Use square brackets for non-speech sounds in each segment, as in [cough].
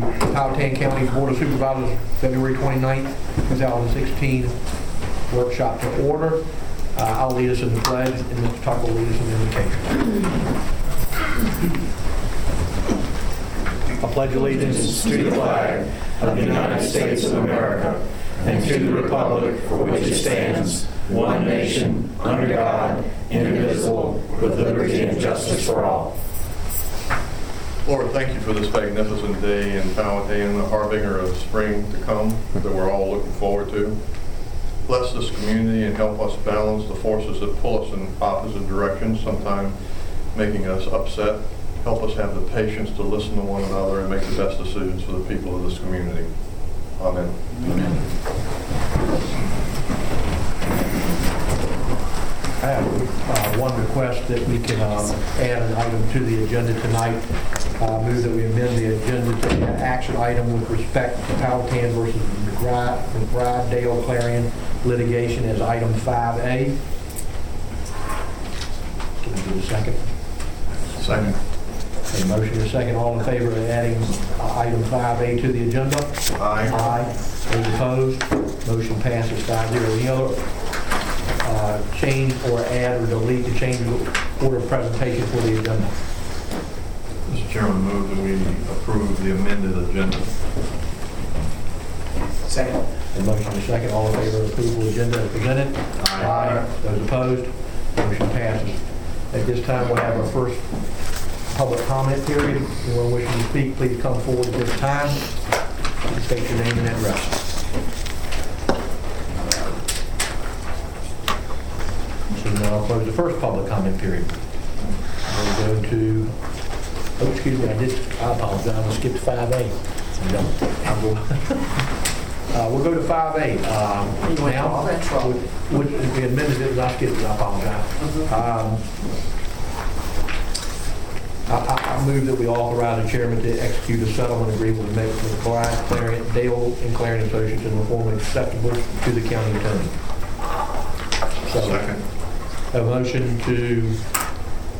Powhatan County Board of Supervisors, February 29th, 2016 workshop to order. Uh, I'll lead us in the pledge, and Mr. Tucker will lead us in the invocation. I pledge allegiance to the flag of the United States of America and to the republic for which it stands, one nation, under God, indivisible, with liberty and justice for all. Lord, thank you for this magnificent day in Powhatan, the harbinger of spring to come that we're all looking forward to. Bless this community and help us balance the forces that pull us in opposite directions, sometimes making us upset. Help us have the patience to listen to one another and make the best decisions for the people of this community. Amen. I have uh, one request that we can um, add an item to the agenda tonight. Uh, Move that we amend the agenda to an action item with respect to Powhatan versus McBride McBride Dale Clarion litigation as item 5A. Can we do a second? Second. A motion and a second. All in favor of adding uh, item 5A to the agenda? Aye. Aye. Those opposed? Motion passes five zero. Any other uh, change or add or delete to change the order of presentation for the agenda? Mr. Chairman, move that we approve the amended agenda. Second. A motion and a second. All in favor of approval agenda as presented? Aye. Those opposed? Motion passes. At this time, we'll have our first public comment period. Anyone wishing to speak, please come forward at this time. State your name and address. So now I'll close the first public comment period. We'll go to, oh, excuse me, I did, I apologize, I skipped 5A. So, no, I'll go- Uh, We'll go to 5A. um, Now, which we admitted it, I skipped it, I apologize. Um, I- I I move that we authorize the chairman to execute a settlement agreement with McBride, Clarion, Dale and Clarion Associates in the form acceptable to the county attorney. So, Second. A motion to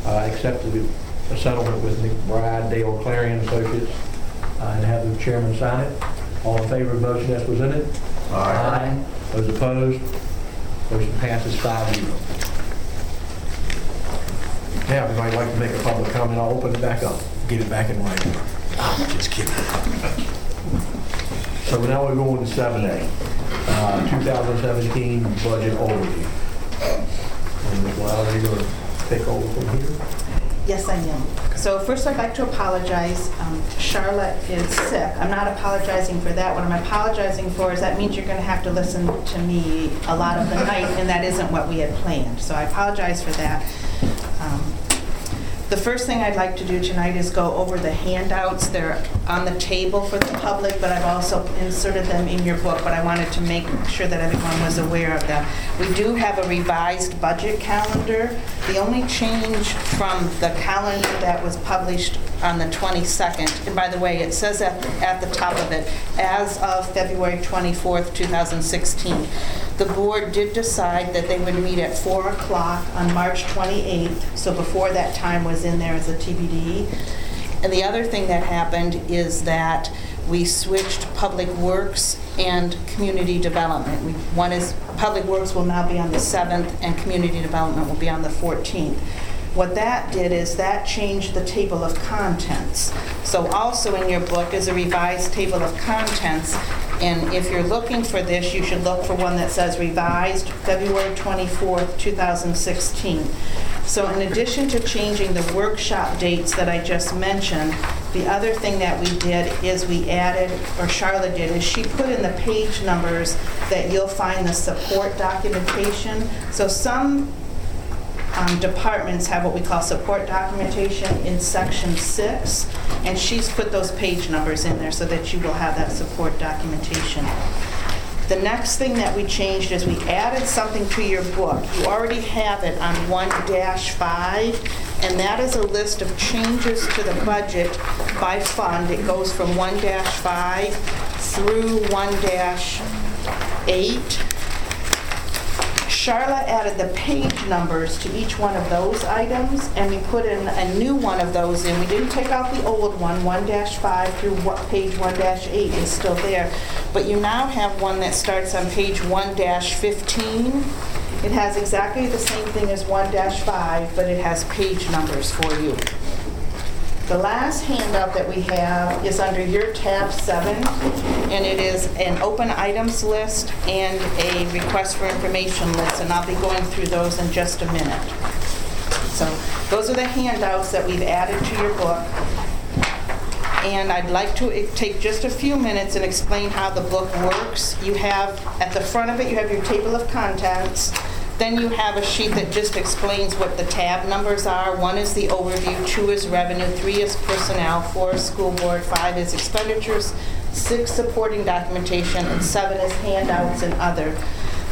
uh, accept the the settlement with McBride, Dale, Clarion Associates, uh, and have the chairman sign it. All in favor of the motion as presented? Aye. Those opposed? Motion passes five zero. Now, if anybody would like to make a public comment, I'll open it back up, get it back in writing. I'm just kidding. So now we're going to seven A, uh, 2017 budget overview. And Ms. Wilder, you going to take over from here? Yes, I am. So first, I'd like to apologize. Um, Charlotte is sick. I'm not apologizing for that. What I'm apologizing for is that means you're going to have to listen to me a lot of the night, and that isn't what we had planned. So I apologize for that. Um, The first thing I'd like to do tonight is go over the handouts. They're on the table for the public, but I've also inserted them in your book, but I wanted to make sure that everyone was aware of them. We do have a revised budget calendar. The only change from the calendar that was published on the 22nd, and by the way, it says at, at the top of it, as of February 24th, 2016, the board did decide that they would meet at 4 o'clock on March 28th, so before that time was in there as a TBD. And the other thing that happened is that we switched Public Works and Community Development. We- One is, Public Works will now be on the 7th, and Community Development will be on the 14th. What that did is that changed the table of contents. So also in your book is a revised table of contents, and if you're looking for this, you should look for one that says revised February 24th, 2016. So in addition to changing the workshop dates that I just mentioned, the other thing that we did is we added, or Charlotte did, is she put in the page numbers that you'll find the support documentation. So some um, departments have what we call support documentation in section six, and she's put those page numbers in there so that you will have that support documentation. The next thing that we changed is we added something to your book. You already have it on 1-5, and that is a list of changes to the budget by fund. It goes from 1-5 through 1-8. Charlotte added the page numbers to each one of those items, and we put in a new one of those in. We didn't take out the old one, 1-5 through what- page 1-8 is still there, but you now have one that starts on page 1-15. It has exactly the same thing as 1-5, but it has page numbers for you. The last handout that we have is under your tab seven, and it is an open items list and a request for information list, and I'll be going through those in just a minute. So those are the handouts that we've added to your book. And I'd like to take just a few minutes and explain how the book works. You have, at the front of it, you have your table of contents. Then you have a sheet that just explains what the tab numbers are. One is the overview, two is revenue, three is personnel, four is school board, five is expenditures, six supporting documentation, and seven is handouts and other.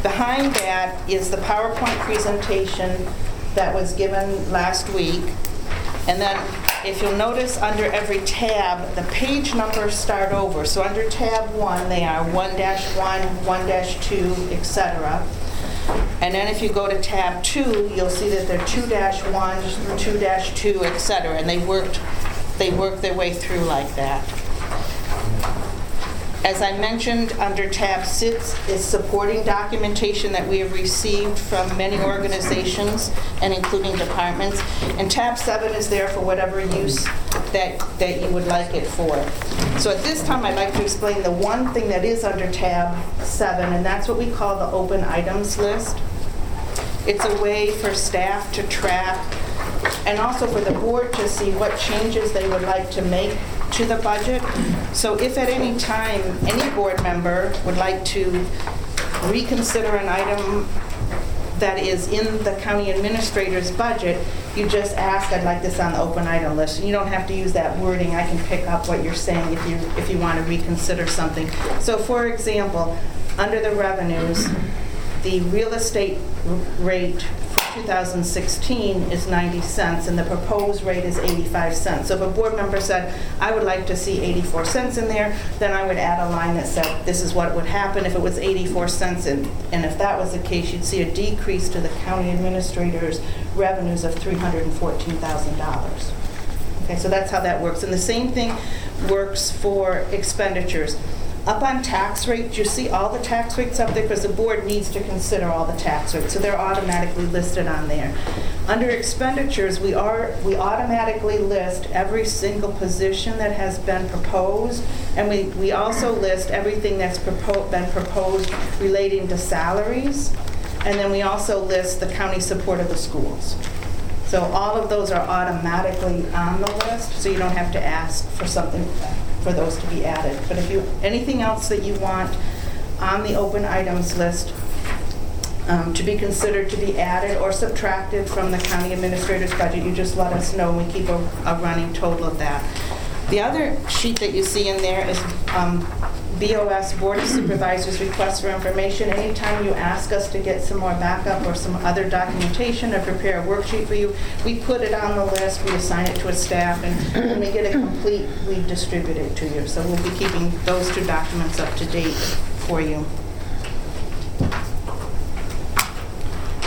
Behind that is the PowerPoint presentation that was given last week. And then, if you'll notice, under every tab, the page numbers start over. So under tab one, they are 1-1, 1-2, et cetera. And then if you go to tab two, you'll see that they're 2-1, 2-2, et cetera. And they worked, they worked their way through like that. As I mentioned, under tab six is supporting documentation that we have received from many organizations and including departments. And tab seven is there for whatever use that, that you would like it for. So at this time, I'd like to explain the one thing that is under tab seven, and that's what we call the open items list. It's a way for staff to track and also for the board to see what changes they would like to make to the budget. So if at any time, any board member would like to reconsider an item that is in the county administrator's budget, you just ask, I'd like this on the open item list. You don't have to use that wording, I can pick up what you're saying if you, if you want to reconsider something. So for example, under the revenues, the real estate rate 2016 is 90 cents, and the proposed rate is 85 cents. So if a board member said, I would like to see 84 cents in there, then I would add a line that said, this is what would happen if it was 84 cents, and, and if that was the case, you'd see a decrease to the county administrator's revenues of $314,000. Okay, so that's how that works. And the same thing works for expenditures. Up on tax rates, you see all the tax rates up there because the board needs to consider all the tax rates, so they're automatically listed on there. Under expenditures, we are, we automatically list every single position that has been proposed, and we, we also list everything that's propo- been proposed relating to salaries, and then we also list the county support of the schools. So all of those are automatically on the list, so you don't have to ask for something, for those to be added. But if you, anything else that you want on the open items list um, to be considered to be added or subtracted from the county administrator's budget, you just let us know, we keep a, a running total of that. The other sheet that you see in there is um, BOS, Board of Supervisors Request for Information. Anytime you ask us to get some more backup or some other documentation or prepare a worksheet for you, we put it on the list, we assign it to a staff, and when we get it complete, we distribute it to you. So we'll be keeping those two documents up to date for you.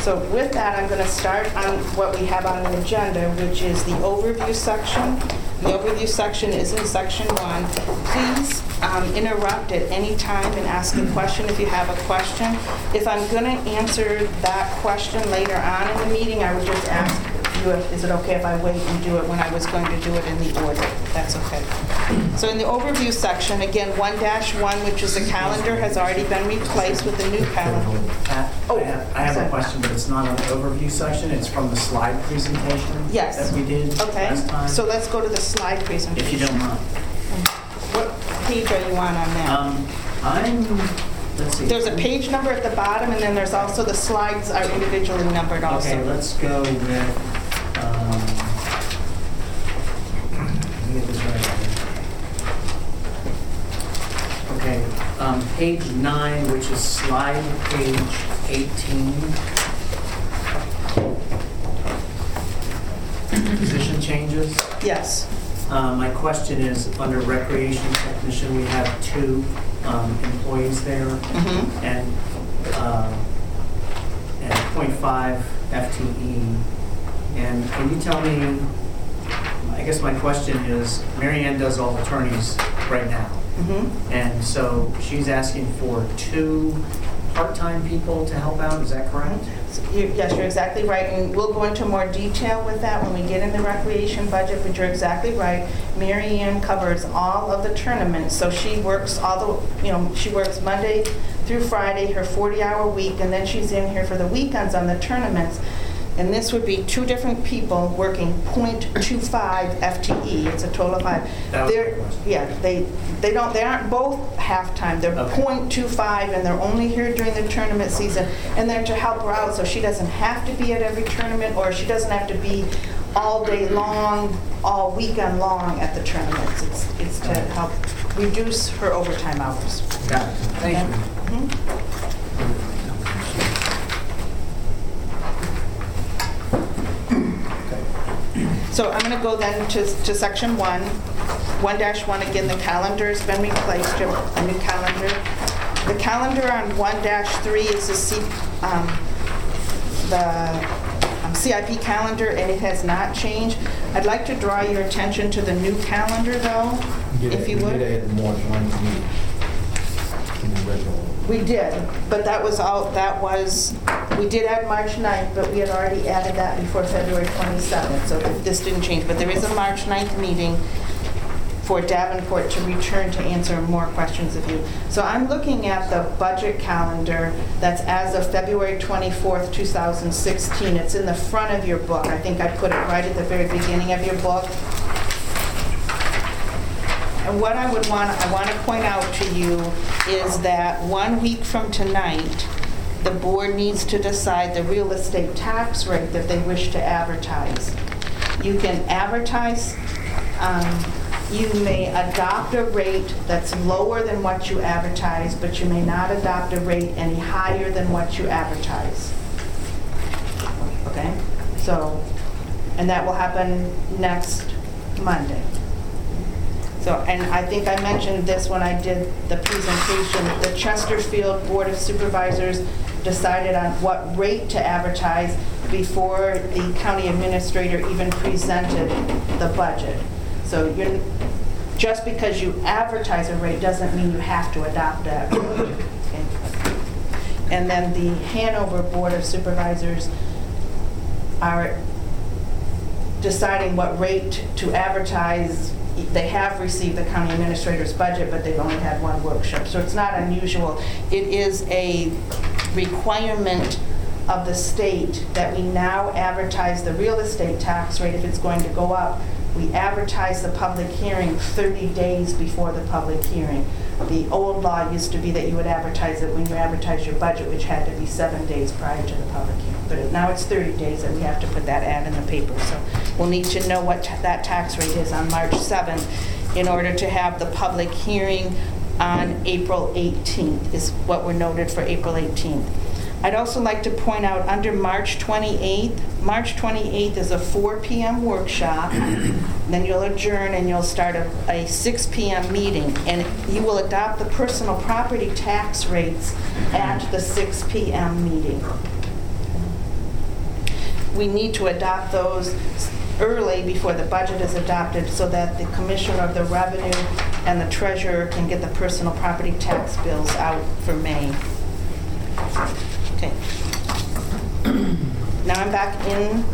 So with that, I'm going to start on what we have on the agenda, which is the overview section. The overview section is in section one. Please um, interrupt at any time and ask a question if you have a question. If I'm going to answer that question later on in the meeting, I would just ask you, if- is it okay if I wait and do it when I was going to do it in the order? That's okay. So in the overview section, again, 1-1, which is the calendar, has already been replaced with a new calendar. Oh, I have- I have a question, but it's not on the overview section, it's from the slide presentation Yes. that we did Okay, last time. so let's go to the slide presentation. If you don't mind. What page are you on on that? Um, I'm, let's see. There's a page number at the bottom, and then there's also, the slides are individually numbered also. Okay, let's go with, um, let me get this right. Okay, um, page nine, which is slide page 18. Position changes. Yes, Uh, My question is, under recreation technician, we have two um, employees there, mhm, and, um, and 6.5 FTE. And can you tell me, I guess my question is, Mary Ann does all attorneys right now. Mhm. And so she's asking for two part-time people to help out, is that correct? You- Yes, you're exactly right, and we'll go into more detail with that when we get in the recreation budget, but you're exactly right. Mary Ann covers all of the tournaments, so she works all the, you know, she works Monday through Friday, her 40-hour week, and then she's in here for the weekends on the tournaments. And this would be two different people working .25 FTE, it's a total of five. That was my They're- question. Yeah, they, they don't, they aren't both half-time, they're Okay. .25, and they're only here during the tournament season, and they're to help her out, so she doesn't have to be at every tournament, or she doesn't have to be all day long, all weekend long at the tournaments. It's, it's to help reduce her overtime hours. Got it. Thank you. Mhm. So I'm going to go then to, to section one. One dash one, again, the calendar's been replaced, a new calendar. The calendar on one dash three is the C, um, the um, CIP calendar, and it has not changed. I'd like to draw your attention to the new calendar, though, if you would. did add the March 9th meeting. in the original. We did, but that was all, that was, we did add March 9th, but we had already added that before February 27th, so this didn't change. But there is a March 9th meeting for Davenport to return to answer more questions of you. So I'm looking at the budget calendar that's as of February 24th, 2016. It's in the front of your book. I think I put it right at the very beginning of your book. And what I would want, I want to point out to you is that one week from tonight, the board needs to decide the real estate tax rate that they wish to advertise. You can advertise, um, you may adopt a rate that's lower than what you advertise, but you may not adopt a rate any higher than what you advertise. Okay? So, and that will happen next Monday. So, and I think I mentioned this when I did the presentation, the Chesterfield Board of Supervisors decided on what rate to advertise before the county administrator even presented the budget. So you're, just because you advertise a rate doesn't mean you have to adopt that. rate. And then the Hanover Board of Supervisors are deciding what rate to advertise. They have received the county administrator's budget, but they've only had one workshop, so it's not unusual. It is a requirement of the state that we now advertise the real estate tax rate if it's going to go up. We advertise the public hearing 30 days before the public hearing. The old law used to be that you would advertise it when you advertise your budget, which had to be seven days prior to the public hearing. But it- now it's 30 days and we have to put that ad in the paper. So we'll need to know what that tax rate is on March 7th in order to have the public hearing on April 18th, is what we're noted for April 18th. I'd also like to point out, under March 28th, March 28th is a 4 PM workshop, [clears throat] then you'll adjourn and you'll start a a 6 PM meeting, and you will adopt the personal property tax rates at the 6 PM meeting. We need to adopt those early before the budget is adopted so that the Commissioner of the Revenue and the Treasurer can get the personal property tax bills out for May. Okay. Now I'm back in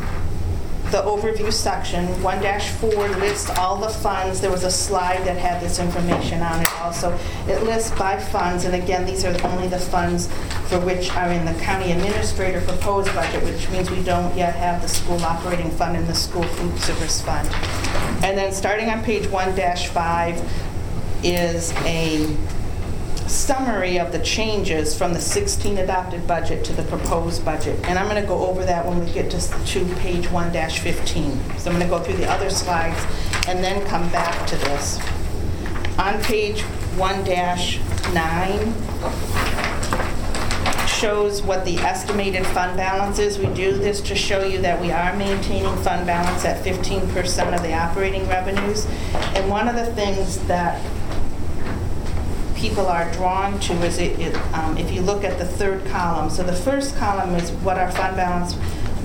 the overview section. 1-4 lists all the funds. There was a slide that had this information on it also. It lists by funds, and again, these are only the funds for which are in the county administrator proposed budget, which means we don't yet have the school operating fund and the school food service fund. And then starting on page 1-5 is a summary of the changes from the 16 adopted budget to the proposed budget. And I'm going to go over that when we get to to page 1-15. So I'm going to go through the other slides and then come back to this. On page 1-9 shows what the estimated fund balance is. We do this to show you that we are maintaining fund balance at 15% of the operating revenues. And one of the things that people are drawn to is it, it, um, if you look at the third column. So the first column is what our fund balance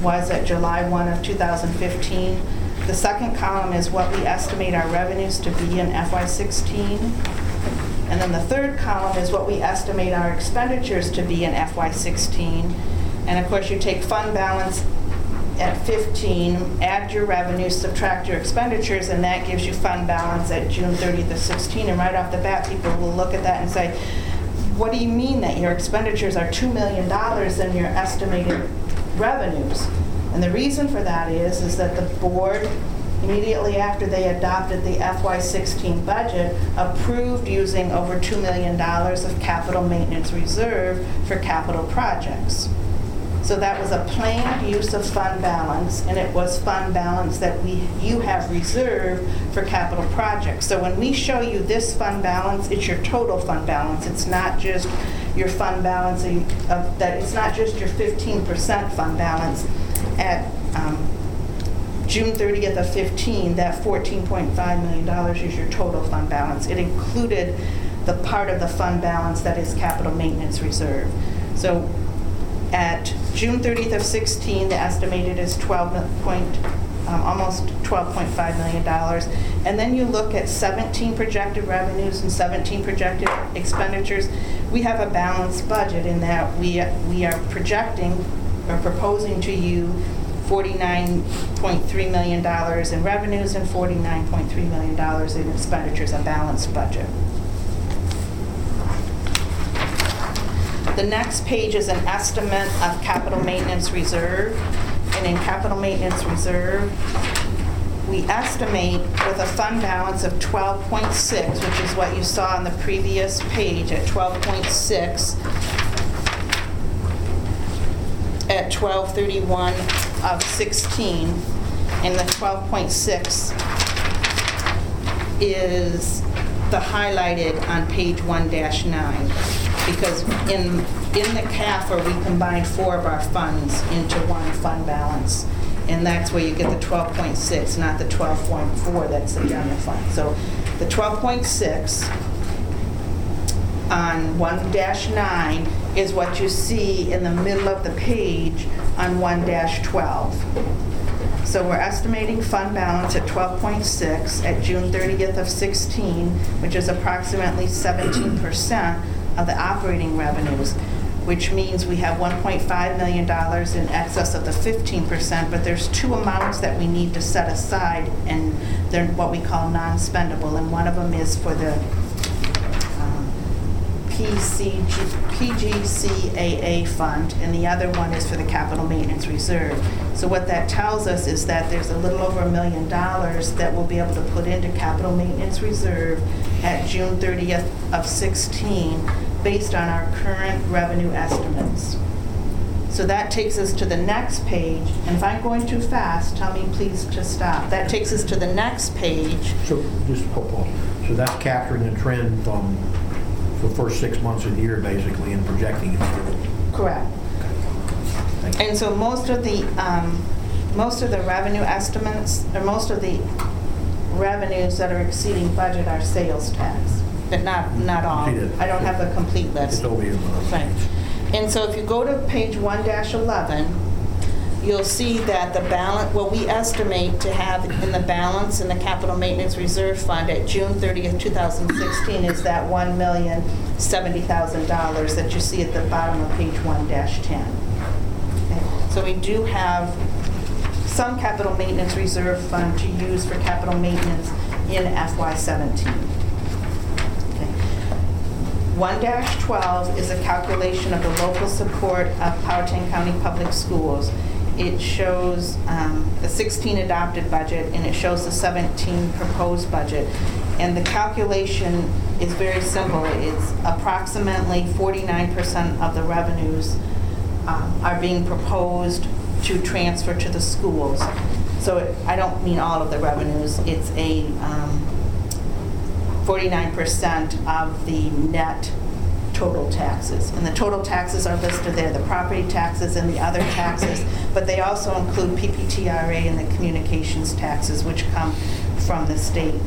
was at July 1 of 2015. The second column is what we estimate our revenues to be in FY16. And then the third column is what we estimate our expenditures to be in FY16. And of course, you take fund balance at 15, add your revenues, subtract your expenditures, and that gives you fund balance at June 30th of 16. And right off the bat, people will look at that and say, what do you mean that your expenditures are $2 million than your estimated revenues? And the reason for that is, is that the board, immediately after they adopted the FY16 budget, approved using over $2 million of capital maintenance reserve for capital projects. So that was a planned use of fund balance, and it was fund balance that we, you have reserved for capital projects. So when we show you this fund balance, it's your total fund balance. It's not just your fund balance of, that, it's not just your 15% fund balance. At um, June 30th of 15, that $14.5 million is your total fund balance. It included the part of the fund balance that is capital maintenance reserve. So at June 30th of 16, the estimated is 12 point, um, almost $12.5 million. And then you look at 17 projected revenues and 17 projected expenditures. We have a balanced budget in that we, we are projecting or proposing to you $49.3 million in revenues and $49.3 million in expenditures, a balanced budget. The next page is an estimate of capital maintenance reserve. And in capital maintenance reserve, we estimate with a fund balance of 12.6, which is what you saw on the previous page at 12.6, at 1231 of 16, and the 12.6 is the highlighted on page 1-9 because in, in the CAFR, we combined four of our funds into one fund balance. And that's where you get the 12.6, not the 12.4 that's the general fund. So the 12.6 on 1-9 is what you see in the middle of the page on 1-12. So we're estimating fund balance at 12.6 at June 30th of 16, which is approximately 17% of the operating revenues, which means we have $1.5 million in excess of the 15%, but there's two amounts that we need to set aside, and they're what we call non-spendable, and one of them is for the PCG, PGCAA fund, and the other one is for the capital maintenance reserve. So what that tells us is that there's a little over a million dollars that we'll be able to put into capital maintenance reserve at June 30th of 16, based on our current revenue estimates. So that takes us to the next page, and if I'm going too fast, tell me please to stop. That takes us to the next page, So just hold on. So that's capturing the trend from the first six months of the year, basically, and projecting it forward. correct. Thank you. And so most of the, um, most of the revenue estimates, or most of the revenues that are exceeding budget are sales tax, but not, not all. See that? I don't have a complete list. It's over here. Right. And so if you go to page 1-11, you'll see that the balance, what we estimate to have in the balance in the capital maintenance reserve fund at June 30th, 2016 is that $1,070,000 that you see at the bottom of page 1-10. Okay. So we do have some capital maintenance reserve fund to use for capital maintenance in FY17. 1-12 is a calculation of the local support of Powhatan County Public Schools. It shows um, the 16 adopted budget, and it shows the 17 proposed budget. And the calculation is very simple. It's approximately 49% of the revenues um, are being proposed to transfer to the schools. So it- I don't mean all of the revenues. It's a um, 49% of the net total taxes. And the total taxes are listed there, the property taxes and the other taxes, but they also include PPTRA and the communications taxes, which come from the state.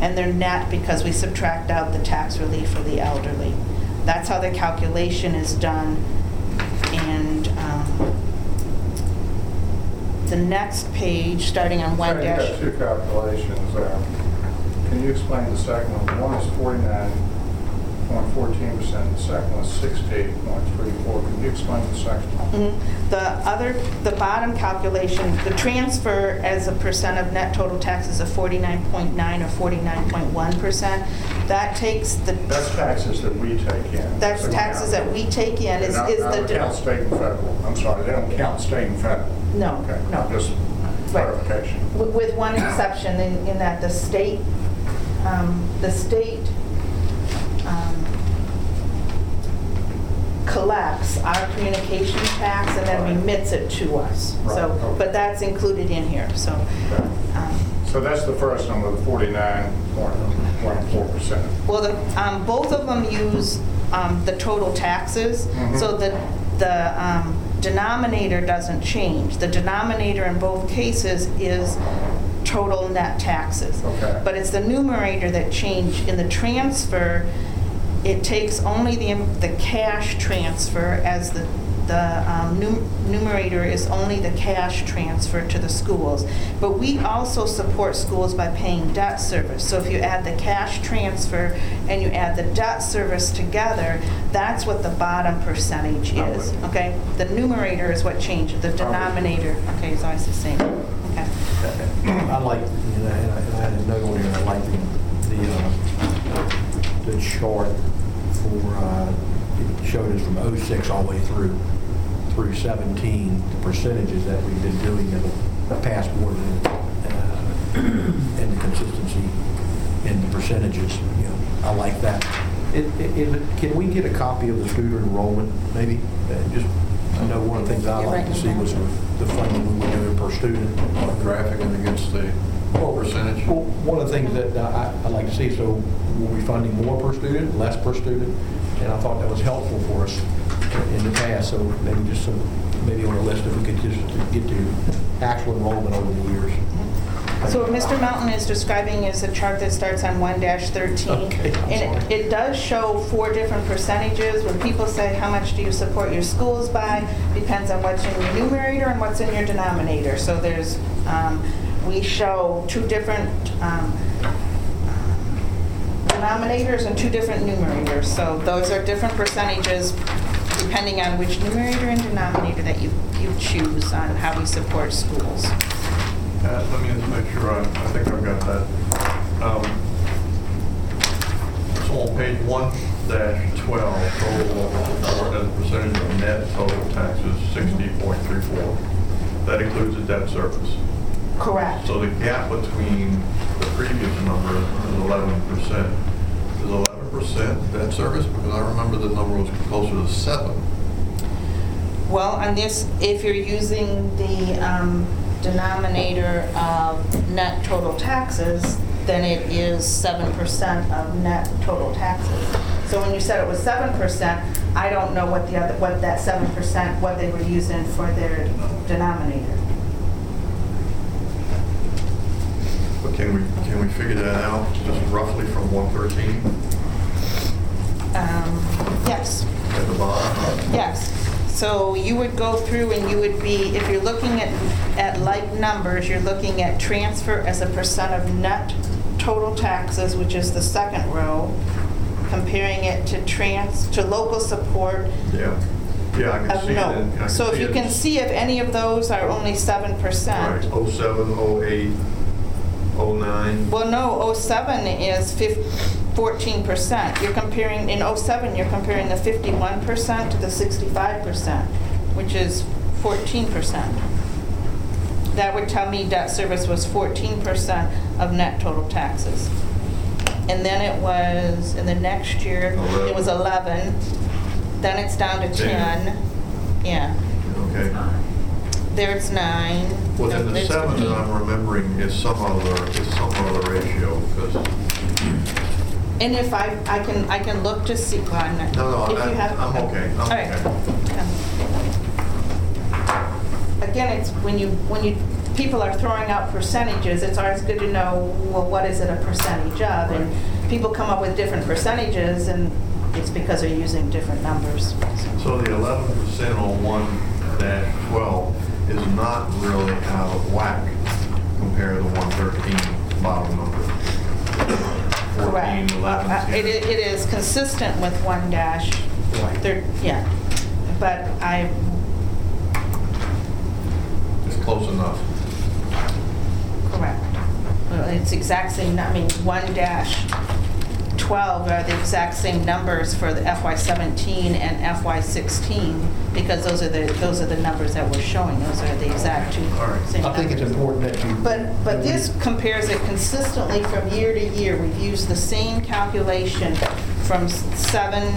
and they're net because we subtract out the tax relief for the elderly. That's how the calculation is done. And um, the next page, starting on one You've dash. got two calculations there. Can you explain the second one? One is 49.14%, the second one is 68.34. Can you explain the second one? Mhm. The other, the bottom calculation, the transfer as a percent of net total taxes of 49.9 or 49.1%, that takes the, That's taxes that we take in. that's taxes that we take in, is is they don't the, count state and federal. I'm sorry, they don't count state and federal. no, Okay, no. just Right. clarification. With with one exception, in in that the state, um, the state um, collects our communication tax and then remits it to us. Right, So, okay. but that's included in here, so. Okay. um, So that's the first one with 49.14%. Well, the, um, both of them use, um, the total taxes, Mhm. so the, the, um, denominator doesn't change. The denominator in both cases is total net taxes. Okay. But it's the numerator that changed. In the transfer, it takes only the, the cash transfer as the, the um, num- numerator is only the cash transfer to the schools. But we also support schools by paying debt service. So if you add the cash transfer and you add the debt service together, that's what the bottom percentage I'm is, with you. okay? The numerator is what changes, the denominator, okay, is always the same, okay? I like, you know, and I and I had a note here, I like the, the, uh, the chart for, uh, it showed us from '06 all the way through, through 17, the percentages that we've been doing in the past board and, uh, and the consistency in the percentages, you know, I like that. It, it, it- can we get a copy of the student enrollment, maybe? Uh, Just, I know one of the things I like to see was the funding we were doing per student. Graphing against the percentage. Well, one of the things that I, I like to see, so were we funding more per student, less per student? And I thought that was helpful for us in the past, so maybe just some, maybe on a list, if we could just get to actual enrollment over the years. So what Mr. Mountain is describing is a chart that starts on 1-13. Okay, And it- it does show four different percentages. When people say, how much do you support your schools by, depends on what's in your numerator and what's in your denominator. So there's, um, we show two different um, denominators and two different numerators. So those are different percentages depending on which numerator and denominator that you, you choose on how we support schools. Uh, Let me just make sure, I I think I've got that. Um, on page one dash twelve, total support as a percentage of net total taxes, sixty point three four. That includes the debt service. Correct. So the gap between the previous number is eleven percent. Is eleven percent debt service? Because I remember the number was closer to seven. Well, on this, if you're using the um, denominator of net total taxes, then it is 7% of net total taxes. So when you said it was 7%, I don't know what the other, what that 7%, what they were using for their denominator. But can we, can we figure that out, just roughly from one thirteen Um, Yes. at the bottom? Yes. So you would go through and you would be, if you're looking at, at like numbers, you're looking at transfer as a percent of net total taxes, which is the second row, comparing it to trans, to local support Yeah, yeah, I can of see it. in- I no. So if you it. can see if any of those are only 7%. Right, percent. 07, 08, 09. Well, no, '07 is fif, fourteen percent. You're comparing, in '07, you're comparing the fifty-one percent to the sixty-five percent, which is fourteen percent. That would tell me debt service was fourteen percent of net total taxes. And then it was, in the next year, it was eleven, then it's down to Ten. ten. Yeah, Okay. There it's nine. Well, then the There's seven that 15. I'm remembering is some other, is some other ratio, because, And if I, I can, I can look to see, well, I'm not. No, no, if you I'm- have- I'm okay, I'm All right. okay. Yeah. Again, it's when you, when you people are throwing out percentages, it's always good to know, well, what is it a percentage of? And people come up with different percentages, and it's because they're using different numbers. So the eleven percent on one dash twelve is not really out of whack compared to the one thirteen bottom number. Fourteen, Correct. eleven, Uh, It i- it is consistent with one dash, Right. thir- yeah, but I, It's close enough. correct. Well, It's exact same, I mean, one dash 12 are the exact same numbers for the FY 17 and FY 16, because those are the, those are the numbers that we're showing, those are the exact two All right. same I think it's numbers. important that you. But, but this compares it consistently from year to year. We've used the same calculation from seven,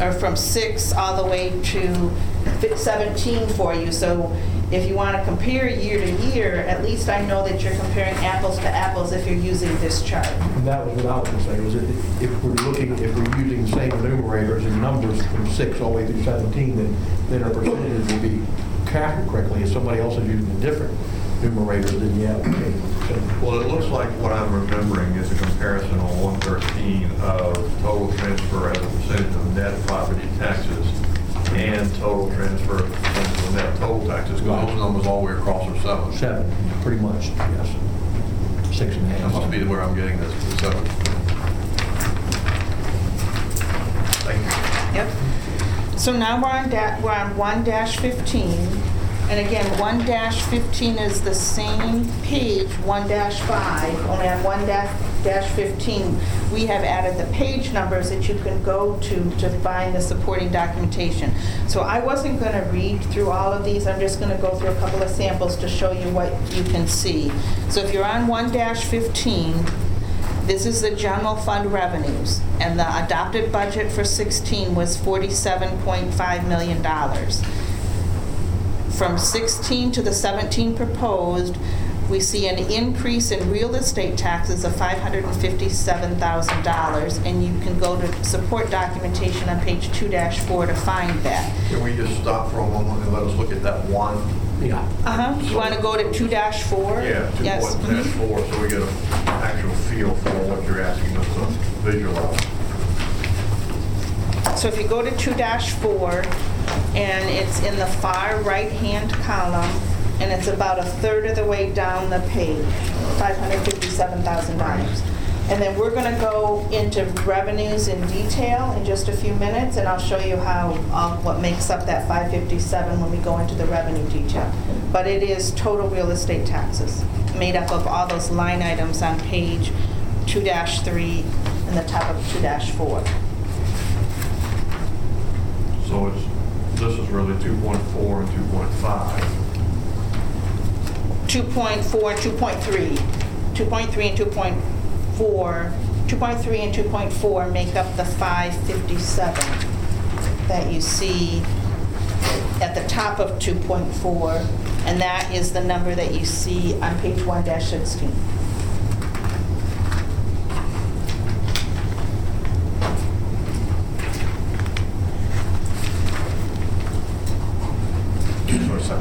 or from six all the way to fi- 17 for you. So if you want to compare year to year, at least I know that you're comparing apples to apples if you're using this chart. And that was what I was going to say, was that if we're looking, if we're using the same enumerators and numbers from six all the way through 17, then, then our percentages will be calculated correctly. If somebody else is using a different numerator, then yeah, okay. Well, it looks like what I'm remembering is a comparison on one thirteen of total transfer as a percentage of net property taxes and total transfer as a percentage of net total taxes, because those numbers all the way across are seven. Seven, pretty much, yes. Six and a That half. must be where I'm getting this, the seven. Thank you. Yep. So now we're on da, we're on one dash fifteen, and again, one dash fifteen is the same page, one dash five, only on one dash, dash fifteen, we have added the page numbers that you can go to to find the supporting documentation. So I wasn't gonna read through all of these, I'm just gonna go through a couple of samples to show you what you can see. So if you're on 1-15, this is the general fund revenues, and the adopted budget for 16 was $47.5 million. From 16 to the 17 proposed, we see an increase in real estate taxes of $557,000, and you can go to support documentation on page 2-4 to find that. Can we just stop for a moment and let us look at that one? Yeah. Uh-huh, you want to go to 2-4? Yeah, two Yes. point mhm. dash four, so we get an actual feel for what you're asking us to visualize. So if you go to 2-4, and it's in the far right-hand column, and it's about a third of the way down the page, $557,000. And then we're going to go into revenues in detail in just a few minutes, and I'll show you how, uh, what makes up that 557 when we go into the revenue detail. But it is total real estate taxes, made up of all those line items on page 2-3 and the top of 2-4. So it's, this is really two point four and two point five. 2.4, 2.3, 2.3 and 2.4, 2.3 and 2.4 make up the 557 that you see at the top of 2.4, and that is the number that you see on page 1-16.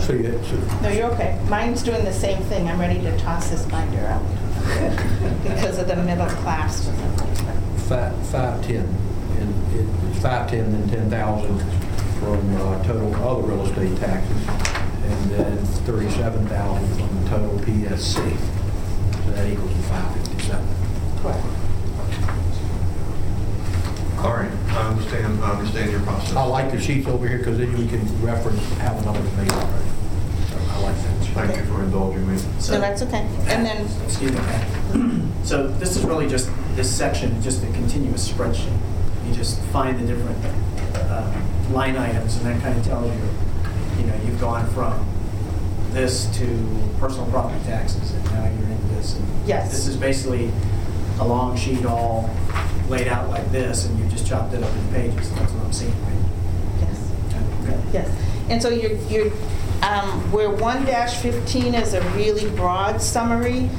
So you, so No, you're okay. Mine's doing the same thing. I'm ready to toss this binder out [laughs] because of the middle class. five, five-ten, and it- it's five-ten, then ten thousand from uh, total other real estate taxes, and then thirty-seven thousand from the total PSC. So that equals five fifty-seven. Correct. All right, I understand, I understand your process. I like the sheets over here, because then we can reference how the numbers made. So I like that. Thank you for indulging me. So that's okay. And then, Excuse me, [clears throat] So this is really just, this section, is just a continuous spreadsheet. You just find the different uh, line items, and that kind of tells you, you know, you've gone from this to personal property taxes, and now you're in this. and Yes. This is basically a long sheet all laid out like this, and you just chopped it up in pages, that's what I'm seeing, right? yes. Okay. Yes, and so you're, you're, um, where one dash fifteen is a really broad summary,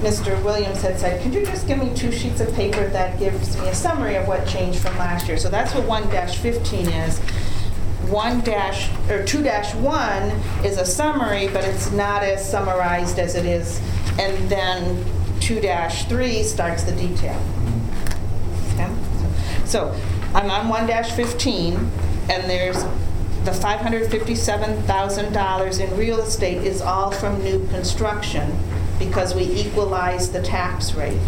Mr. Williams had said, could you just give me two sheets of paper that gives me a summary of what changed from last year? So that's what one dash fifteen is. 1 dash, or 2 dash 1 is a summary, but it's not as summarized as it is, and then 2 dash 3 starts the detail. Okay? So I'm on 1 dash 15, and there's the $557,000 in real estate is all from new construction because we equalized the tax rate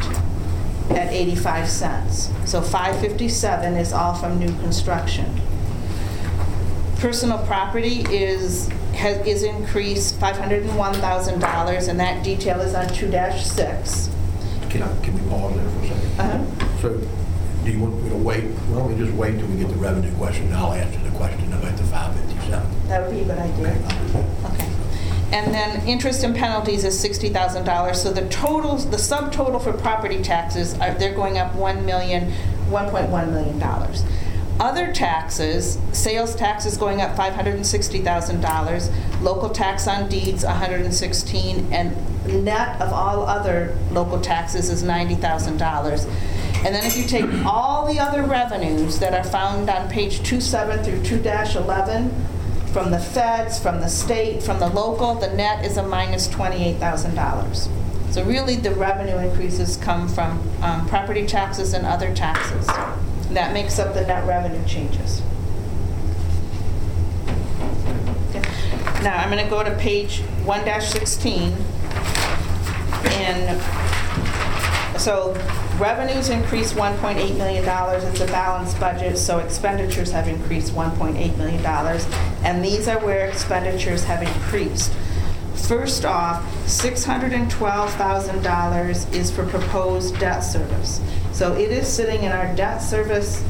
at 85 cents. So 557 is all from new construction. Personal property is, has, is increased $501,000, and that detail is on 2-6. Can I, can we pause there for a second? Uh-huh. So, do you want me to wait, why don't we just wait till we get the revenue question, and I'll answer the question about the 557. That would be a good idea. Okay, I'll do that. Okay. And then interest and penalties is $60,000, so the totals, the subtotal for property taxes, are they're going up 1 million, 1.1 million. dollars. Other taxes, sales tax is going up $560,000, local tax on deeds, 116, and net of all other local taxes is $90,000. And then if you take all the other revenues that are found on page 27 through 2-11, from the feds, from the state, from the local, the net is a minus $28,000. So really, the revenue increases come from um, property taxes and other taxes. That makes up the net revenue changes. Now, I'm going to go to page 1-16. So revenues increased $1.8 million. It's a balanced budget, so expenditures have increased $1.8 million. And these are where expenditures have increased. First off, $612,000 is for proposed debt service. So it is sitting in our debt service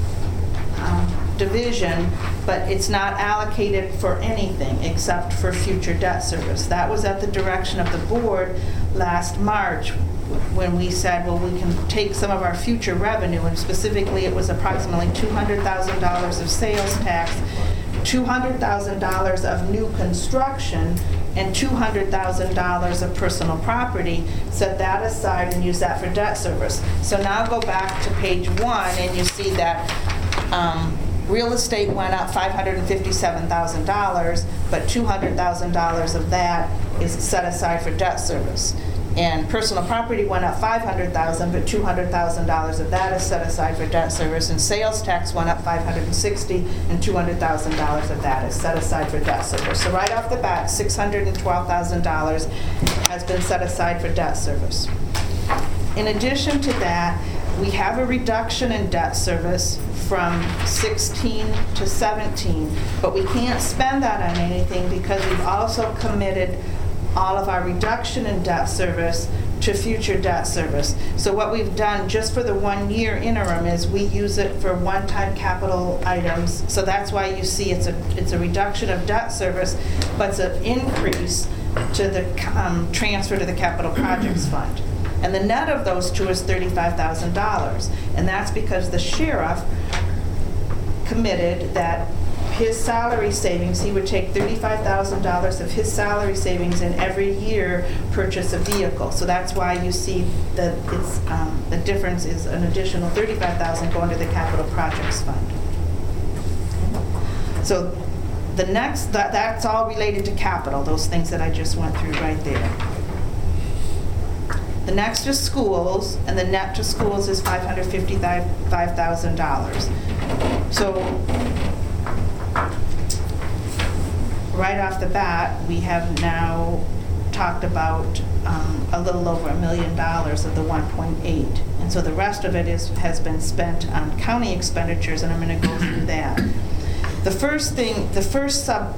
um, division, but it's not allocated for anything except for future debt service. That was at the direction of the board last March when we said, well, we can take some of our future revenue, and specifically, it was approximately $200,000 of sales tax, $200,000 of new construction, and $200,000 of personal property, set that aside and use that for debt service. So now go back to page one, and you see that um, real estate went up $557,000, but $200,000 of that is set aside for debt service. And personal property went up 500,000, but $200,000 of that is set aside for debt service. And sales tax went up 560, and $200,000 of that is set aside for debt service. So right off the bat, $612,000 has been set aside for debt service. In addition to that, we have a reduction in debt service from 16 to 17, but we can't spend that on anything because we've also committed all of our reduction in debt service to future debt service. So what we've done just for the one-year interim is we use it for one-time capital items. So that's why you see it's a, it's a reduction of debt service, but it's an increase to the um, transfer to the capital projects fund. And the net of those two is $35,000. And that's because the sheriff committed that his salary savings, he would take $35,000 of his salary savings and every year purchase a vehicle. So that's why you see that it's, um, the difference is an additional 35,000 going to the capital projects fund. So the next, that, that's all related to capital, those things that I just went through right there. The next is schools, and the net to schools is $555,000. So right off the bat, we have now talked about um, a little over a million dollars of the 1.8. And so the rest of it is, has been spent on county expenditures, and I'm going to go through that. The first thing, the first sub,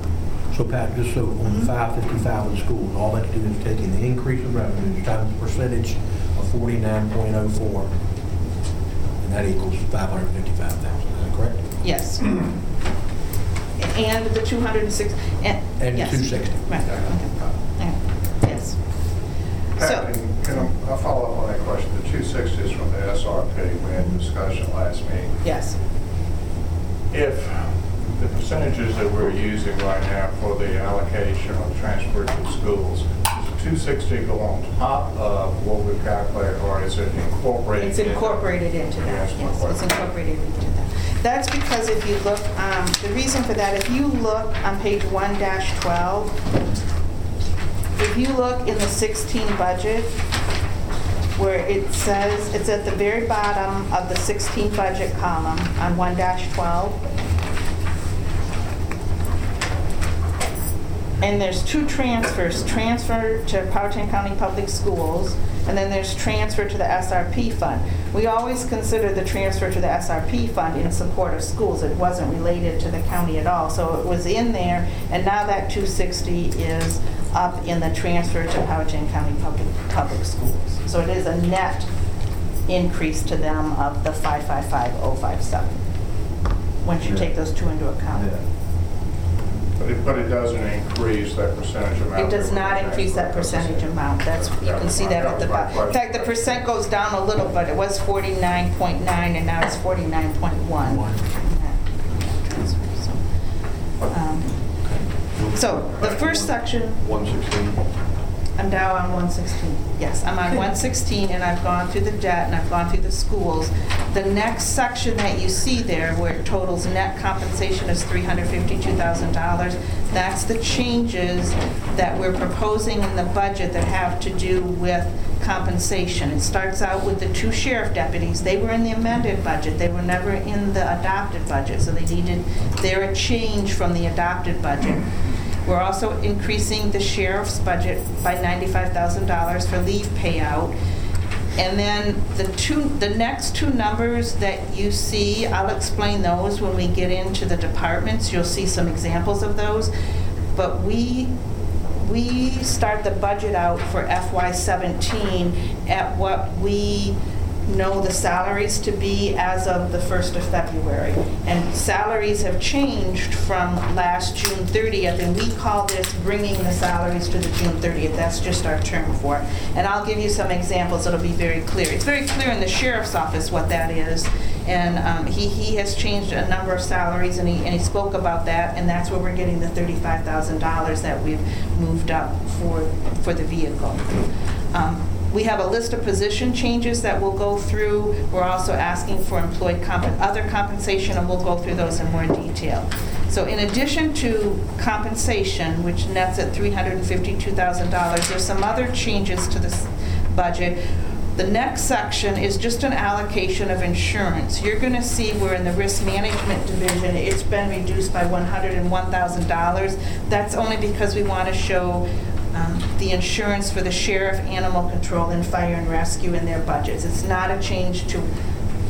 So Pat, just so on the 555 of the schools, all that do is taking the increase in revenues times the percentage of 49.04, and that equals 555,000, is that correct? yes. And the 206, and, And yes. 260. Right, okay. Yeah, Yes. Pat, So, can can I I'll follow up on that question? The 260 is from the SRP. We had a discussion last meeting. yes. If the percentages that we're using right now for the allocation of transfer to schools, the 260 go on top of what we've calculated, or is it incorporated? It's in? incorporated into that, Yes, yes, it's incorporated into that. That's because if you look, um, the reason for that, if you look on page 1-12, if you look in the 16 budget, where it says, it's at the very bottom of the 16 budget column on 1-12, And there's two transfers, transfer to Powhatan County Public Schools, and then there's transfer to the SRP fund. We always consider the transfer to the SRP fund in support of schools. It wasn't related to the county at all, so it was in there, and now that 260 is up in the transfer to Powhatan County Public, Public Schools. So it is a net increase to them of the 555057, once you take those two into account. But it, but it doesn't increase that percentage amount. It does not increase that transferring. percentage amount. That's, you can see that at the bottom. In fact, the percent goes down a little, but it was 49.9 and now it's 49.1. Um, So the first section, 116. I'm now on 116. Yes, I'm on 116 and I've gone through the debt and I've gone through the schools. The next section that you see there where it totals net compensation is $352,000, that's the changes that we're proposing in the budget that have to do with compensation. It starts out with the two sheriff deputies. They were in the amended budget. They were never in the adopted budget, so they needed, they're a change from the adopted budget. We're also increasing the sheriff's budget by $95,000 for leave payout. And then the two, the next two numbers that you see, I'll explain those when we get into the departments. You'll see some examples of those. But we, we start the budget out for FY '17 at what we know the salaries to be as of the 1st of February. And salaries have changed from last June 30th, and we call this bringing the salaries to the June 30th. That's just our term for it. And I'll give you some examples that'll be very clear. It's very clear in the sheriff's office what that is. And um, he, he has changed a number of salaries, and he, and he spoke about that, and that's where we're getting the $35,000 that we've moved up for, for the vehicle. Um, we have a list of position changes that we'll go through. We're also asking for employee comp, other compensation, and we'll go through those in more detail. So in addition to compensation, which nets at $352,000, there's some other changes to this budget. The next section is just an allocation of insurance. You're going to see we're in the risk management division, it's been reduced by $101,000. That's only because we want to show um, the insurance for the sheriff, animal control, and fire and rescue in their budgets. It's not a change to,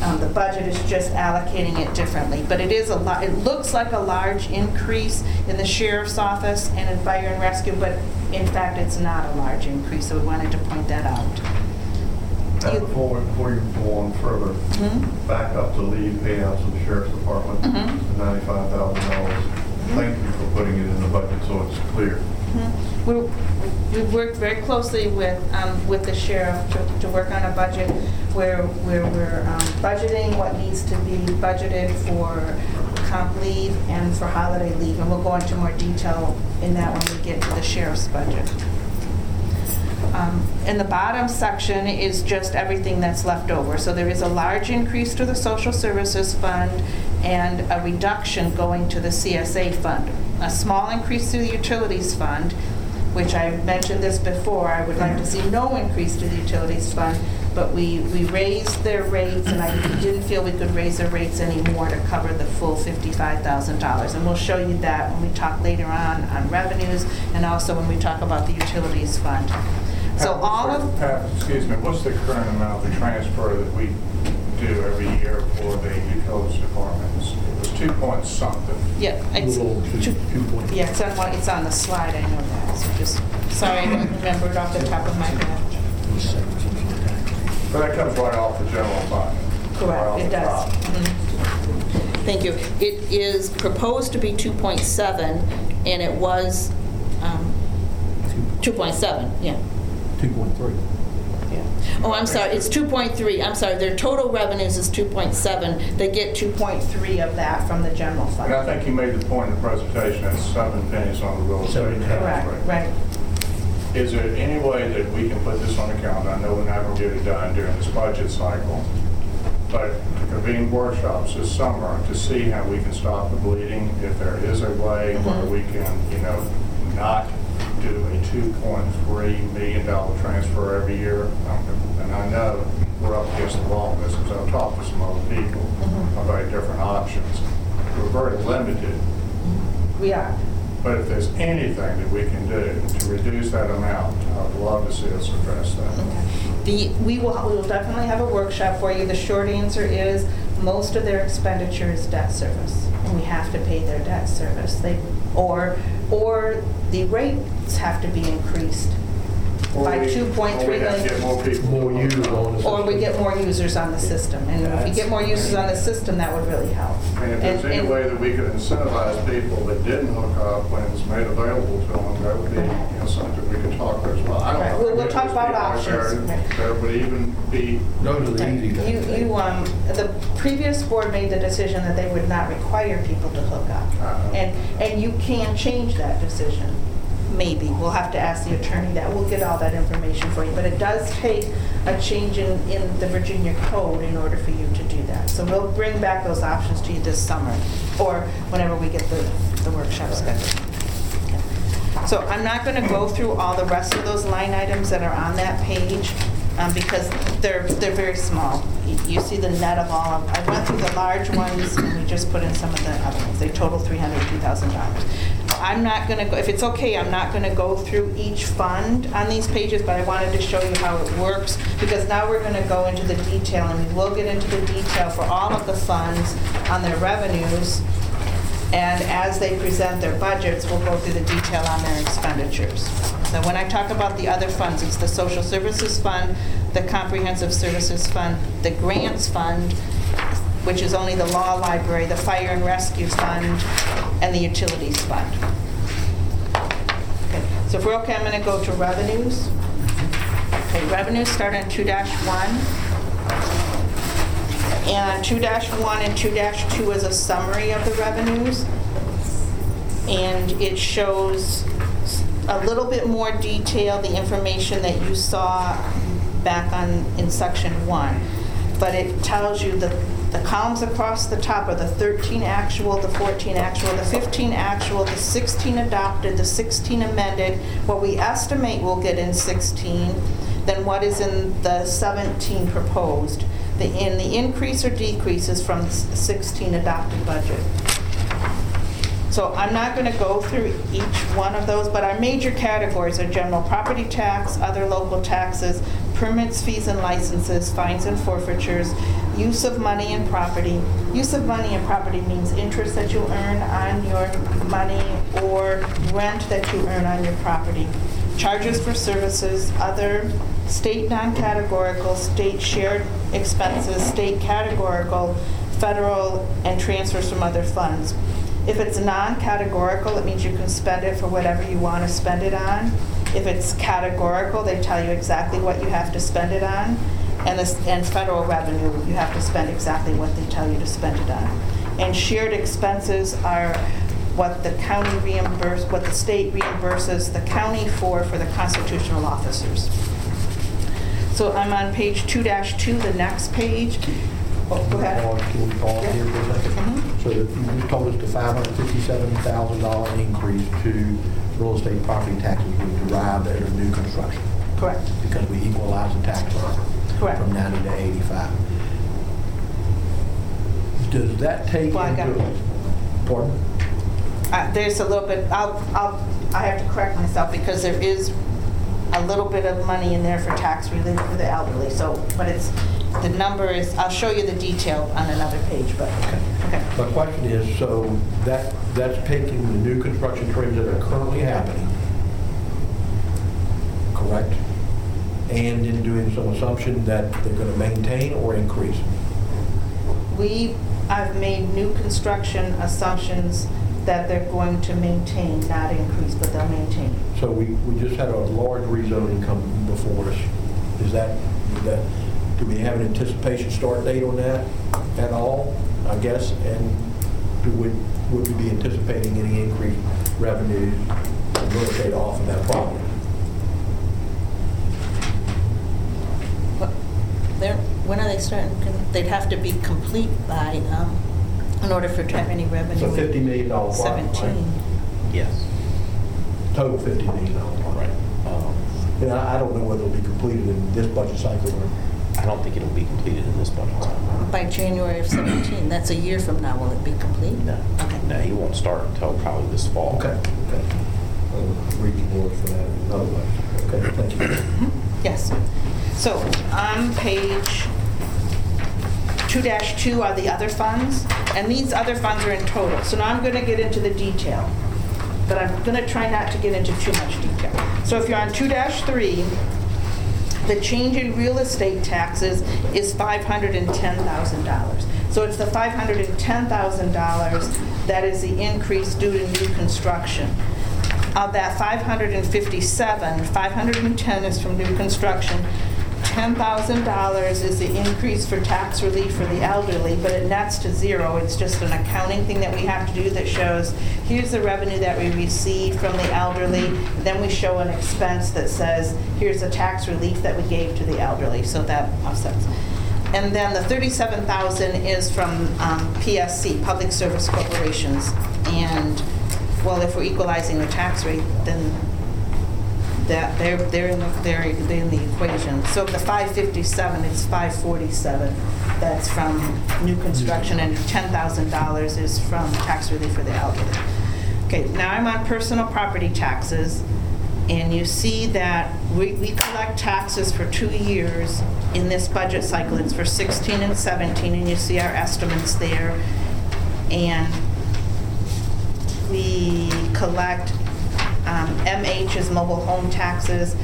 um, the budget is just allocating it differently. But it is a lot, it looks like a large increase in the sheriff's office and in fire and rescue, but in fact, it's not a large increase, so we wanted to point that out. Now, You- before, before you go on further, Mhm. back up to leave payouts of the sheriff's department, Mhm. the ninety-five thousand dollars. Thank you for putting it in the budget so it's clear. Mhm. We- We've worked very closely with, um, with the sheriff to, to work on a budget where, where we're um, budgeting what needs to be budgeted for comp leave and for holiday leave, and we'll go into more detail in that when we get to the sheriff's budget. Um, In the bottom section is just everything that's left over. So there is a large increase to the social services fund and a reduction going to the CSA fund. A small increase to the utilities fund, which I mentioned this before, I would like to see no increase to the utilities fund, but we, we raised their rates, and I didn't feel we could raise their rates anymore to cover the full $55,000. And we'll show you that when we talk later on, on revenues, and also when we talk about the utilities fund. So Pat, what's all the- of, Pat, excuse me, what's the current amount of transfer that we do every year for the utilities departments? It two point something. yeah, it's, Little two- two point- yeah, it's on, one- it's on the slide, I know that, so just, sorry, I don't remember it off the top of my head. But that comes right off the general fund. right Correct, off it the does. top. Mhm. Thank you. It is proposed to be 2.7, and it was um, 2.7, yeah. 2.3. Yeah. Oh, I'm sorry, it's 2.3, I'm sorry, their total revenues is 2.7. They get 2.3 of that from the general And I think you made the point in the presentation, that's seven pennies on the real estate tax Correct, right. Is there any way that we can put this on the calendar? I know we're not going to get it done during this budget cycle, but to convene workshops this summer to see how we can stop the bleeding, if there is a way where Mhm. we can, you know, not do a $2.3 million transfer every year. Um, And I know we're up against the wall on this, because I've talked to some other people Mhm. about different options. We're very limited, We are. but if there's anything that we can do to reduce that amount, I'd love to see us address that. The, we will, we will definitely have a workshop for you. The short answer is, most of their expenditure is debt service, and we have to pay their debt service. They, or, or the rates have to be increased by Or we- 2.3 we have to million. get more people. More users on the system. Or we get more users on the system, and if we get more users on the system, that would really help. And if there's And- any and- way that we could incentivize people that didn't hook up when it was made available to them, that would be, you know, something we could talk about as well. I don't Right, know. we'll- we'll If talk there's about people out there would even be, Those are the easy You, things. you, um, the previous board made the decision that they would not require people to hook up. Uh-huh. And, and you can change that decision, maybe. We'll have to ask the attorney that. We'll get all that information for you. But it does take a change in, in the Virginia code in order for you to do that. So we'll bring back those options to you this summer, or whenever we get the, the workshop scheduled. So I'm not going to go through all the rest of those line items that are on that page, um, because they're, they're very small. You- see the net of all, of- I went through the large ones, and we just put in some of the other ones. They total $302,000. I'm not going to, go if it's okay, I'm not going to go through each fund on these pages, but I wanted to show you how it works, because now we're going to go into the detail, and we will get into the detail for all of the funds on their revenues, and as they present their budgets, we'll go through the detail on their expenditures. So when I talk about the other funds, it's the Social Services Fund, the Comprehensive Services Fund, the Grants Fund, which is only the Law Library, the Fire and Rescue Fund, and the Utilities Fund. Okay, So if we're okay, I'm going to go to revenues. Okay, revenues start on 2-1. And 2-1 and 2-2 is a summary of the revenues. And it shows a little bit more detail, the information that you saw back on, in section one. But it tells you the, the columns across the top are the 13 actual, the 14 actual, the 15 actual, the 16 adopted, the 16 amended, what we estimate we'll get in 16, then what is in the 17 proposed. The, and the increase or decrease is from the 16 adopted budget. So I'm not going to go through each one of those, but our major categories are general property tax, other local taxes, permits, fees, and licenses, fines and forfeitures, use of money and property. Use of money and property means interest that you earn on your money or rent that you earn on your property. Charges for services, other state non-categorical, state shared expenses, state categorical, federal, and transfers from other funds. If it's non-categorical, it means you can spend it for whatever you want to spend it on. If it's categorical, they tell you exactly what you have to spend it on. And this, and federal revenue, you have to spend exactly what they tell you to spend it on. And shared expenses are what the county reimburse, what the state reimburses the county for, for the constitutional officers. So I'm on page 2-2, the next page. Oh, go ahead. Pause, Can we pause here for a second? Mhm. So you just told us the $557,000 increase to real estate property taxes was derived out of new construction Correct, because we equalized the tax rate correct. from 90 to 85. Does that take Well, I got- into... Pardon? Uh, There's a little bit, I'll, I'll, I have to correct myself because there is a little bit of money in there for tax relief for the elderly, so, but it's, the number is, I'll show you the detail on another page, but, okay. My question is, so that, that's taking the new construction trends that are currently happening, correct? And in doing some assumption that they're going to maintain or increase? We, I've made new construction assumptions that they're going to maintain, not increase, but they'll maintain. So we, we just had a large rezoning come before us. Is that, is that, do we have an anticipation start date on that at all, I guess? And do we, would we be anticipating any increased revenue from real estate off of that property? But There, when are they starting? Can- They'd have to be complete by, um, in order for it to have any revenue. It's a $50 million project, right? 17. Yes. Total $50 million project. Right. Um, And I I don't know whether it'll be completed in this budget cycle or, I don't think it'll be completed in this budget cycle. By January of 17, that's a year from now, will it be complete? No. Okay. No, he won't start until probably this fall. okay, okay. I'll Read the board for that in other ways. Okay, thank you. Mm-hmm. Yes. So on page 2-2 are the other funds, and these other funds are in total. So now I'm going to get into the detail, but I'm going to try not to get into too much detail. So if you're on 2-3, the change in real estate taxes is $510,000. So it's the $510,000 that is the increase due to new construction. Of that 557, 510 is from new construction. $10,000 is the increase for tax relief for the elderly, but it nets to zero. It's just an accounting thing that we have to do that shows, here's the revenue that we received from the elderly. Then we show an expense that says, here's the tax relief that we gave to the elderly, so that offsets. And then the 37,000 is from um, PSC, Public Service Corporations. And, well, if we're equalizing the tax rate, then that, they're, they're in the, they're they're in the equation. So the 557, it's 547. That's from new construction, and $10,000 is from tax relief for the elderly. Okay, now I'm on personal property taxes, and you see that we, we collect taxes for two years in this budget cycle. It's for 16 and 17, and you see our estimates there. And we collect, um, MH is mobile home taxes.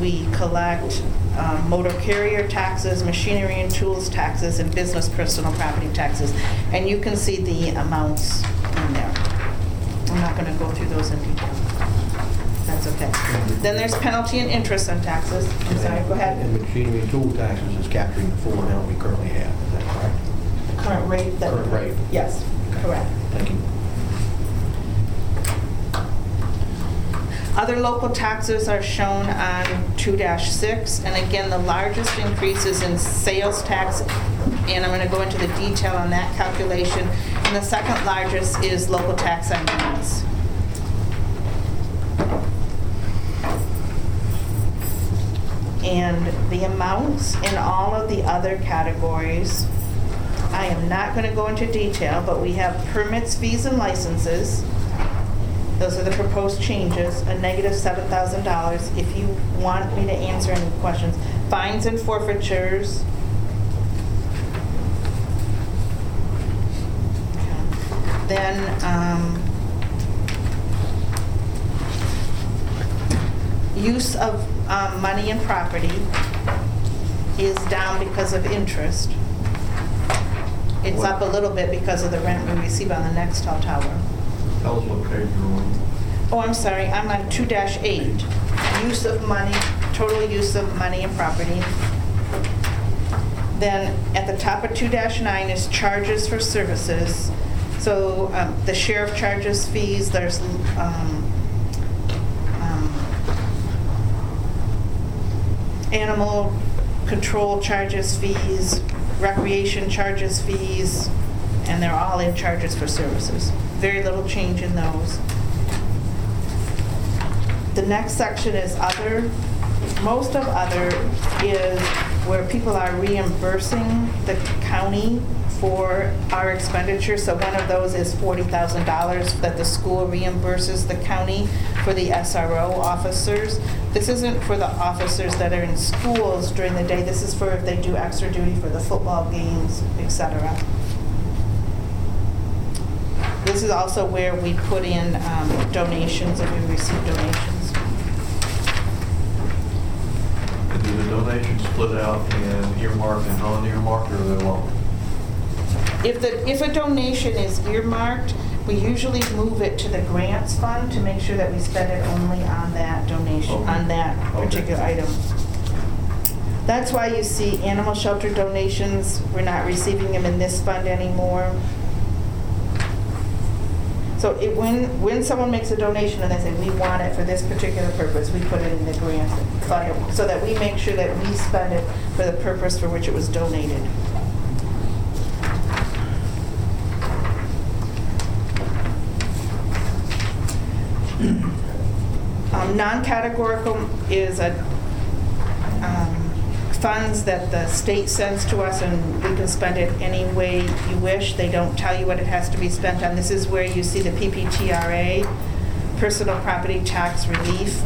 We collect um, motor carrier taxes, machinery and tools taxes, and business personal property taxes. And you can see the amounts in there. I'm not going to go through those in detail. That's okay. Then there's penalty and interest on taxes. I'm sorry, go ahead. And machinery and tool taxes is capturing the full amount we currently have, is that correct? Current rate that... Current rate. Yes, correct. Thank you. Other local taxes are shown on 2-6, and again, the largest increase is in sales tax, and I'm going to go into the detail on that calculation. And the second largest is local tax on. And the amounts in all of the other categories, I am not going to go into detail, but we have permits, fees, and licenses. Those are the proposed changes, a negative $7,000. If you want me to answer any questions, fines and forfeitures. Then, um, use of um, money and property is down because of interest. It's up a little bit because of the rent we receive on the Nextel tower. What page you're on. Oh, I'm sorry, I'm on 2-8, use of money, total use of money and property. Then at the top of 2-9 is charges for services. So um, the sheriff charges fees, there's um, um, animal control charges fees, recreation charges fees, and they're all in charges for services. Very little change in those. The next section is other. Most of other is where people are reimbursing the county for our expenditures. So one of those is $40,000 that the school reimburses the county for the SRO officers. This isn't for the officers that are in schools during the day. This is for if they do extra duty for the football games, et cetera. This is also where we put in um, donations, if we receive donations. And do the donations split out in earmarked and non-earmarked, or are they? If the, if a donation is earmarked, we usually move it to the grants fund to make sure that we spend it only on that donation, on that Okay. particular item. That's why you see animal shelter donations, we're not receiving them in this fund anymore. So it, when, when someone makes a donation and they say, we want it for this particular purpose, we put it in the grant fund, so that we make sure that we spend it for the purpose for which it was donated. Um, Non-categorical is a, funds that the state sends to us, and we can spend it any way you wish. They don't tell you what it has to be spent on. This is where you see the PPTRA, personal property tax relief,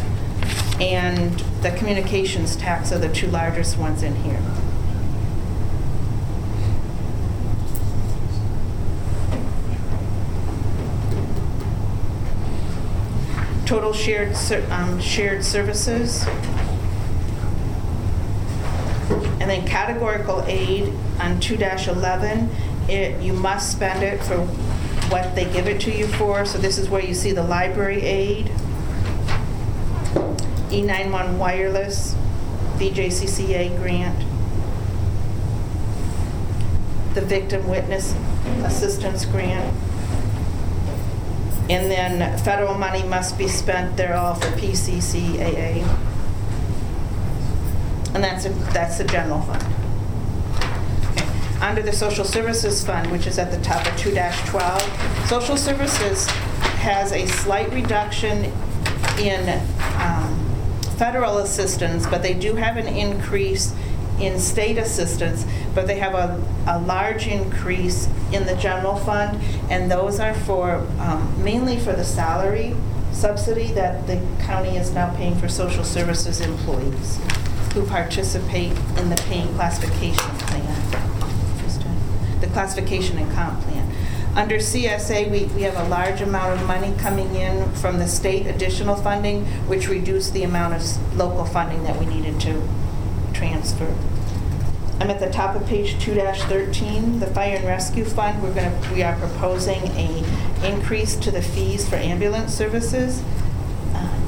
and the communications tax are the two largest ones in here. Total shared, um, shared services. And then categorical aid on 2-11, it, you must spend it for what they give it to you for. So this is where you see the library aid, E91 wireless, VJCCCA grant, the victim witness assistance grant. And then federal money must be spent, they're all for PCCAA. And that's, a- that's the general fund. Under the social services fund, which is at the top of 2-12, social services has a slight reduction in um, federal assistance, but they do have an increase in state assistance, but they have a, a large increase in the general fund, and those are for, um, mainly for the salary subsidy that the county is now paying for social services employees who participate in the paying classification plan. The classification and comp plan. Under CSA, we, we have a large amount of money coming in from the state additional funding, which reduced the amount of local funding that we needed to transfer. I'm at the top of page 2-13, the fire and rescue fund, we're gonna, we are proposing a increase to the fees for ambulance services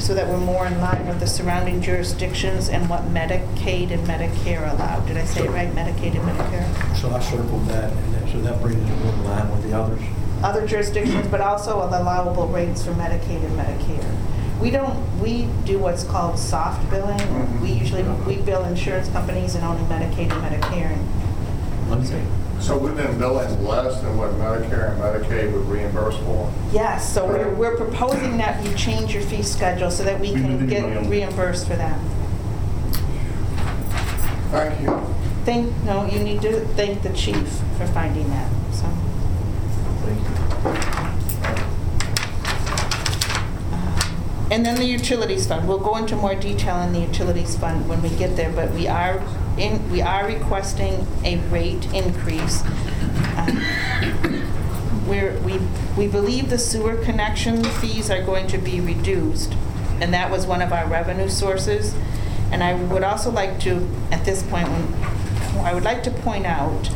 so that we're more in line with the surrounding jurisdictions and what Medicaid and Medicare allow. Did I say it right, Medicaid and Medicare? So I circled that, and that- so that brings it more in line with the others. Other jurisdictions, but also allowable rates for Medicaid and Medicare. We don't, we do what's called soft billing. Mm-hmm. We usually, we bill insurance companies and only Medicaid and Medicare. and Monday. So we've been billing less than what Medicare and Medicaid would reimburse for? Yes, so we're, we're proposing that you change your fee schedule so that we can get reimbursed for that. Thank you. Thank, no, you need to thank the chief for finding that, so. And then the utilities fund, we'll go into more detail in the utilities fund when we get there, but we are in, we are requesting a rate increase. Um, We're, we, we believe the sewer connection fees are going to be reduced, and that was one of our revenue sources. And I would also like to, at this point, I would like to point out,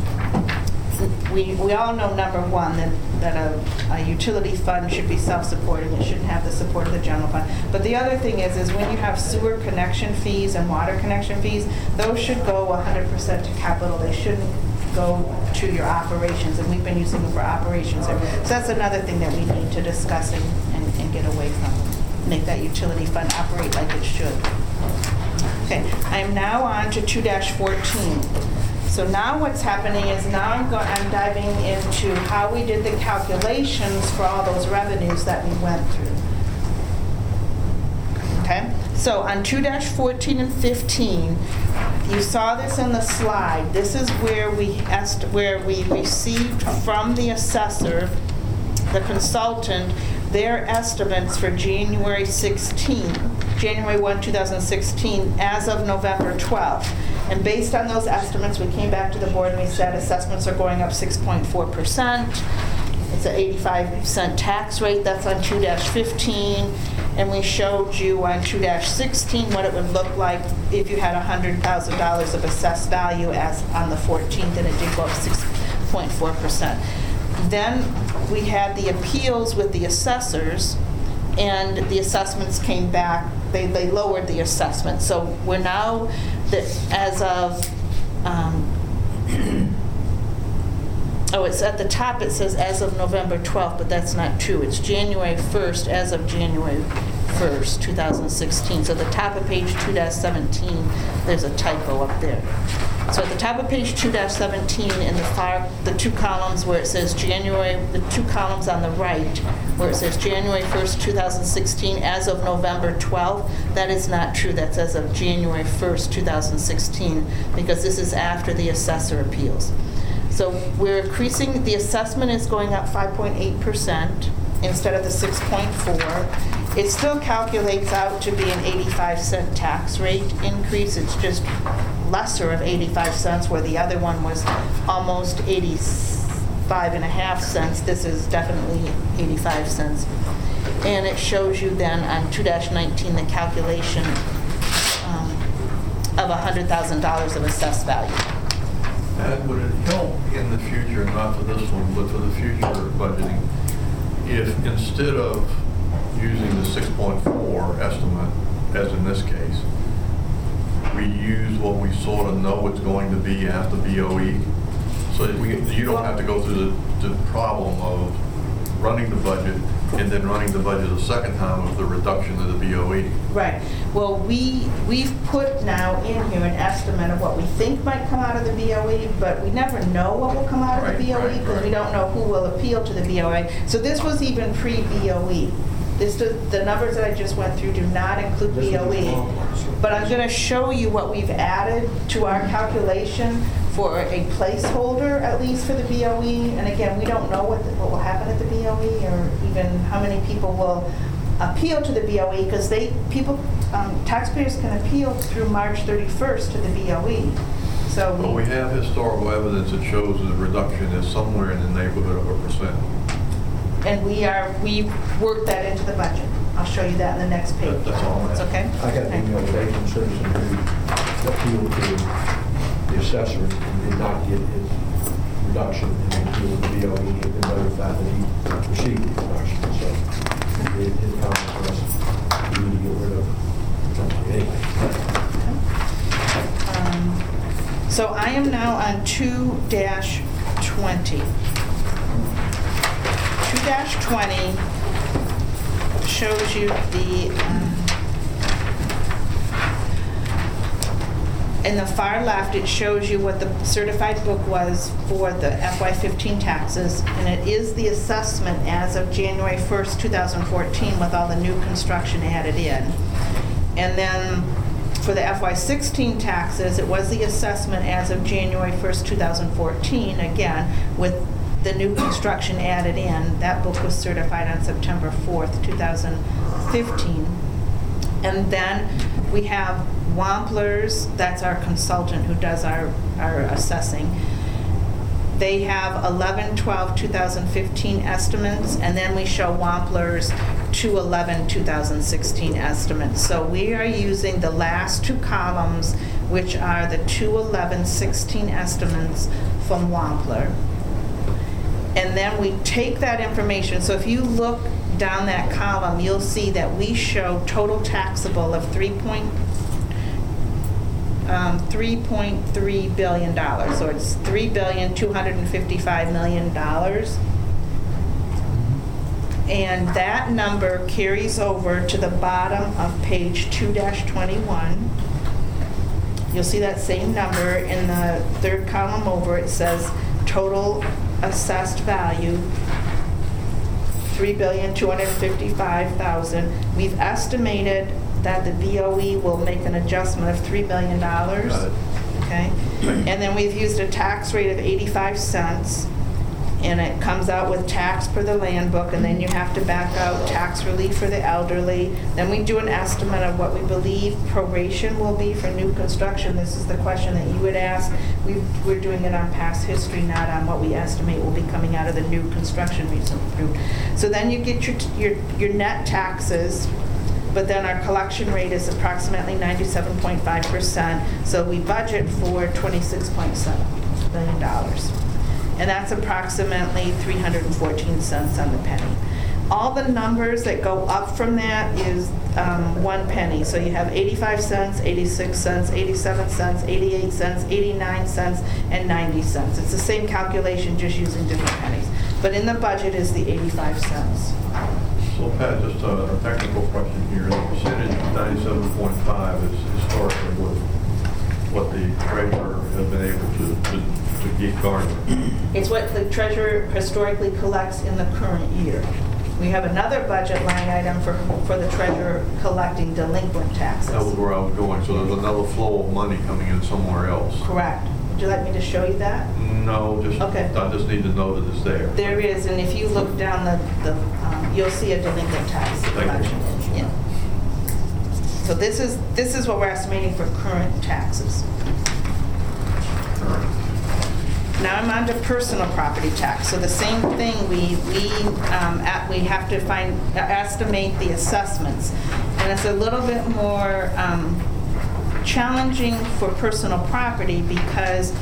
we, we all know, number one, that, that a, a utility fund should be self-supporting, it shouldn't have the support of the general fund. But the other thing is, is when you have sewer connection fees and water connection fees, those should go 100% to capital, they shouldn't go to your operations, and we've been using them for operations. So that's another thing that we need to discuss and, and and get away from, make that utility fund operate like it should. Okay, I'm now on to 2-14. So now what's happening is now I'm going, I'm diving into how we did the calculations for all those revenues that we went through. Okay, so on 2-14 and 15, you saw this in the slide. This is where we est, where we received from the assessor, the consultant, their estimates for January 16, January 1, 2016, as of November 12th. And based on those estimates, we came back to the board and we said assessments are going up 6.4%. It's an 85 cent tax rate, that's on 2-15. And we showed you on 2-16 what it would look like if you had $100,000 of assessed value as on the 14th, and it did go up 6.4%. Then we had the appeals with the assessors, and the assessments came back, they, they lowered the assessment. So we're now, the- as of um, [clears throat] Oh, it's at the top, it says as of November 12th, but that's not true. It's January 1st, as of January 1st, 2016. So the top of page 2-17, there's a typo up there. So at the top of page 2-17, in the the two columns where it says January, the two columns on the right, where it says January 1st, 2016, as of November 12th, that is not true. That's as of January 1st, 2016, because this is after the assessor appeals. So we're increasing, the assessment is going up 5.8% instead of the 6.4. It still calculates out to be an 85 cent tax rate increase. It's just lesser of 85 cents, where the other one was almost 85 and a half cents. This is definitely 85 cents. And it shows you then on 2-19, the calculation um, of $100,000 of assessed value. That would help in the future, not for this one, but for the future budgeting, if instead of using the 6.4 estimate, as in this case, we use what we sort of know it's going to be after BOE? So that we, you don't have to go through the, the problem of running the budget and then running the budget a second time with the reduction of the BOE. Right. Well, we, we've put now in here an estimate of what we think might come out of the BOE, but we never know what will come out of the Right, BOE right, because we right. don't know who will appeal to the BOE. So this was even pre-BOE. This, does- the numbers that I just went through do not include BOE. But I'm going to show you what we've added to our calculation for a placeholder, at least for the BOE. And again, we don't know what, the- what will happen at the BOE or even how many people will appeal to the BOE because they, people, um, taxpayers can appeal through March 31st to the BOE. So. But we have historical evidence that shows the reduction is somewhere in the neighborhood of a percent. And we are, we worked that into the budget. I'll show you that in the next page. That- that's all I It's okay? I got an email today from a citizen who appealed to the assessor and did not get his reduction and appealed to the BOE and been notified that he received the reduction. So his his comment was, we need to get rid of it. Anyway. Um, So I am now on 2-20. 2-20 shows you the, um, in the far left, it shows you what the certified book was for the FY15 taxes, and it is the assessment as of January 1st, 2014, with all the new construction added in. And then for the FY16 taxes, it was the assessment as of January 1st, 2014, again, with the new construction added in. That book was certified on September 4th, 2015. And then we have Wamplers, that's our consultant who does our, our assessing. They have 11, 12, 2015 estimates, and then we show Wamplers 211, 2016 estimates. So we are using the last two columns, which are the 211, 16 estimates from Wampler. And then we take that information, so if you look down that column, you'll see that we show total taxable of 3 point, um, $3.3 billion. So it's $3,255 million. And that number carries over to the bottom of page 2-21. You'll see that same number in the third column over. It says total assessed value, $3,255,000. We've estimated that the BOE will make an adjustment of $3 million. Got it. Okay? And then we've used a tax rate of 85 cents, and it comes out with tax per the land book, and then you have to back out tax relief for the elderly. Then we do an estimate of what we believe proration will be for new construction. This is the question that you would ask. We- We're doing it on past history, not on what we estimate will be coming out of the new construction. So then you get your, your, your net taxes, but then our collection rate is approximately 97.5%, so we budget for $26.7 million. And that's approximately 314 cents on the penny. All the numbers that go up from that is um, one penny. So you have 85 cents, 86 cents, 87 cents, 88 cents, 89 cents, and 90 cents. It's the same calculation, just using different pennies. But in the budget is the 85 cents. So Pat, just a technical question here. The percentage of ninety-seven point five is historically what, what the treasurer has been able to, to to keep garner. It's what the treasurer historically collects in the current year. We have another budget line item for, for the treasurer collecting delinquent taxes. That was where I was going. So there's another flow of money coming in somewhere else. Correct. Would you like me to show you that? No, just, Okay. I just need to know that it's there. There is, and if you look down the, the, um, you'll see a delinquent tax Thank you. So this is, this is what we're estimating for current taxes. Now I'm on to personal property tax. So the same thing, we, we, um, at- we have to find, estimate the assessments. And it's a little bit more um, challenging for personal property because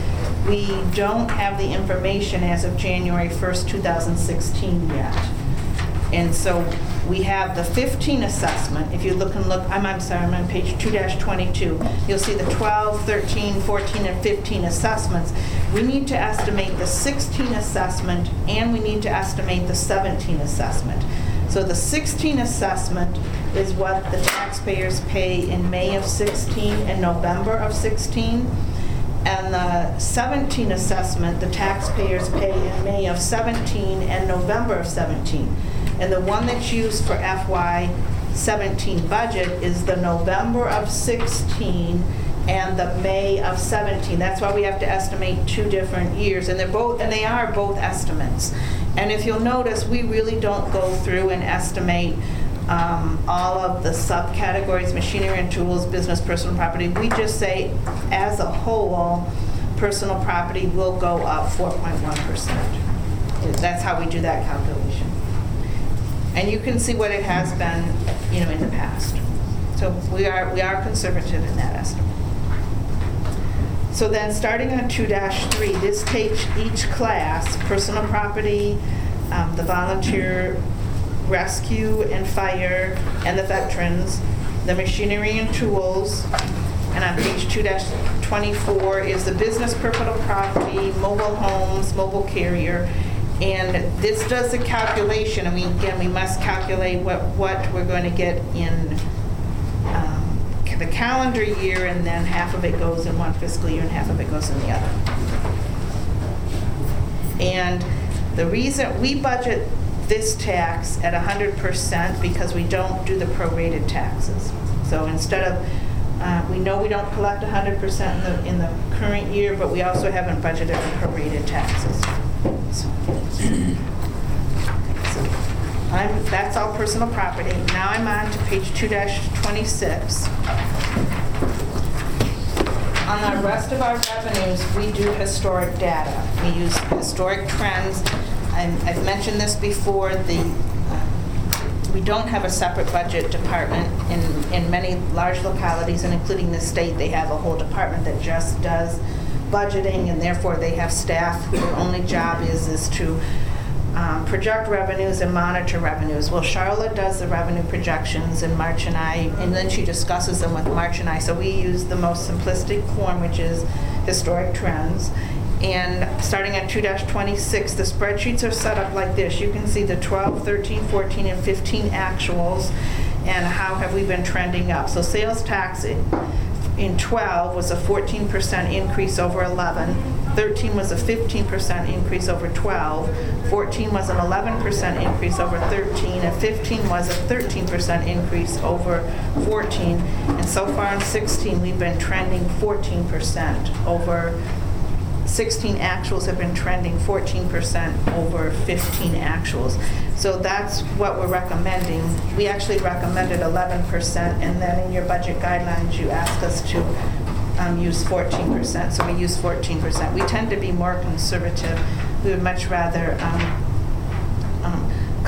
we don't have the information as of January 1st, 2016 yet. And so we have the 15 assessment. If you look and look, I'm, I'm sorry, I'm on page 2-22. You'll see the 12, 13, 14, and 15 assessments. We need to estimate the 16 assessment, and we need to estimate the 17 assessment. So the 16 assessment is what the taxpayers pay in May of 16 and November of 16. And the 17 assessment, the taxpayers pay in May of 17 and November of 17. And the one that's used for FY 17 budget is the November of 16 and the May of 17. That's why we have to estimate two different years, and they're both, and they are both estimates. And if you'll notice, we really don't go through and estimate um, all of the subcategories, machinery and tools, business, personal property. We just say, as a whole, personal property will go up 4.1%. That's how we do that calculation. And you can see what it has been, you know, in the past. So we are, we are conservative in that estimate. So then, starting on 2-3, this takes each class, personal property, um, the volunteer rescue and fire, and the veterans, the machinery and tools, and on page 2-24 is the business personal property, mobile homes, mobile carrier, and this does the calculation, I mean, again, we must calculate what, what we're going to get in um, the calendar year, and then half of it goes in one fiscal year and half of it goes in the other. And the reason, we budget this tax at 100% because we don't do the prorated taxes. So instead of, uh, we know we don't collect 100% in the, in the current year, but we also haven't budgeted for prorated taxes. So- so I'm, that's all personal property. Now I'm on to page 2-26. On the rest of our revenues, we do historic data. We use historic trends. And I've mentioned this before, the, uh, we don't have a separate budget department. In, in many large localities, and including the state, they have a whole department that just does budgeting, and therefore they have staff whose only job is, is to um, project revenues and monitor revenues. Well, Charlotte does the revenue projections and March and I, and then she discusses them with March and I. So we use the most simplistic form, which is historic trends. And starting at 2-26, the spreadsheets are set up like this. You can see the 12, 13, 14, and 15 actuals, and how have we been trending up. So sales tax in in 12 was a 14% increase over 11, 13 was a 15% increase over 12, 14 was an 11% increase over 13, and 15 was a 13% increase over 14. And so far in 16, we've been trending 14% over 16 actuals have been trending 14% over 15 actuals. So that's what we're recommending. We actually recommended 11%, and then in your budget guidelines, you asked us to um, use 14%, so we use 14%. We tend to be more conservative. We would much rather um,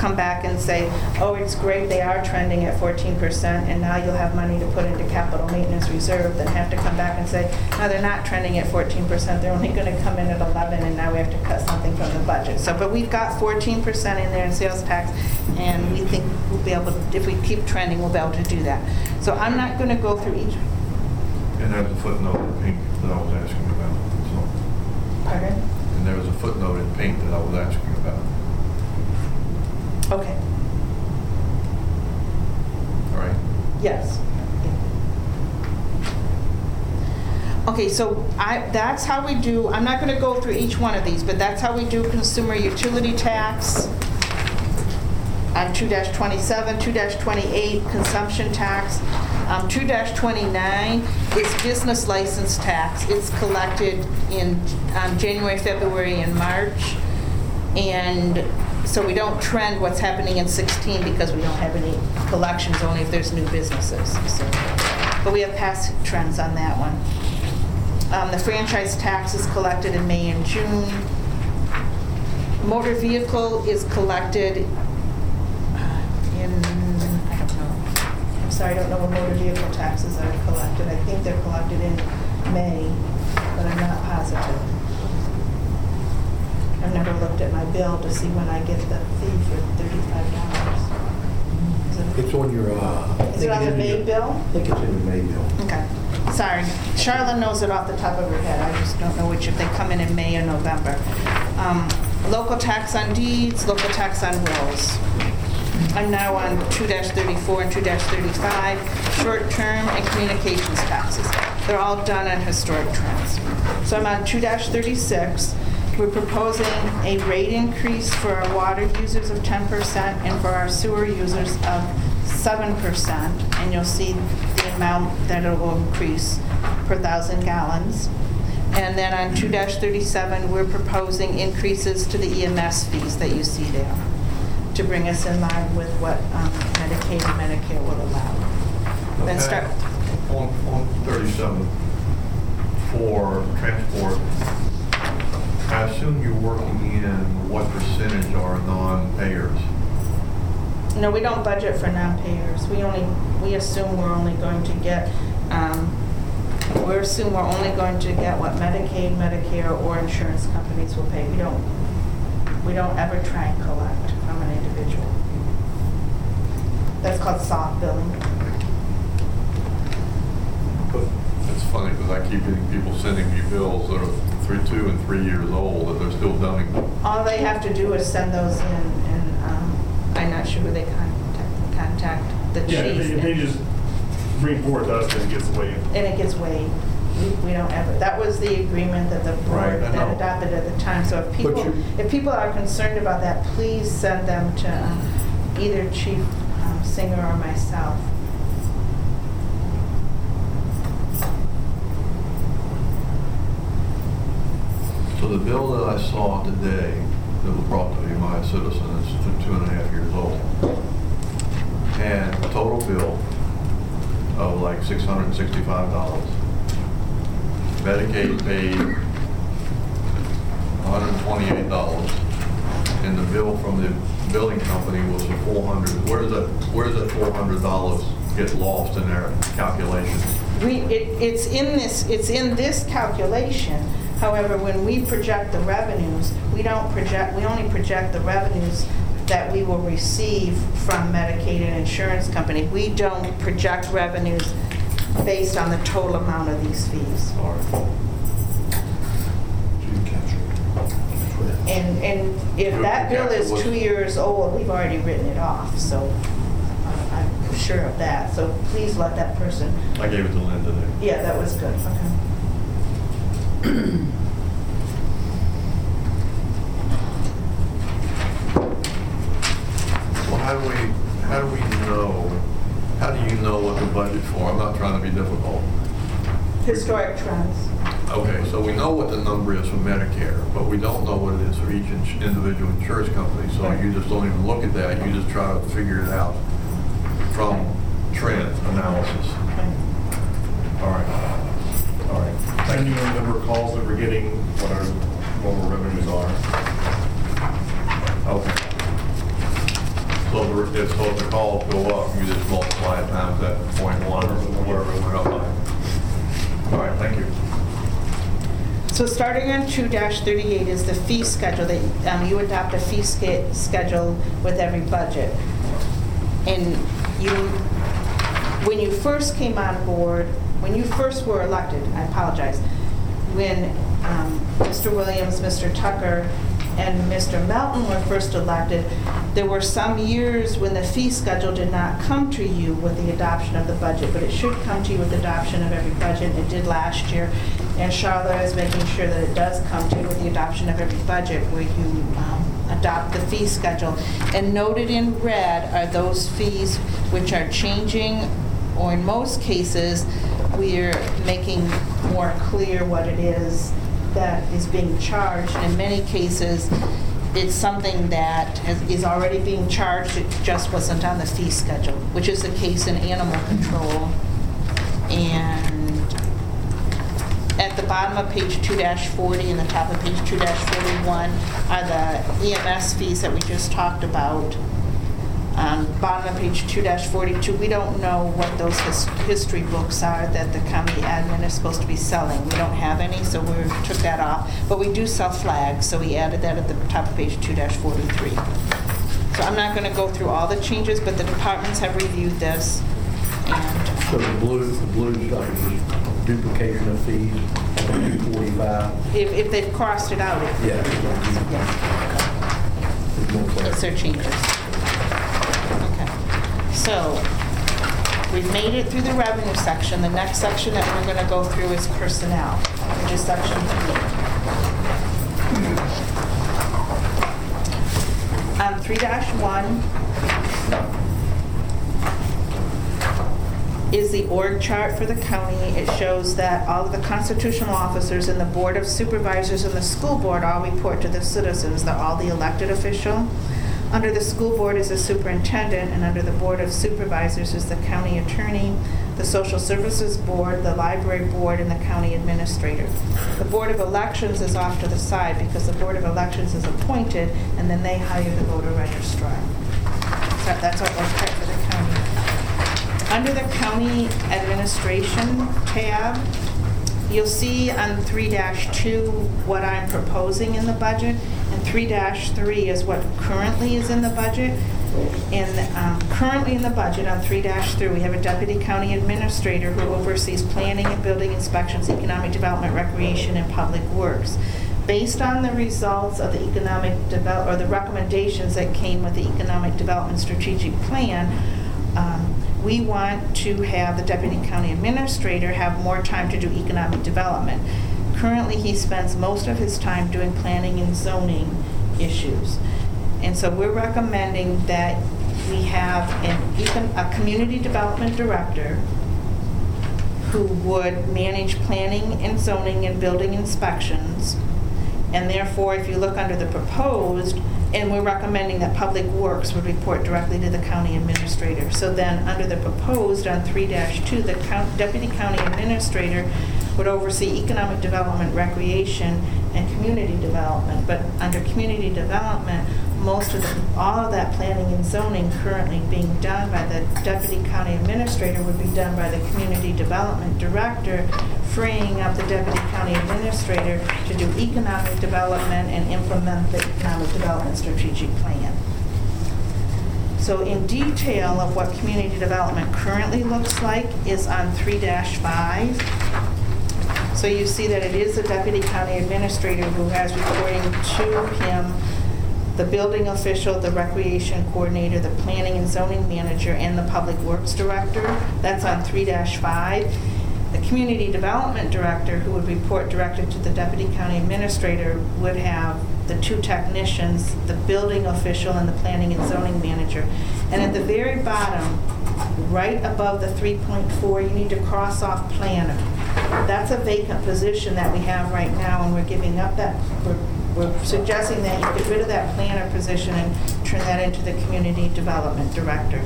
come back and say, oh, it's great, they are trending at 14%, and now you'll have money to put into capital maintenance reserve, then have to come back and say, no, they're not trending at 14%, they're only going to come in at 11, and now we have to cut something from the budget. So, but we've got 14% in there in sales tax, And we think we'll be able, to if we keep trending, we'll be able to do that. So I'm not going to go through each, And there's a footnote in pink that I was asking about, so. pardon? And there was a footnote in pink that I was asking about. Okay, All right? yes. Okay, so I, that's how we do, I'm not going to go through each one of these, but that's how we do consumer utility tax on 2-27, 2-28, consumption tax. Um, 2-29 is business license tax. It's collected in um, January, February, and March. And so we don't trend what's happening in 16 because we don't have any collections, only if there's new businesses, so. But we have past trends on that one. Um, The franchise tax is collected in May and June. Motor vehicle is collected in, I don't know. I'm sorry, I don't know when motor vehicle taxes are collected. I think they're collected in May, but I'm not positive. I've never looked at my bill to see when I get the fee for thirty-five dollars. It's on your, uh. I Is think it on the in May your- bill? I think it's in the May bill. Okay, sorry. Charlotte knows it off the top of her head. I just don't know which, if they come in in May or November. Um, Local tax on deeds, local tax on wills. I'm now on 2-34 and 2-35, short-term and communications taxes. They're all done on historic trends. So I'm on 2-36. We're proposing a rate increase for our water users of 10% and for our sewer users of 7%. And you'll see the amount that it will increase per thousand gallons. And then on 2-37, we're proposing increases to the EMS fees that you see there to bring us in line with what um, Medicaid and Medicare will allow. Then Okay. start, On, on 37, for transport, I assume you're working in what percentage are non-payers? no, we don't budget for non-payers. We only, we assume we're only going to get, um, we assume we're only going to get what Medicaid, Medicare, or insurance companies will pay. We don't, we don't ever try and collect from an individual. That's called soft billing. It's funny, because I keep getting people sending me bills that are three, two and three years old, that they're still dunning them. All they have to do is send those in, and um, I'm not sure who they contact, contact the Yeah, if chief. they, if they just report to us, then it gets away. And it gets weighed. We we don't ever, that was the agreement that the Right, board I that know. adopted at the time. So if people, you- if people are concerned about that, please send them to um, either Chief um, Singer or myself. So the bill that I saw today, that was brought to me by a citizen, is two- and a half years old, And a total bill of like six hundred and sixty-five dollars. Medicaid paid hundred and the bill from the billing company was for four hundred. Where does that, where does that four hundred dollars get lost in their calculation? We, it, it's in this, it's in this calculation. However, when we project the revenues, we don't project, we only project the revenues that we will receive from Medicaid and insurance company. We don't project revenues based on the total amount of these fees. And, and if that bill is two years old, we've already written it off, so uh, I'm sure of that. So please let that person I gave it to Linda there. yeah, that was good, okay. [clears throat] Well, how do we, how do we know, how do you know what to budget for? I'm not trying to be difficult. Historic trends. Okay, so we know what the number is for Medicare, but we don't know what it is for each ins- individual insurance company. So you just don't even look at that, you just try to figure it out from trend analysis. All right, all right. Depending on the number of calls that we're getting, what our normal revenues are. Okay. So the, if, so the calls go up, you just multiply it times that point one or whatever it went up by. All right, thank you. So starting on 2-38 is the fee schedule, that um, you adopt a fee sca- schedule with every budget. And you, when you first came on board, when you first were elected, I apologize, when um, Mr. Williams, Mr. Tucker, and Mr. Melton were first elected, there were some years when the fee schedule did not come to you with the adoption of the budget, but it should come to you with adoption of every budget. It did last year. And Charlotte is making sure that it does come to you with the adoption of every budget where you um, adopt the fee schedule. And noted in red are those fees which are changing, or in most cases, we're making more clear what it is that is being charged. In many cases, it's something that has- is already being charged, it just wasn't on the fee schedule, which is the case in animal control. And at the bottom of page 2-40 and the top of page 2-41 are the EMS fees that we just talked about. Um, Bottom of page 2-42, we don't know what those his- history books are that the county admin is supposed to be selling. We don't have any, so we took that off. But we do sell flags, so we added that at the top of page 2-43. So I'm not going to go through all the changes, but the departments have reviewed this, and So the blue, the blue stuff is just duplication of fees, two forty-five. if if they've crossed it out, it- Yeah. It's more clear. It's their changes. So, we've made it through the revenue section. The next section that we're going to go through is personnel, which is section three. On three one is the org chart for the county. It shows that all of the constitutional officers and the board of supervisors and the school board all report to the citizens. They're all the elected official. Under the school board is the superintendent, and under the board of supervisors is the county attorney, the social services board, the library board, and the county administrator. The board of elections is off to the side because the board of elections is appointed, and then they hire the voter registrar. So that's our chart for the county. Under the county administration tab, you'll see on 3-2 what I'm proposing in the budget, 3-3 is what currently is in the budget. And um, currently in the budget on 3-3, we have a deputy county administrator who oversees planning and building inspections, economic development, recreation, and public works. Based on the results of the economic develop, or the recommendations that came with the economic development strategic plan, um, we want to have the deputy county administrator have more time to do economic development. Currently, he spends most of his time doing planning and zoning issues. And so we're recommending that we have an, econ- a community development director who would manage planning and zoning and building inspections. And therefore, if you look under the proposed, and we're recommending that Public Works would report directly to the county administrator. So then, under the proposed on 3-2, the count- deputy county administrator would oversee economic development, recreation, and community development. But under community development, most of the, all of that planning and zoning currently being done by the deputy county administrator would be done by the community development director, freeing up the deputy county administrator to do economic development and implement the economic development strategic plan. So in detail of what community development currently looks like is on 3-5. So you see that it is the deputy county administrator who has reporting to him the building official, the recreation coordinator, the planning and zoning manager, and the public works director. That's on 3-5. The community development director, who would report directly to the deputy county administrator, would have the two technicians, the building official, and the planning and zoning manager. And at the very bottom, right above the 3.4, you need to cross off planner. That's a vacant position that we have right now, and we're giving up that, we're we're suggesting that you get rid of that planner position and turn that into the community development director.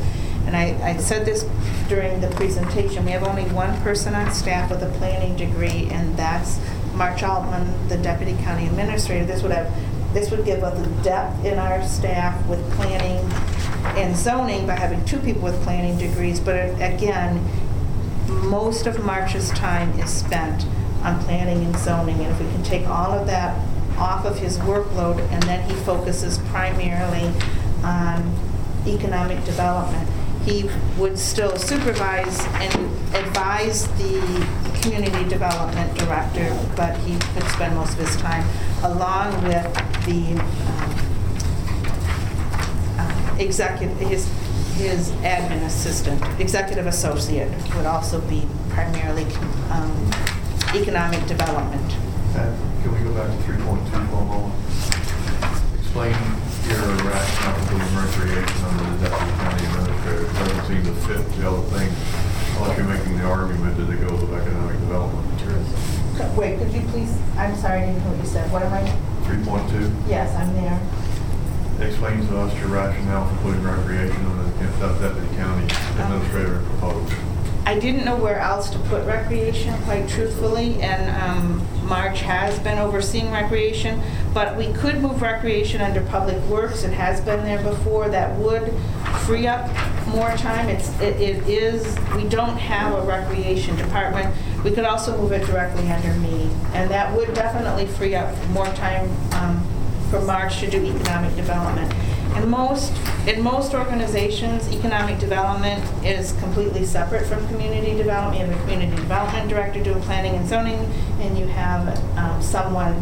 And I, I said this during the presentation, we have only one person on staff with a planning degree, and that's March Altman, the deputy county administrator. This would have, this would give us depth in our staff with planning and zoning by having two people with planning degrees, but again, most of March's time is spent on planning and zoning. And if we can take all of that off of his workload, and then he focuses primarily on economic development, he would still supervise and advise the community development director, but he could spend most of his time along with the um, uh, executive, his, his admin assistant, executive associate would also be primarily um, economic development. Pat, can we go back to 3.2 for a moment? Explain your rationale for putting recreation under the deputy county administrator. It doesn't seem to fit the other thing, unless you're making the argument that it goes with economic development. Wait, could you please, I'm sorry, I didn't hear what you said. What am I? 3.2, Yes, I'm there. Explain to us your rationale for putting recreation under the deputy county administrator proposed. I didn't know where else to put recreation, quite truthfully, and um, Marge has been overseeing recreation, but we could move recreation under Public Works, it has been there before, that would free up more time, it's, it it is, we don't have a recreation department, we could also move it directly under me, and that would definitely free up more time for March to do economic development. In most, in most organizations, economic development is completely separate from community development. You have a community development director doing planning and zoning, and you have um, someone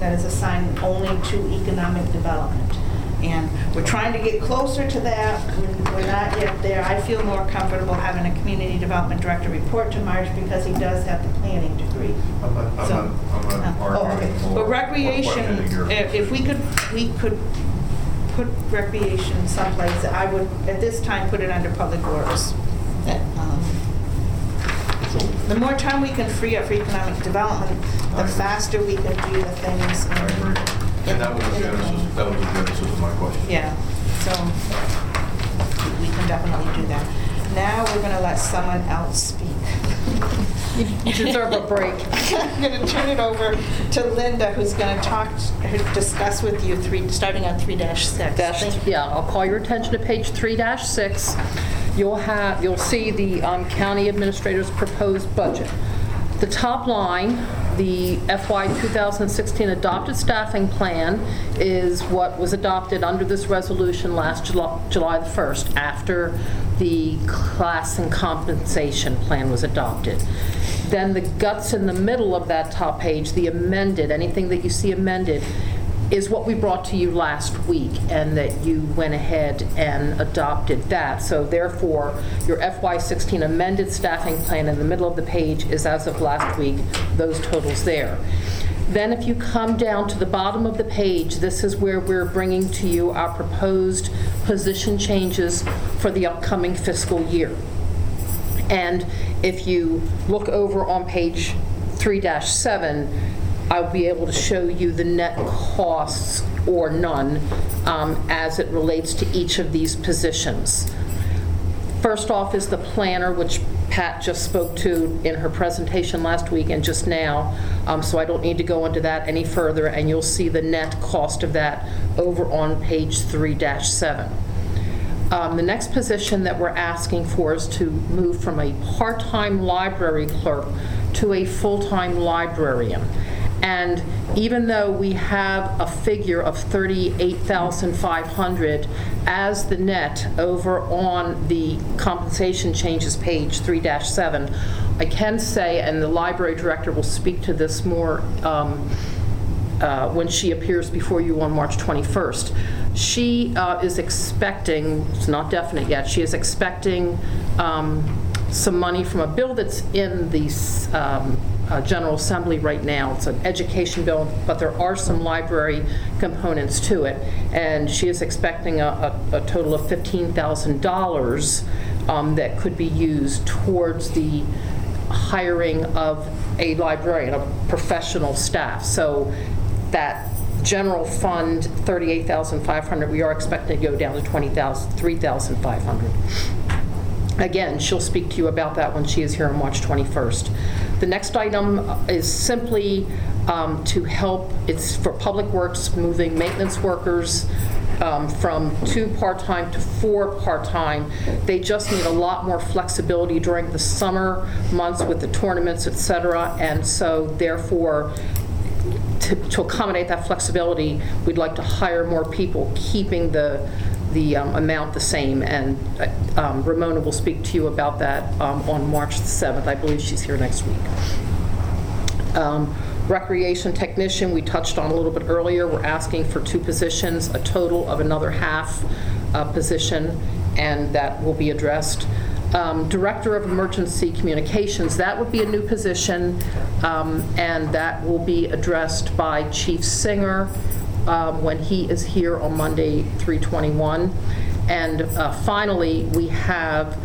that is assigned only to economic development. And we're trying to get closer to that. We're we're not yet there. I feel more comfortable having a community development director report to Marge because he does have the planning degree. I'm not, I'm So- not, I'm not Oh, okay. arguing for. But recreation, if if we could, we could put recreation someplace, I would, at this time, put it under Public Works. That, um, The more time we can free up for economic development, the faster we can do the things. I agree. And that was the genesis, that was the genesis of my question. Yeah, so we can definitely do that. Now, we're going to let someone else speak. You deserve a break. [laughs] I'm going to turn it over to Linda, who's going to talk, discuss with you three, starting on 3-6. Dash, Thank yeah, I'll call your attention to page 3-6. You'll have, you'll see the um, county administrator's proposed budget. The top line, the FY 2016 adopted staffing plan is what was adopted under this resolution last July July the 1st, after the class and compensation plan was adopted. Then the guts in the middle of that top page, the amended, anything that you see amended, is what we brought to you last week, and that you went ahead and adopted that. So therefore, your FY16 amended staffing plan in the middle of the page is as of last week, those totals there. Then if you come down to the bottom of the page, this is where we're bringing to you our proposed position changes for the upcoming fiscal year. And if you look over on page 3-7, I'll be able to show you the net costs or none um, as it relates to each of these positions. First off is the planner, which Pat just spoke to in her presentation last week and just now, um, so I don't need to go into that any further, and you'll see the net cost of that over on page 3-7. Um, The next position that we're asking for is to move from a part-time library clerk to a full-time librarian. And even though we have a figure of 38,500 as the net over on the compensation changes page 3-7, I can say, and the library director will speak to this more um, uh, when she appears before you on March 21st. She uh, is expecting, it's not definite yet, she is expecting um, some money from a bill that's in the um, uh, General Assembly right now. It's an education bill, but there are some library components to it. And she is expecting a a- a total of $15,000 um, that could be used towards the hiring of a librarian, a professional staff. So that general fund, 38,500, we are expecting to go down to 20,000, 3,500. Again, she'll speak to you about that when she is here on March 21st. The next item is simply um, to help, it's for Public Works, moving maintenance workers um, from two part-time to four part-time. They just need a lot more flexibility during the summer months with the tournaments, et cetera, and so therefore, to to accommodate that flexibility, we'd like to hire more people, keeping the, the um, amount the same. And uh, um, Ramona will speak to you about that um, on March the 7th. I believe she's here next week. Um, Recreation technician, we touched on a little bit earlier. We're asking for two positions, a total of another half uh, position, and that will be addressed. Um, Director of Emergency Communications, that would be a new position, um, and that will be addressed by Chief Singer um, when he is here on Monday, 321. And uh, finally, we have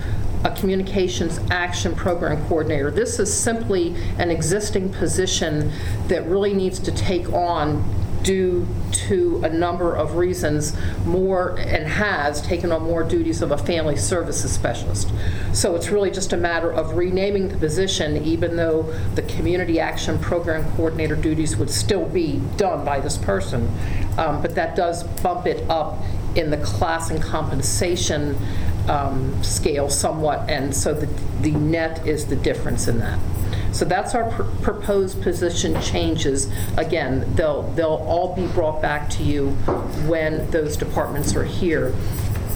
a Communications Action Program Coordinator. This is simply an existing position that really needs to take on due to a number of reasons, more, and has taken on more duties of a family services specialist. So it's really just a matter of renaming the position, even though the Community Action Program Coordinator duties would still be done by this person. Um, But that does bump it up in the class and compensation um, scale somewhat, and so the the net is the difference in that. So that's our pr- proposed position changes. Again, they'll, they'll all be brought back to you when those departments are here.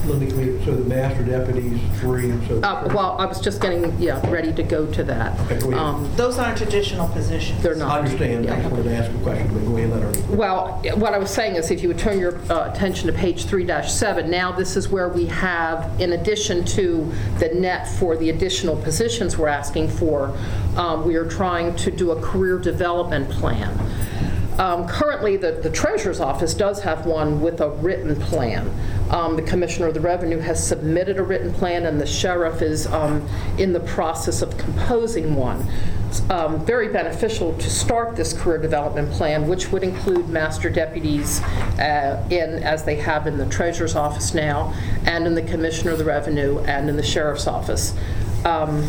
Let me, so the master deputies, three, and so. Uh, Well, I was just getting, yeah, ready to go to that. Okay, go ahead. Um, Those aren't traditional positions. They're not. I not. understand, I just wanted to ask a question, but go ahead, let her. Well, what I was saying is if you would turn your uh, attention to page 3-7, now this is where we have, in addition to the net for the additional positions we're asking for, um, we are trying to do a career development plan. Um, Currently, the the treasurer's office does have one with a written plan. Um, The commissioner of the revenue has submitted a written plan, and the sheriff is um, in the process of composing one. Um, Very beneficial to start this career development plan, which would include master deputies uh, in, as they have in the treasurer's office now, and in the commissioner of the revenue, and in the sheriff's office. Um,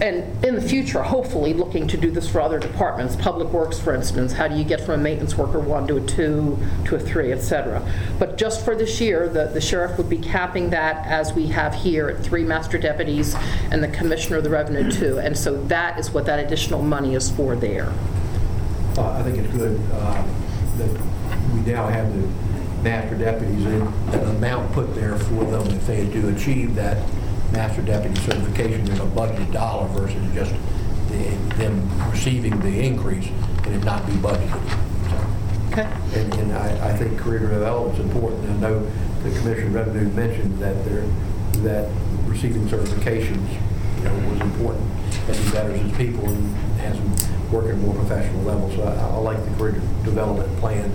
and in the future, hopefully, looking to do this for other departments, Public Works, for instance, how do you get from a maintenance worker one to a two, to a three, et cetera. But just for this year, the the sheriff would be capping that as we have here at three master deputies and the commissioner of the revenue two. And so that is what that additional money is for there. Uh, I think it's good uh, that we now have the master deputies in, an amount put there for them if they do achieve that master deputy certification, there's a budgeted dollar versus just the- them receiving the increase and it not be budgeted. So, Okay? And, and I, I think career development's important. I know the Commissioner of Revenue mentioned that there, that receiving certifications, you know, was important. That he betters his people and has them work at a more professional level. So I, I like the career development plan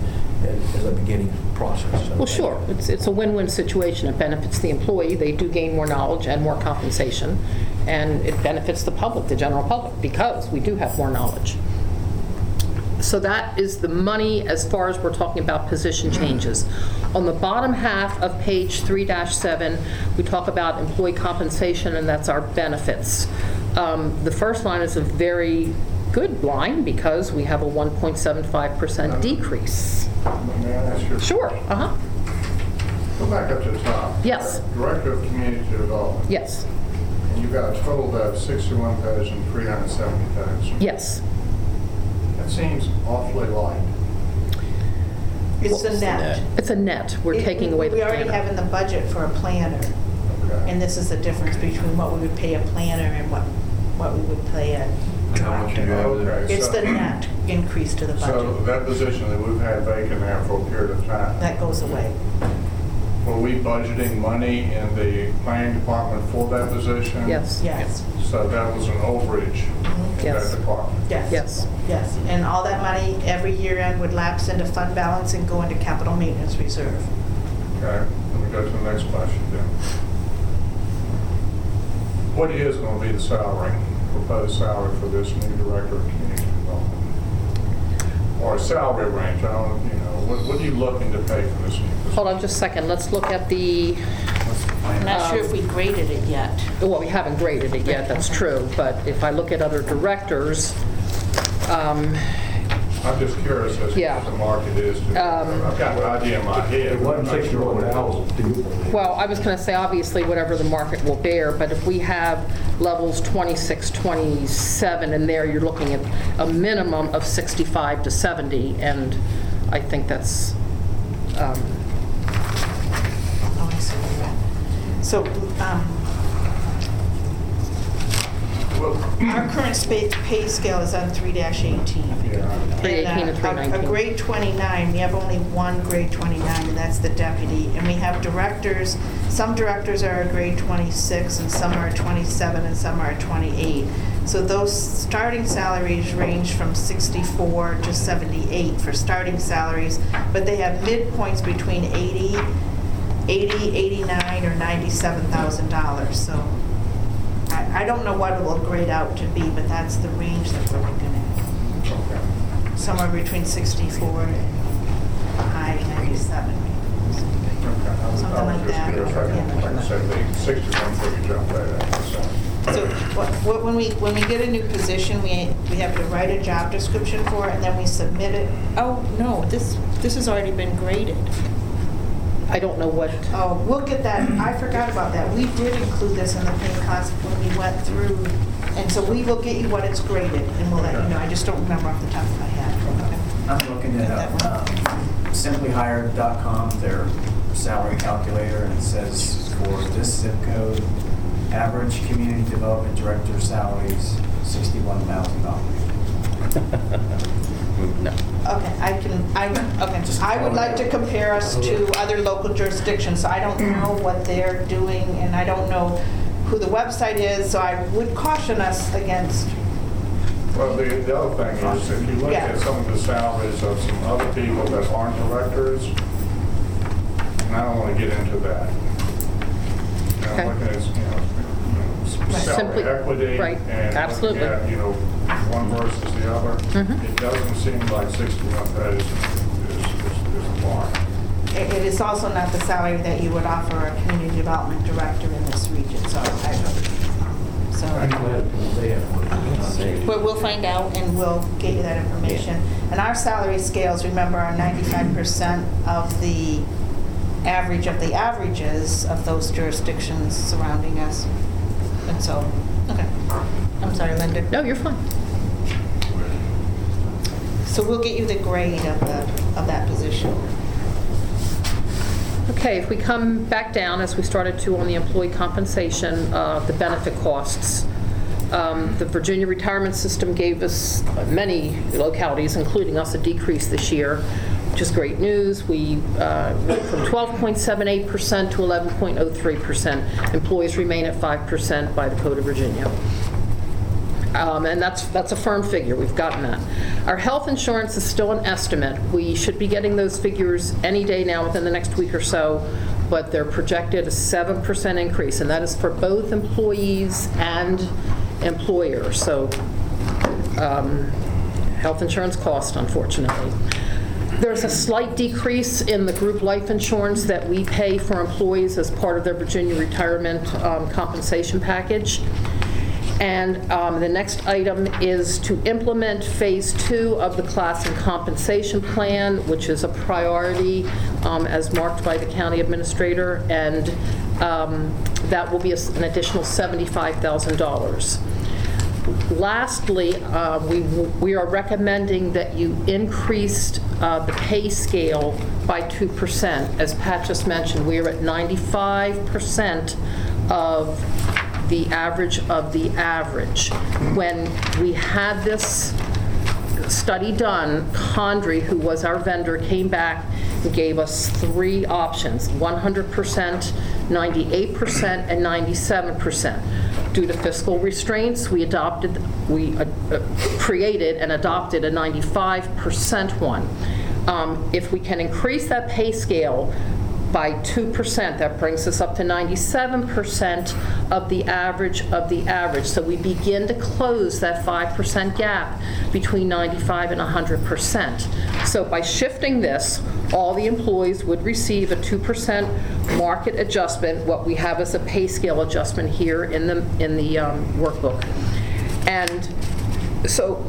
as, a beginning process. Well, sure, it's, it's a win-win situation. It benefits the employee, they do gain more knowledge and more compensation, and it benefits the public, the general public, because we do have more knowledge. So that is the money as far as we're talking about position changes. On the bottom half of page 3-7, we talk about employee compensation, and that's our benefits. Um, The first line is a very good line, because we have a 1.75% decrease. May I ask you? Sure, uh-huh, Go back up to the top. Yes. Director of Community Development. yes, And you've got a total of 61,370,000. yes. That seems awfully light. It's the net. It's a net, we're It- taking away the We already planner. have in the budget for a planner, Okay. and this is the difference between what we would pay a planner and what, what we would pay a And how much you director. have there? Okay, It's the net increase to the budget. So budget. that position that we've had vacant there for a period of time, That goes away. were we budgeting money in the planning department for that position? Yes, Yes, So that was an overage in mm-hmm. Yes. that department? yes. yes. Yes, and all that money every year end would lapse into fund balance and go into capital maintenance reserve. Okay, let me go to the next question then. What is going to be the salary, proposed salary for this new director of community development? Or a salary range, I don't, you know, what, what are you looking to pay for this new position? Hold on just a second, let's look at the, I'm not sure if we graded it yet. well, we haven't graded it yet, that's true, but if I look at other directors, um, I'm just curious as to Yeah. what the market is. to- Um, I've got an idea in my head. It wasn't 61,000 to your point. Well, I was going to say, obviously, whatever the market will bear, but if we have levels 26, 27 in there, you're looking at a minimum of 65 to 70, and I think that's, um, Oh, I see where. So, um, our current spa- pay scale is on 3-18. 318 and uh, a- 319. A grade 29, we have only one grade 29, and that's the deputy. And we have directors, some directors are a grade 26, and some are 27, and some are 28. So those starting salaries range from 64 to 78 for starting salaries, but they have midpoints between 80, 80, 89, or $97,000. So I I don't know what it will grade out to be, but that's the range that we're looking at somewhere between 64 and high 97. Something like that. Like I said, the 61 figure jumped right at so. What- when we, when we get a new position, we, we have to write a job description for it, and then we submit it. Oh, no, this, this has already been graded. I don't know what, Oh, we'll get that, I forgot about that. We did include this in the pay cost when we went through, and so we will get you what it's graded, and we'll let you know. I just don't remember off the top of my head. I'm looking at uh, simplyhired.com, their salary calculator, and it says for this zip code, average community development director salaries, $61,000. [laughs] no. Okay, I can, I, okay, I would like to compare us to other local jurisdictions, I don't know what they're doing, and I don't know who the website is, so I would caution us against, Well, the, the other thing is, if you look Yeah. at some of the salaries of some other people that aren't directors, and I don't want to get into that. You Okay. know, looking at, you know, you know, salary Simply- equity. right, And absolutely. at, you know, one versus the other. Mhm. It doesn't seem like 61, that is, is, is is the mark. it it is also not the salary that you would offer a community development director in this region, so I, so. I'm glad they have. But we'll find out and we'll get you that information. And our salary scales, remember, are 95% of the average of the averages of those jurisdictions surrounding us. And so, okay. I'm sorry, Linda. No, you're fine. So we'll get you the grade of the, of that position. Okay, if we come back down, as we started to on the employee compensation, uh, the benefit costs. Um, The Virginia retirement system gave us, uh, many localities, including us, a decrease this year, which is great news. We uh, went from 12.78% to 11.03%. Employees remain at 5% by the Code of Virginia. Um, And that's, that's a firm figure, we've gotten that. Our health insurance is still an estimate. We should be getting those figures any day now within the next week or so, but they're projected a 7% increase, and that is for both employees and employers. So um, health insurance cost, unfortunately. There's a slight decrease in the group life insurance that we pay for employees as part of their Virginia retirement um, compensation package. And um, the next item is to implement Phase Two of the Class and Compensation Plan, which is a priority um, as marked by the county administrator, and um, that will be an additional $75,000. Lastly, uh, we we are recommending that you increased uh, the pay scale by 2%. As Pat just mentioned, we are at 95% of the average of the average. When we had this study done, Condry, who was our vendor, came back and gave us three options, 100%, 98%, and 97%. Due to fiscal restraints, we adopted, we uh, uh, created and adopted a 95% one. Um, If we can increase that pay scale by 2%. That brings us up to 97% of the average of the average. So we begin to close that 5% gap between 95 and 100%. So by shifting this, all the employees would receive a 2% market adjustment, what we have as a pay scale adjustment here in the, in the um, workbook. And so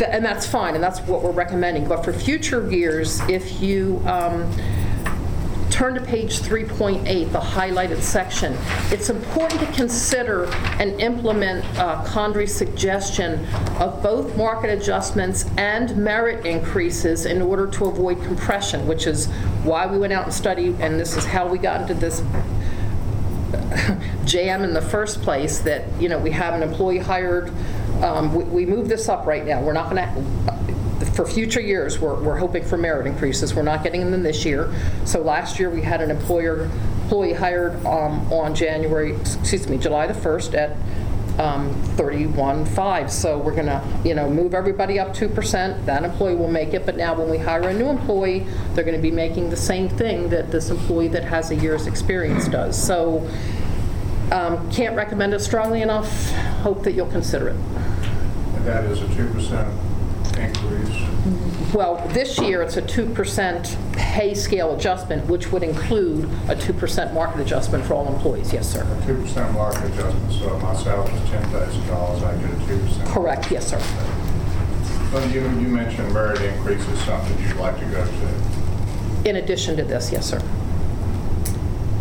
And that's fine, and that's what we're recommending. But for future years, if you um, turn to page 3.8, the highlighted section, it's important to consider and implement uh, Condry's suggestion of both market adjustments and merit increases in order to avoid compression, which is why we went out and studied, and this is how we got into this [laughs] jam in the first place, that, you know, we have an employee hired, um, we we move this up right now. We're not going to, for future years, we're we're hoping for merit increases. We're not getting them this year. So last year, we had an employer, employee hired um, on January, excuse me, July the 1st at um, 31.5. So we're going to, you know, move everybody up 2%. That employee will make it, but now when we hire a new employee, they're going to be making the same thing that this employee that has a year's experience does. So um, can't recommend it strongly enough. Hope that you'll consider it. And that is a 2% increase. Well, this year, it's a 2% pay scale adjustment, which would include a 2% market adjustment for all employees. Yes, sir. 2% market adjustment, so if my salary is $10,000, I get a 2%. Correct, yes, sir. Well, you, you mentioned merit increase is something you'd like to go to. In addition to this, yes, sir.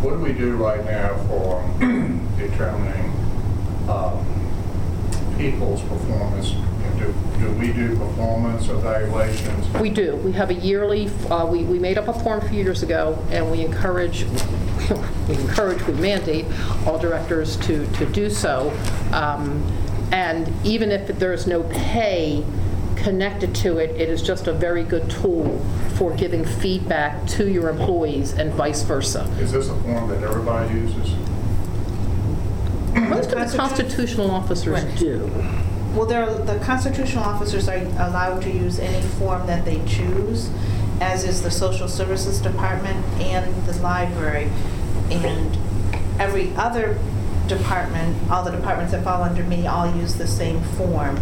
What do we do right now for [clears throat] determining um, people's performance? Do do we do performance evaluations? We do. We have a yearly, uh, we we made up a form a few years ago, and we encourage, [laughs] we encourage, we mandate all directors to to do so. Um, And even if there's no pay connected to it, it is just a very good tool for giving feedback to your employees and vice versa. Is this a form that everybody uses? Most of the constitutional officers Right. do. Well, there, the constitutional officers are allowed to use any form that they choose, as is the social services department and the library. And every other department, all the departments that fall under me, all use the same form.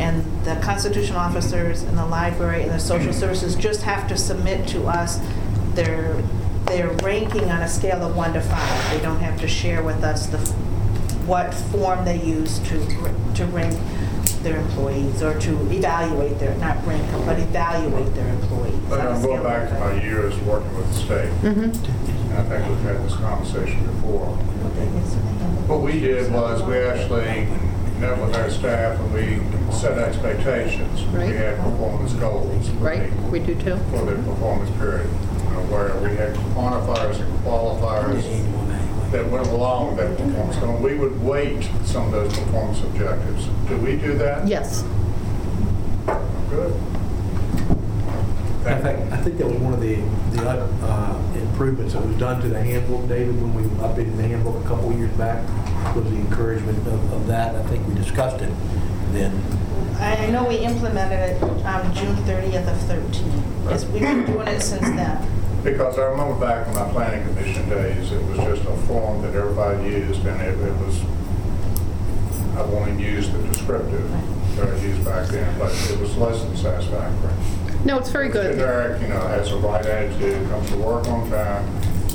And the constitutional officers and the library and the social mm-hmm. services just have to submit to us their, their ranking on a scale of one to five. They don't have to share with us the, what form they use to, to rank their employees or to evaluate their, not rank them, but evaluate their employees. But on a I'm scale going of back to my years working with the state. And I think we've had this conversation before. What we did was we actually met with our staff and we set expectations. Right. We had performance goals. for Right? the- We do too. For the performance period, you where we had quantifiers and qualifiers that went along with that performance. goal. we would weight some of those performance objectives. Do we do that? Yes. Good. In fact, I think that was one of the, the uh, improvements that was done to the handbook, David, when we updated the handbook a couple years back, was the encouragement of, of that. I think we discussed it then. I know we implemented it on June 30th of 13. Yes, We've been doing it since then. Because I remember back in my planning commission days, it was just a form that everybody used, and it it was, I won't even use the descriptive that I used back then, but it was less than satisfactory. No, it's very good. Derek, you know, has the right attitude, comes to work on time,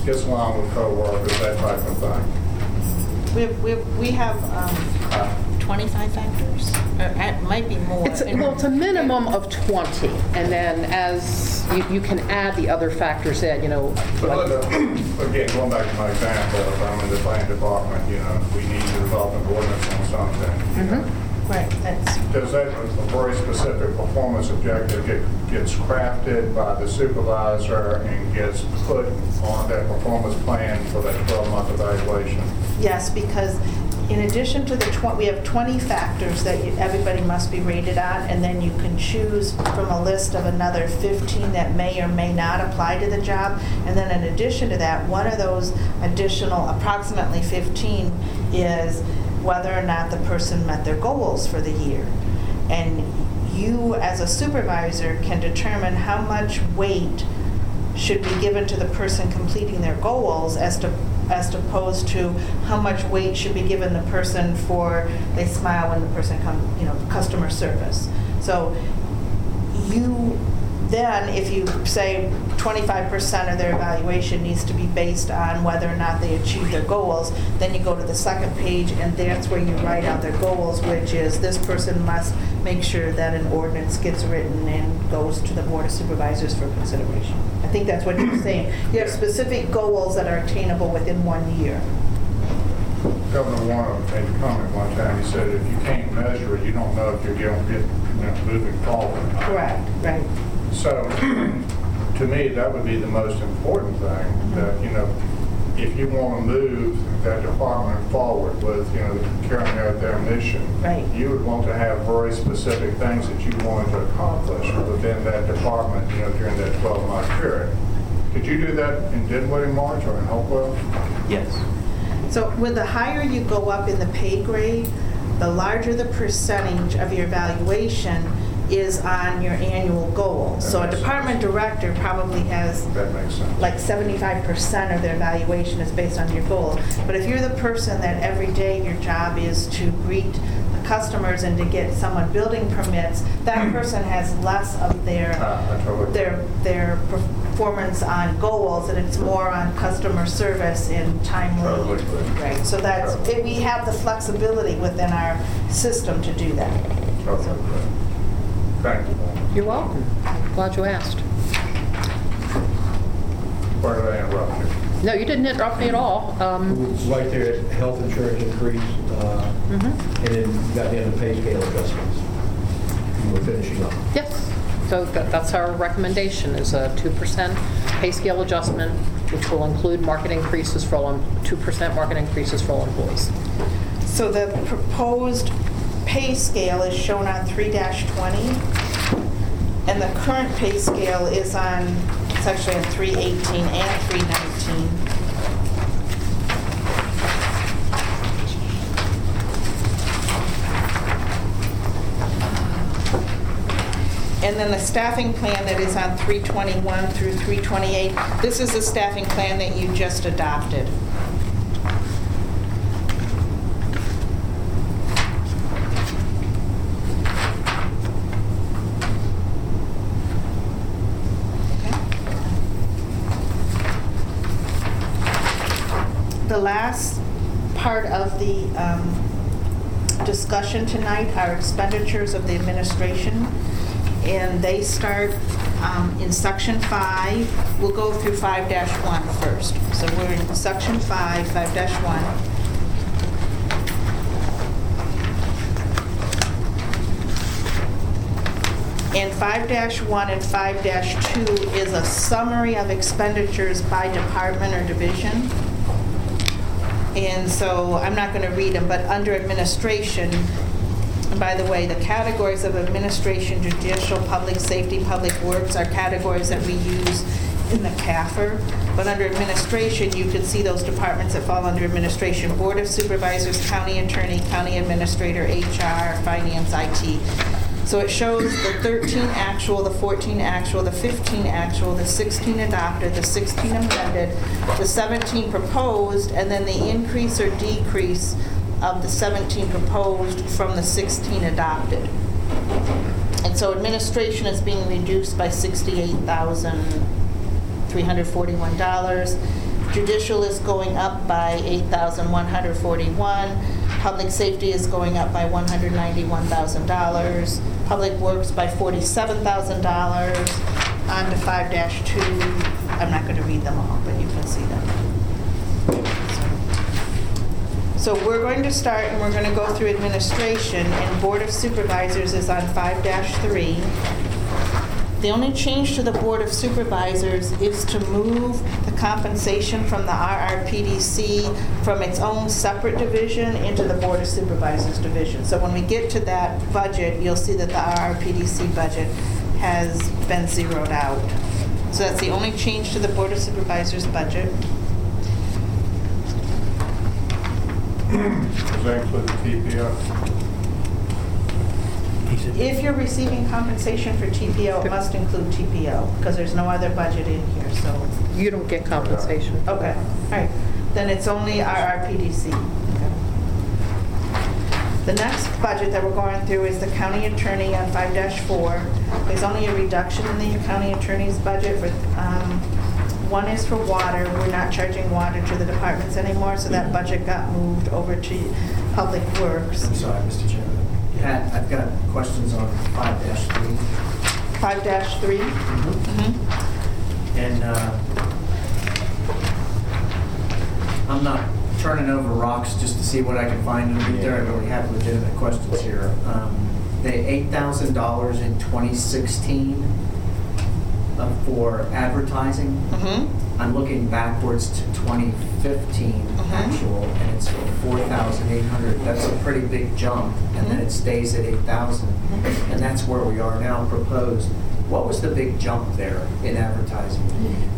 gets along with coworkers, that type of thing. We, we, we have um, 25 factors, or it might be more. It's, well, it's a minimum of 20, and then as, you you can add the other factors in, you know, But like, look, uh, again, going back to my example, if I'm in the planning department, you know, we need to develop an ordinance on something. you know. Right, that's, Does that, a very specific performance objective get, gets crafted by the supervisor and gets put on that performance plan for that 12-month evaluation? yes, because in addition to the, twen- we have 20 factors that you- everybody must be rated on, and then you can choose from a list of another 15 that may or may not apply to the job. And then in addition to that, one of those additional approximately 15 is whether or not the person met their goals for the year. And you, as a supervisor, can determine how much weight should be given to the person completing their goals as to, as opposed to how much weight should be given the person for, they smile when the person come, you know, customer service. So you Then, if you say 25% of their evaluation needs to be based on whether or not they achieve their goals, then you go to the second page, and that's where you write out their goals, which is this person must make sure that an ordinance gets written and goes to the Board of Supervisors for consideration. I think that's what you're saying. You have specific goals that are attainable within one year. Governor Warner made a comment one time, he said, if you can't measure it, you don't know if you're going to get, you know, moving forward. Correct, right. So, [clears throat] to me, that would be the most important thing, that, you know, if you want to move that department forward with, you know, carrying out their mission, Right. you would want to have very specific things that you wanted to accomplish within that department, you know, during that 12-month period. Could you do that in Dinwiddie March or in Hopewell? Yes. So with the higher you go up in the pay grade, the larger the percentage of your evaluation is on your annual goal. So a department director probably has That makes sense. like 75% of their evaluation is based on your goals. But if you're the person that every day your job is to greet the customers and to get someone building permits, that person has less of their, Ah, I totally- their, their performance on goals, and it's more on customer service and timely. Totally. Right, so that's, it- we have the flexibility within our system to do that. Totally. Thank you. You're welcome. Glad you asked. Where did I interrupt you? No, you didn't interrupt me at all. Um, Right there at health insurance increase, uh, and then you got the other pay scale adjustments. You were finishing up. Yes, so that- that's our recommendation, is a 2% pay scale adjustment, which will include market increases for all, em- 2% market increases for all employees. So the proposed pay scale is shown on 3-20, and the current pay scale is on, it's actually on 318 and 319. And then the staffing plan that is on 321 through 328, this is the staffing plan that you just adopted. The last part of the um, discussion tonight are expenditures of the administration, and they start um, in section five. We'll go through 5-1 first. So we're in section five, 5-1. And 5-1 and 5-2 is a summary of expenditures by department or division. And so I'm not going to read them, but under administration, and by the way, the categories of administration, judicial, public safety, public works are categories that we use in the CAFR. But under administration, you can see those departments that fall under administration, Board of Supervisors, County Attorney, County Administrator, HR, Finance, IT. So it shows the 13 actual, the 14 actual, the 15 actual, the 16 adopted, the 16 amended, the 17 proposed, and then the increase or decrease of the 17 proposed from the 16 adopted. And so administration is being reduced by $68,341. Judicial is going up by 8,141. Public safety is going up by $191,000. Public works by $47,000. On to 5-2. I'm not going to read them all, but you can see them. So we're going to start, and we're going to go through administration, and Board of Supervisors is on 5-3. The only change to the Board of Supervisors is to move the compensation from the RRPDC from its own separate division into the Board of Supervisors division. So when we get to that budget, you'll see that the RRPDC budget has been zeroed out. So that's the only change to the Board of Supervisors budget. That include the TPO? He said- If you're receiving compensation for TPO, it must include TPO, because there's no other budget in here, so, You don't get compensation. okay, all right. Then it's only RRPDC. Okay. The next budget that we're going through is the county attorney on 5-4. There's only a reduction in the county attorney's budget for, um, one is for water. We're not charging water to the departments anymore, so that budget got moved over to Public Works. I'm sorry, Mr. Chairman. Pat, I've got questions on 5-3. 5-3. Mhm. And uh, I'm not turning over rocks just to see what I can find underneath there. I really have legitimate questions here. Um, The $8,000 in 2016 uh, for advertising, Mhm. I'm looking backwards to 2015 Mhm. actual, and it's 4,800. That's a pretty big jump, and then Mhm. it stays at 8,000. Mhm. And that's where we are now proposed. What was the big jump there in advertising?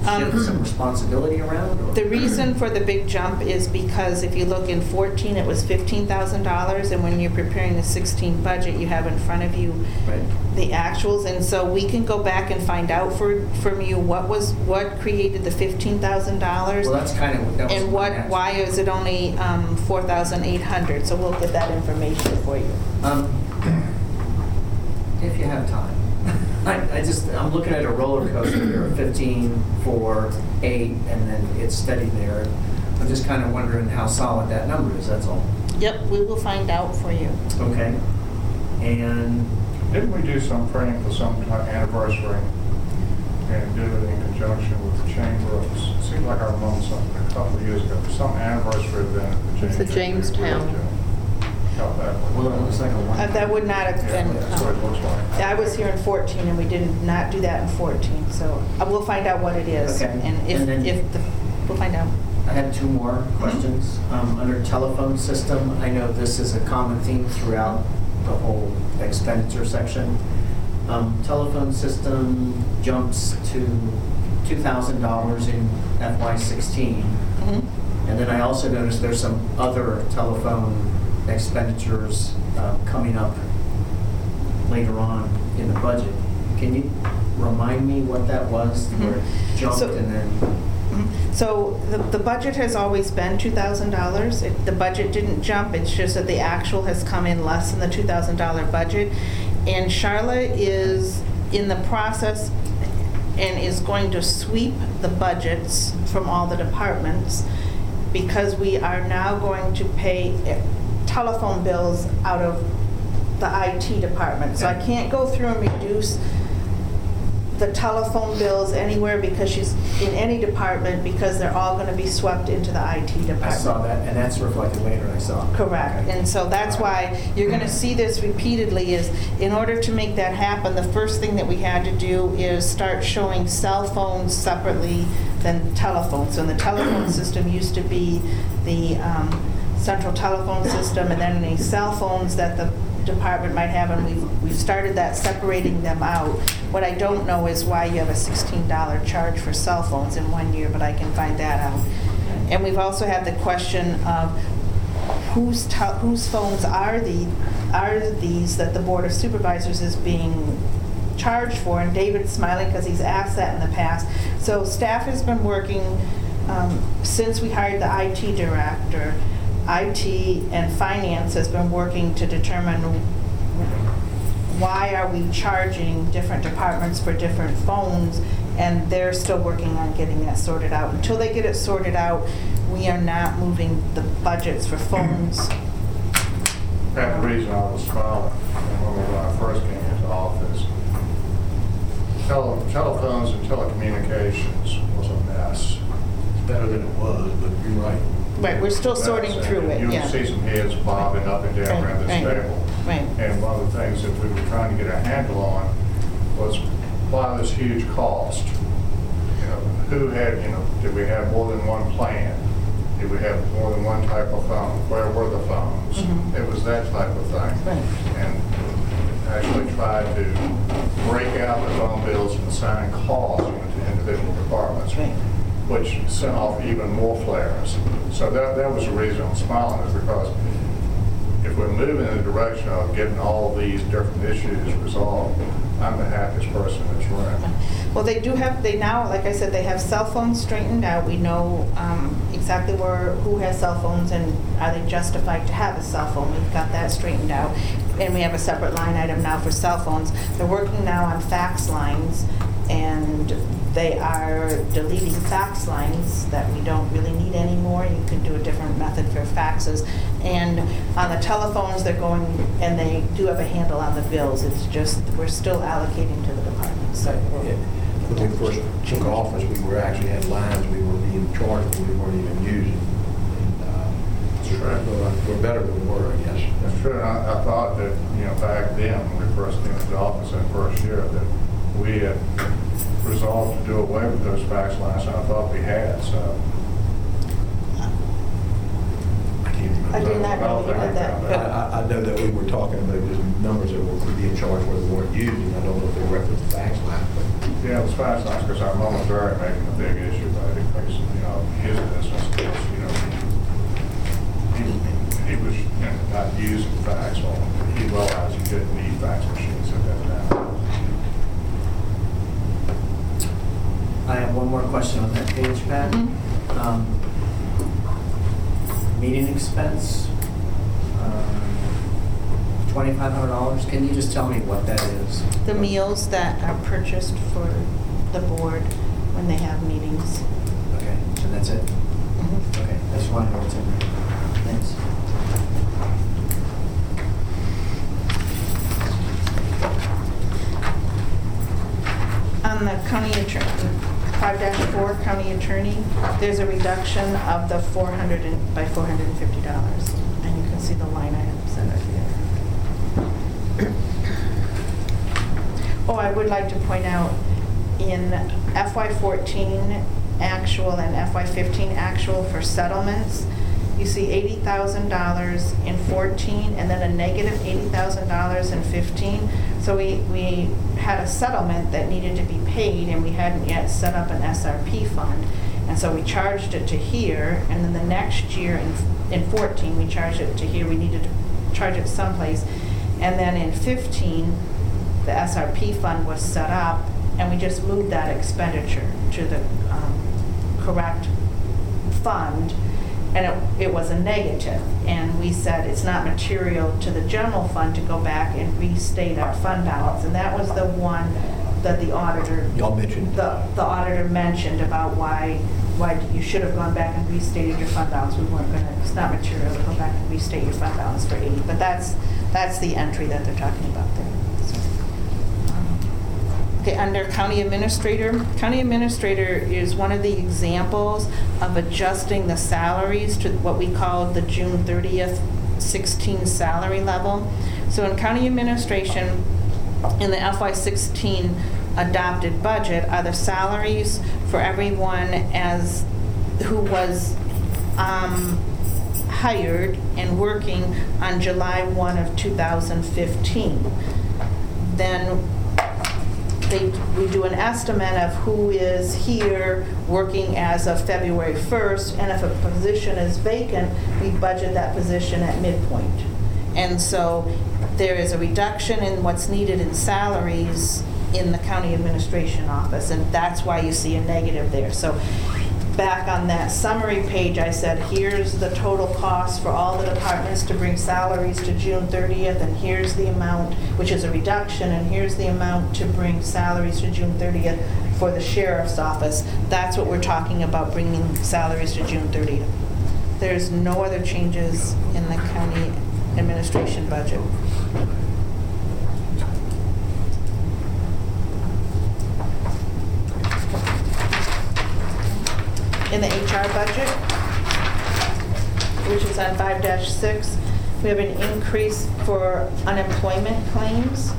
Shift Um, some responsibility around? or- The reason for the big jump is because if you look in 14, it was $15,000, and when you're preparing the 16 budget, you have in front of you Right. the actuals, and so we can go back and find out for, from you what was, what created the $15,000? Well, that's kind of, that was And what, why is it only um, 4,800? So we'll get that information for you. Um, [clears throat] If you have time. I, I just, I'm looking at a roller coaster here, 15, 4, 8, and then it's steady there. I'm just kind of wondering how solid that number is, that's all. Yep, we will find out for you. Okay? And, Didn't we do some printing for some kind of anniversary and do it in conjunction with the Chamber of, it seemed like I remember something a couple of years ago, some anniversary event at the It's the James. Jamestown. That one. well, it looks like a one. Uh, That would not have Yeah, been, that's what it um, looks like. I was here in 14 and we did not do that in 14, so I will find out what it is. Okay, And if, and then- if, the we'll find out. I had two more questions. Um, Under telephone system, I know this is a common theme throughout the whole expenditure section. Um, Telephone system jumps to $2,000 in FY '16. Mhm. And then I also noticed there's some other telephone expenditures uh, coming up later on in the budget. Can you remind me what that was, where it jumped So- and then? Mhm. So the, the budget has always been $2,000. The budget didn't jump, it's just that the actual has come in less than the $2,000 budget. And Charlotte is in the process and is going to sweep the budgets from all the departments because we are now going to pay telephone bills out of the IT department. So I can't go through and reduce the telephone bills anywhere because she's, in any department, because they're all going to be swept into the IT department. I saw that, and that's reflected later, I saw. Correct. Okay. And so that's why you're going to see this repeatedly is, in order to make that happen, the first thing that we had to do is start showing cell phones separately than telephones. So in the telephone system used to be the um, central telephone system and then any cell phones that the department might have, and we've, we've started that, separating them out. What I don't know is why you have a $16 charge for cell phones in one year, but I can find that out. And we've also had the question of whose, whose phones are the, are these that the Board of Supervisors is being charged for? And David's smiling because he's asked that in the past. So staff has been working, um, since we hired the IT director, IT and finance has been working to determine why are we charging different departments for different phones? And they're still working on getting that sorted out. Until they get it sorted out, we are not moving the budgets for phones. That's the reason I was smiling when I uh, first came into office. Tele- Telephones and telecommunications was a mess. It's better than it was, but you're right. Right, we're still sorting through it, You'll yeah. see some heads bobbing up and down Right, around this right, table. Right. And one of the things that we were trying to get a handle on was why this huge cost? You know, who had, you know, did we have more than one plan? Did we have more than one type of phone? Where were the phones? Mhm. It was that type of thing. Right. And actually tried to break out the phone bills and assign calls into individual departments Right. Which sent off even more flares. So that, that was the reason I'm smiling, is because if we're moving in the direction of getting all these different issues resolved, I'm the happiest person in this room. Well, they do have, they now, like I said, they have cell phones straightened out. We know um, exactly where, who has cell phones and are they justified to have a cell phone. We've got that straightened out. And we have a separate line item now for cell phones. They're working now on fax lines and they are deleting fax lines that we don't really need anymore. You can do a different method for faxes. And on the telephones, they're going, and they do have a handle on the bills. It's just, we're still allocating to the department, So we're- When we first took office, we were actually had lines we were being charged, we weren't even using. And, uh, That's. We're we're better than we were, I guess. That's true, and I, I thought that, you know, back then, when we first came into office in the first year, that we had resolved to do away with those fax lines, and I thought we had, so. I can't remember. I did not know don't think had we that, found I, but- I- I know that we were talking about just numbers that were being charged where they weren't using. I don't know if they referenced the fax line, but Yeah, it was fax lines, because our mom was very making a big issue about it, because, you know, his business, was, you know, he, he was, you know, not using fax, well, he realized he didn't need fax machines at that time. I have one more question on that page, Pat. Mhm. Um, Meeting expense, um, $2,500. Can you just tell me what that is? The meals that are purchased for the board when they have meetings. Okay, and that's it? Okay, I just want to know what's in there. Thanks. On the county attorney, five four county attorney, there's a reduction of the four hundred and, by four hundred and fifty dollars. And you can see the line items that are here. Oh, I would like to point out, in FY fourteen actual and FY fifteen actual for settlements, you see eighty thousand dollars in fourteen, and then a negative eighty thousand dollars in fifteen. So we, we had a settlement that needed to be paid, and we hadn't yet set up an SRP fund. And so we charged it to here, and then the next year, in, in fourteen, we charged it to here, we needed to charge it someplace. And then in fifteen, the SRP fund was set up, and we just moved that expenditure to the um, correct fund, and it, it was a negative. And we said it's not material to the general fund to go back and restate our fund balance. And that was the one that the auditor, y'all mentioned. the, the auditor mentioned about why, why you should have gone back and restated your fund balance. We weren't gonna, it's not material to go back and restate your fund balance for 80. But that's, that's the entry that they're talking about there. Okay, under county administrator, county administrator is one of the examples of adjusting the salaries to what we call the June 30th 16 salary level. So in county administration, in the FY16 adopted budget are the salaries for everyone as, who was um, hired and working on July 1 of 2015. Then we do an estimate of who is here working as of February 1st, and if a position is vacant, we budget that position at midpoint. And so there is a reduction in what's needed in salaries in the county administration office, and that's why you see a negative there. So back on that summary page, I said, here's the total cost for all the departments to bring salaries to June 30th, and here's the amount, which is a reduction, and here's the amount to bring salaries to June 30th for the sheriff's office. That's what we're talking about, bringing salaries to June 30th. There's no other changes in the county administration budget. in the HR budget, which is on 5-6, we have an increase for unemployment claims.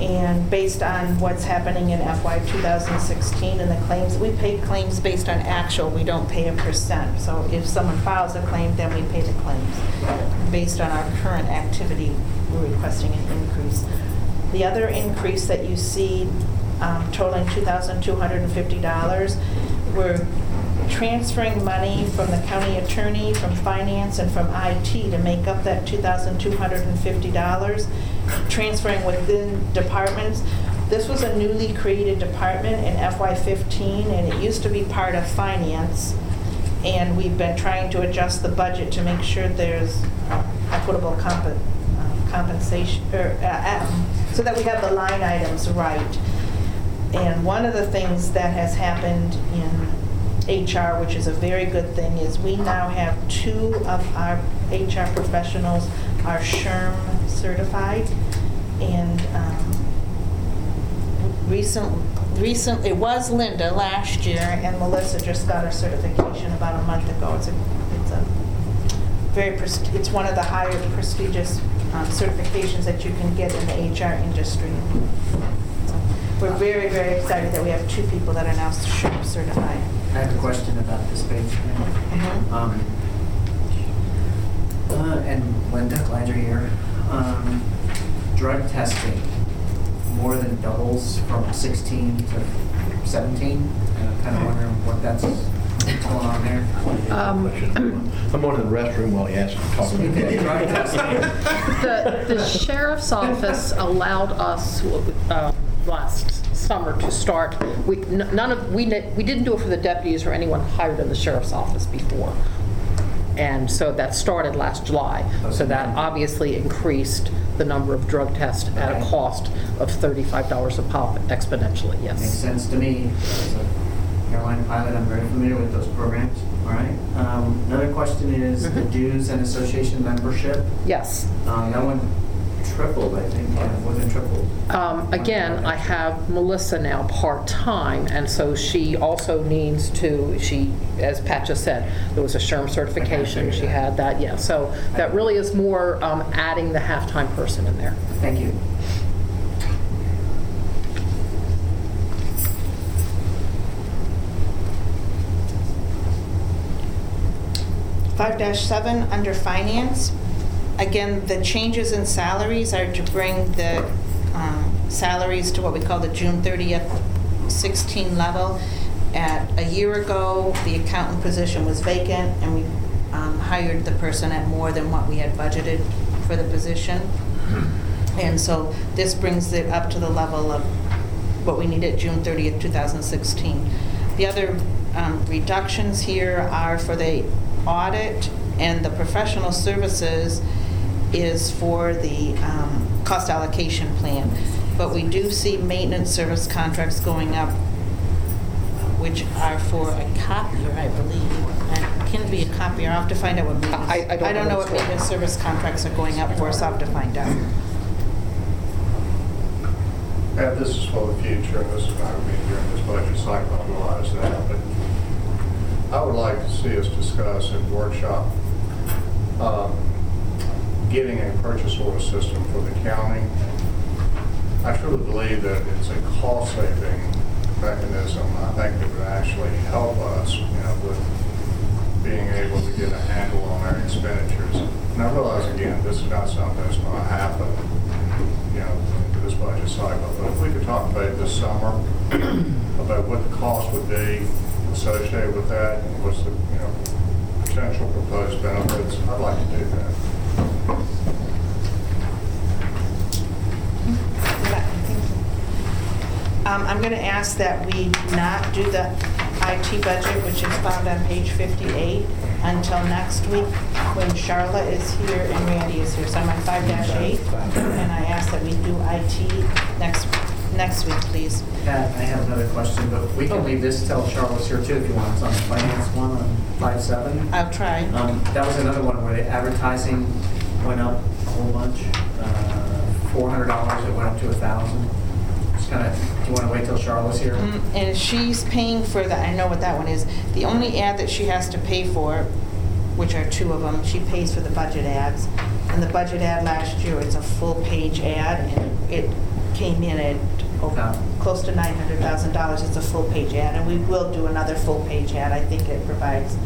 And based on what's happening in FY 2016 and the claims, we pay claims based on actual, we don't pay a percent. So if someone files a claim, then we pay the claims. Based on our current activity, we're requesting an increase. The other increase that you see um, totaling $2,250, we're transferring money from the county attorney, from finance, and from IT to make up that $2,250, transferring within departments. This was a newly created department in FY15, and it used to be part of finance. And we've been trying to adjust the budget to make sure there's equitable comp- uh, compensation, or, uh, so that we have the line items right. And one of the things that has happened in HR, which is a very good thing, is we now have two of our HR professionals are SHRM certified. And um, recent, recent, it was Linda last year, and Melissa just got her certification about a month ago. It's a, it's a very, it's one of the higher prestigious um, certifications that you can get in the HR industry. So We're very, very excited that we have two people that are now SHRM certified. I have a question about this page. Mhm. Um, uh, And Linda, glad you're here. Um, Drug testing more than doubles from 16 to 17. And I'm kind of wondering what that's what's going on there. Um, I'm going to the restroom while he asks, talking Drug to testing. The the sheriff's office allowed us uh, last summer to start, we, n- none of, we ne- we didn't do it for the deputies or anyone hired in the sheriff's office before. And so that started last July. So that obviously increased the number of drug tests at a cost of $35 a pop exponentially, yes. Makes yes. sense to me. As a airline pilot, I'm very familiar with those programs. All right. Um, Another question is the Mhm. dues and association membership. Yes. Um, That one tripled, I think, yeah, more than tripled. Um, Again, I have Melissa now part-time, and so she also needs to, she, as Pat just said, there was a SHRM certification, she had that, yeah. So that really is more um, adding the half-time person in there. Thank you. Five dash seven, under finance, again, the changes in salaries are to bring the um, salaries to what we call the June 30th 16 level. At, a year ago, the accountant position was vacant, and we um, hired the person at more than what we had budgeted for the position. And so this brings it up to the level of what we need at June 30th, 2016. The other um, reductions here are for the audit and the professional services is for the um, cost allocation plan. But we do see maintenance service contracts going up, which are for a copier, I believe. And Can be a copier, I'll have to find out what maintenance. I- I don't know know what's what going on. maintenance service contracts are going up for, so I'll have to find out. Pat, this is for the future, and this is not going to be during this budget cycle, I realize that, but I would like to see us discuss at workshop, um, getting a purchase order system for the county. I truly believe that it's a cost-saving mechanism. I think it would actually help us, you know, with being able to get a handle on our expenditures. And I realize, again, this is not something that's going to happen, you know, this budget cycle, but if we could talk about this summer, about what the cost would be associated with that, and what's the, you know, potential proposed benefits, I'd like to do that. Um, I'm going to ask that we not do the IT budget, which is found on page 58, until next week, when Charlotte is here and Randy is here. So I'm on 5-8, and I ask that we do IT next, next week, please. Pat, I have another question, but we can leave this till Charlotte's here too if you want. It's on the finance one on five seven. I'll try. Um, That was another one where the advertising went up a whole bunch. Uh, $400, it went up to a 1000 Just kind of, do you want to wait till Charlotte's here? Mm, And she's paying for that, I know what that one is. The only ad that she has to pay for, which are two of them, she pays for the budget ads. And the budget ad last year, it's a full-page ad, and it came in at Yeah. close to $900,000. It's a full-page ad, and we will do another full-page ad. I think it provides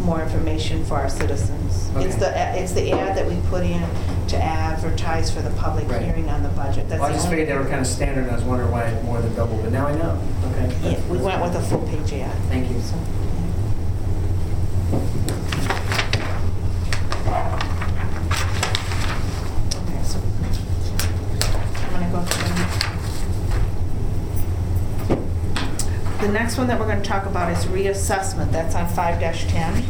more information for our citizens. It's Okay. the, it's the ad that we put in to advertise for the public Right. hearing on the budget. That's Well, I the just only- figured they were kind of standard, and I was wondering why it more than double, but now I know. Okay. Yeah, we went with a full-page ad. Thank you. So, Okay, so I'm gonna go through. The next one that we're gonna talk about is reassessment. That's on five ten.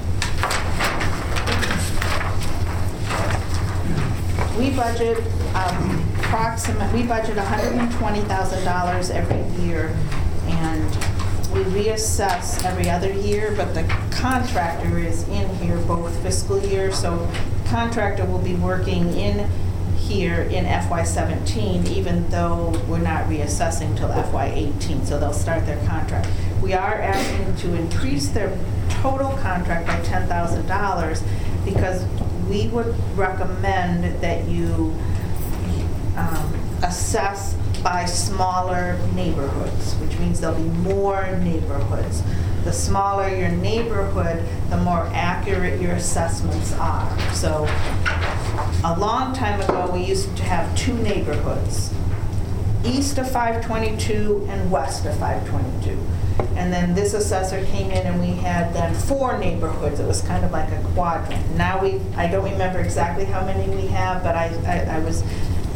We budget um, approximate, we budget $120,000 every year, and we reassess every other year, but the contractor is in here both fiscal years, so contractor will be working in here in FY '17, even though we're not reassessing till FY '18, so they'll start their contract. We are asking to increase their total contract by $10,000 because we would recommend that you um, assess by smaller neighborhoods, which means there'll be more neighborhoods. The smaller your neighborhood, the more accurate your assessments are. So a long time ago, we used to have two neighborhoods, east of 522 and west of 522. And then this assessor came in and we had then four neighborhoods. It was kind of like a quadrant. Now we, I don't remember exactly how many we have, but I, I, I was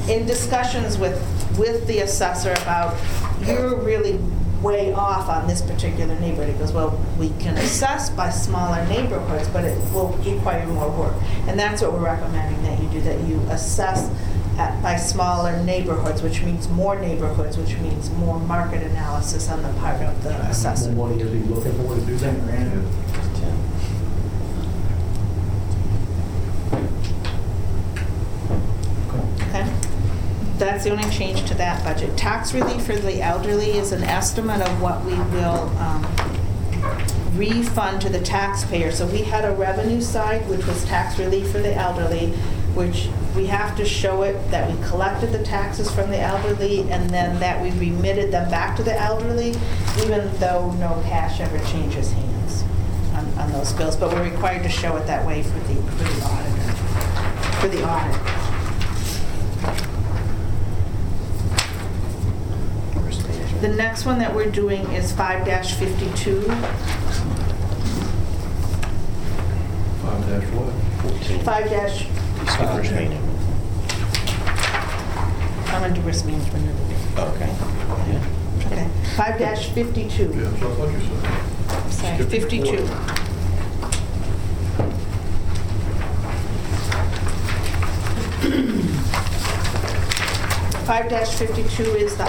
in discussions with, with the assessor about, you're really way off on this particular neighborhood. He goes, well, we can assess by smaller neighborhoods, but it will require more work. And that's what we're recommending that you do, that you assess at, by smaller neighborhoods, which means more neighborhoods, which means more market analysis on the part of the How assessor. much money is he looking for to do that? Ten. Okay? That's the only change to that budget. Tax relief for the elderly is an estimate of what we will um, refund to the taxpayer. So we had a revenue side, which was tax relief for the elderly, which we have to show it that we collected the taxes from the elderly and then that we remitted them back to the elderly, even though no cash ever changes hands on, on those bills. But we're required to show it that way for the, for the auditor, for the audit. The next one that we're doing is 5-52. Five dash what? 5 dash, Skipper's meeting. I'm gonna risk management of the. Okay. Yeah. Okay, 5 dash 52. Yeah, so I thought you said. Sorry, Skip 52. forward. Five fifty-two is the,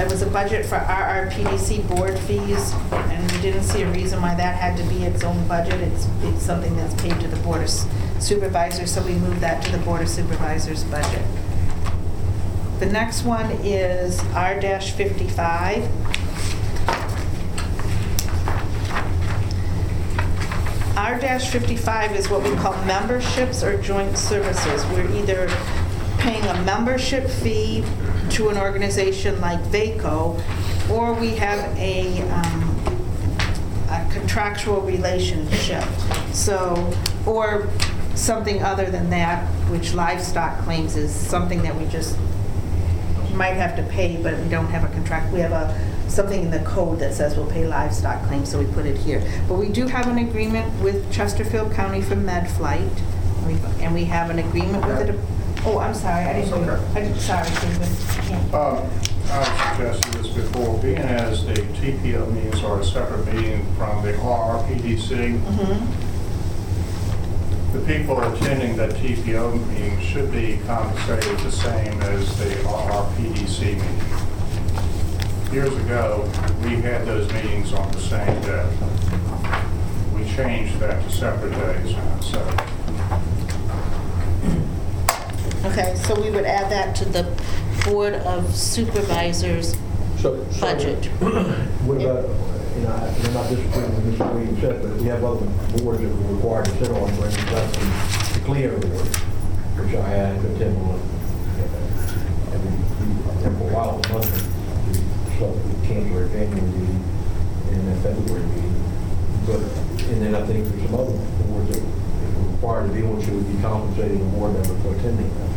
it was a budget for RRPDC board fees, and we didn't see a reason why that had to be its own budget. It's, it's something that's paid to the board of supervisors, so we moved that to the board of supervisors budget. The next one is R fifty-five. R fifty-five is what we call memberships or joint services. We're either paying a membership fee to an organization like VACO, or we have a um, a contractual relationship. So, or something other than that, which livestock claims is something that we just might have to pay, but we don't have a contract. We have a, something in the code that says we'll pay livestock claims, so we put it here. But we do have an agreement with Chesterfield County for med flight, and we- and we have an agreement with it. Oh, I'm sorry, I didn't, I didn't, sorry, David. Um, I've suggested this before, being as the TPO meetings are a separate meeting from the RRPDC, Mhm. The people attending that TPO meeting should be compensated the same as the RRPDC meeting. Years ago, we had those meetings on the same day. We changed that to separate days, so Okay, so we would add that to the Board of Supervisors So, so- budget. What about, you know, and I'm not disagreeing with Mr. Williams, said, but we have other boards that we're required to sit on, for instance, that's the the clear board, which I had to attend on. uh, Every, every for a while, a month, so we cancel our annual meeting and then February meeting. But, and then I think there's some other boards that if we're required to be on, should we be compensating a board member for attending them?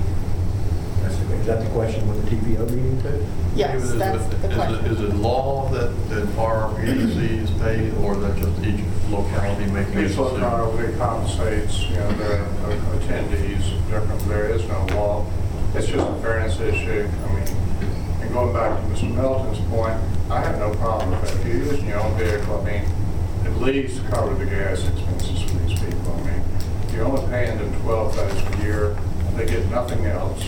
Is that the question with the TPO meeting too? Yes, Is that's the is it- question. Is it law that, that our agencies pay, or is that just each locality making a Each decision? locality compensates, you know, their attendees different. There is no law. It's just a fairness issue. I mean, and going back to Mr. Melton's point, I have no problem with that. If you're using your own vehicle, I mean, at least cover the gas expenses for these people. I mean, you're only paying them twelve thousand a year. and They get nothing else.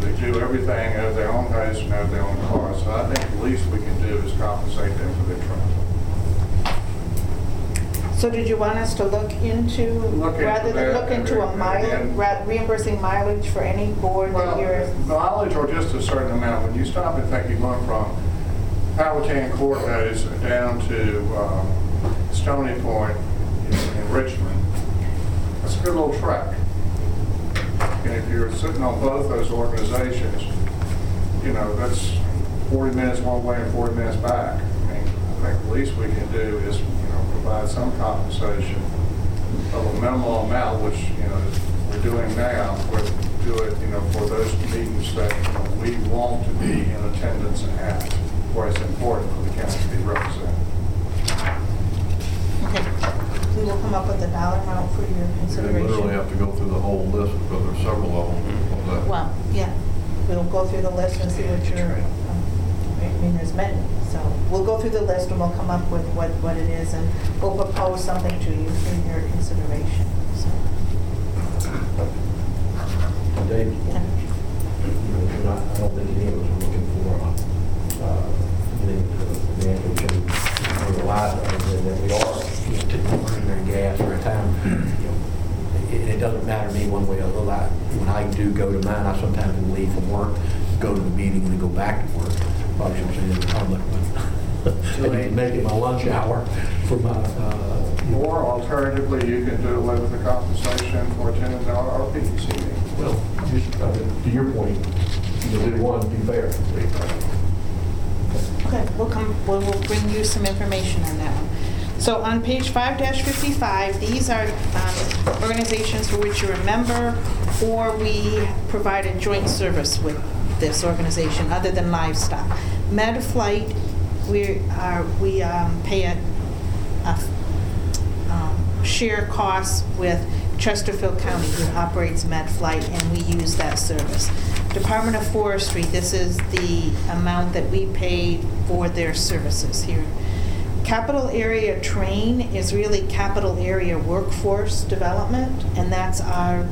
They do everything of their own house and of their own car. So I think the least we can do is compensate them for their travel. So did you want us to look into, Look into rather than that look into a mileage, and- reimbursing mileage for any board that Well, you're... mileage or just a certain amount, when you stop and think you're going from Powhatan Court Courthouse down to um, Stony Point in in Richmond, that's a good little trek. And if you're sitting on both those organizations, you know, that's 40 minutes one way and 40 minutes back. I mean, I think the least we can do is, you know, provide some compensation of a minimal amount, which, you know, we're doing now, we do it, you know, for those meetings that, you know, we want to be in attendance at, where it's important for the county to be represented. Okay. We will come up with a dollar amount for your They consideration. literally have to go through the whole list because there's several of them. of that. Well, yeah, we'll go through the list and see what your, um, I mean, there's many. So we'll go through the list and we'll come up with what, what it is and we'll propose something to you for your consideration. So, Dave, yeah. you know, we're not, I don't think any of us are looking for, uh, anything to financial change in the lives other than that we are, you know, taking ordinary gas for a time. you know, It, it doesn't matter to me one way or the other. I- When I do go to mine, I sometimes will leave from work, go to the meeting and then go back to work. Probably shouldn't say that in public, but [laughs] I can make it my lunch hour for my, uh, Or alternatively, you can do away with the compensation for attending RRPDC meeting. well, just, uh, to your point, you know, do one, be fair. Okay, we'll come, we'll, we'll bring you some information on that one. So on page five fifty-five, these are um, organizations for which you're a member, or we provide a joint service with this organization, other than livestock. MedFlight, we are, we um, pay a, a um, share costs with Chesterfield County, who operates MedFlight, and we use that service. Department of Forestry, this is the amount that we pay for their services here. Capital Area Train is really capital area workforce development, and that's our,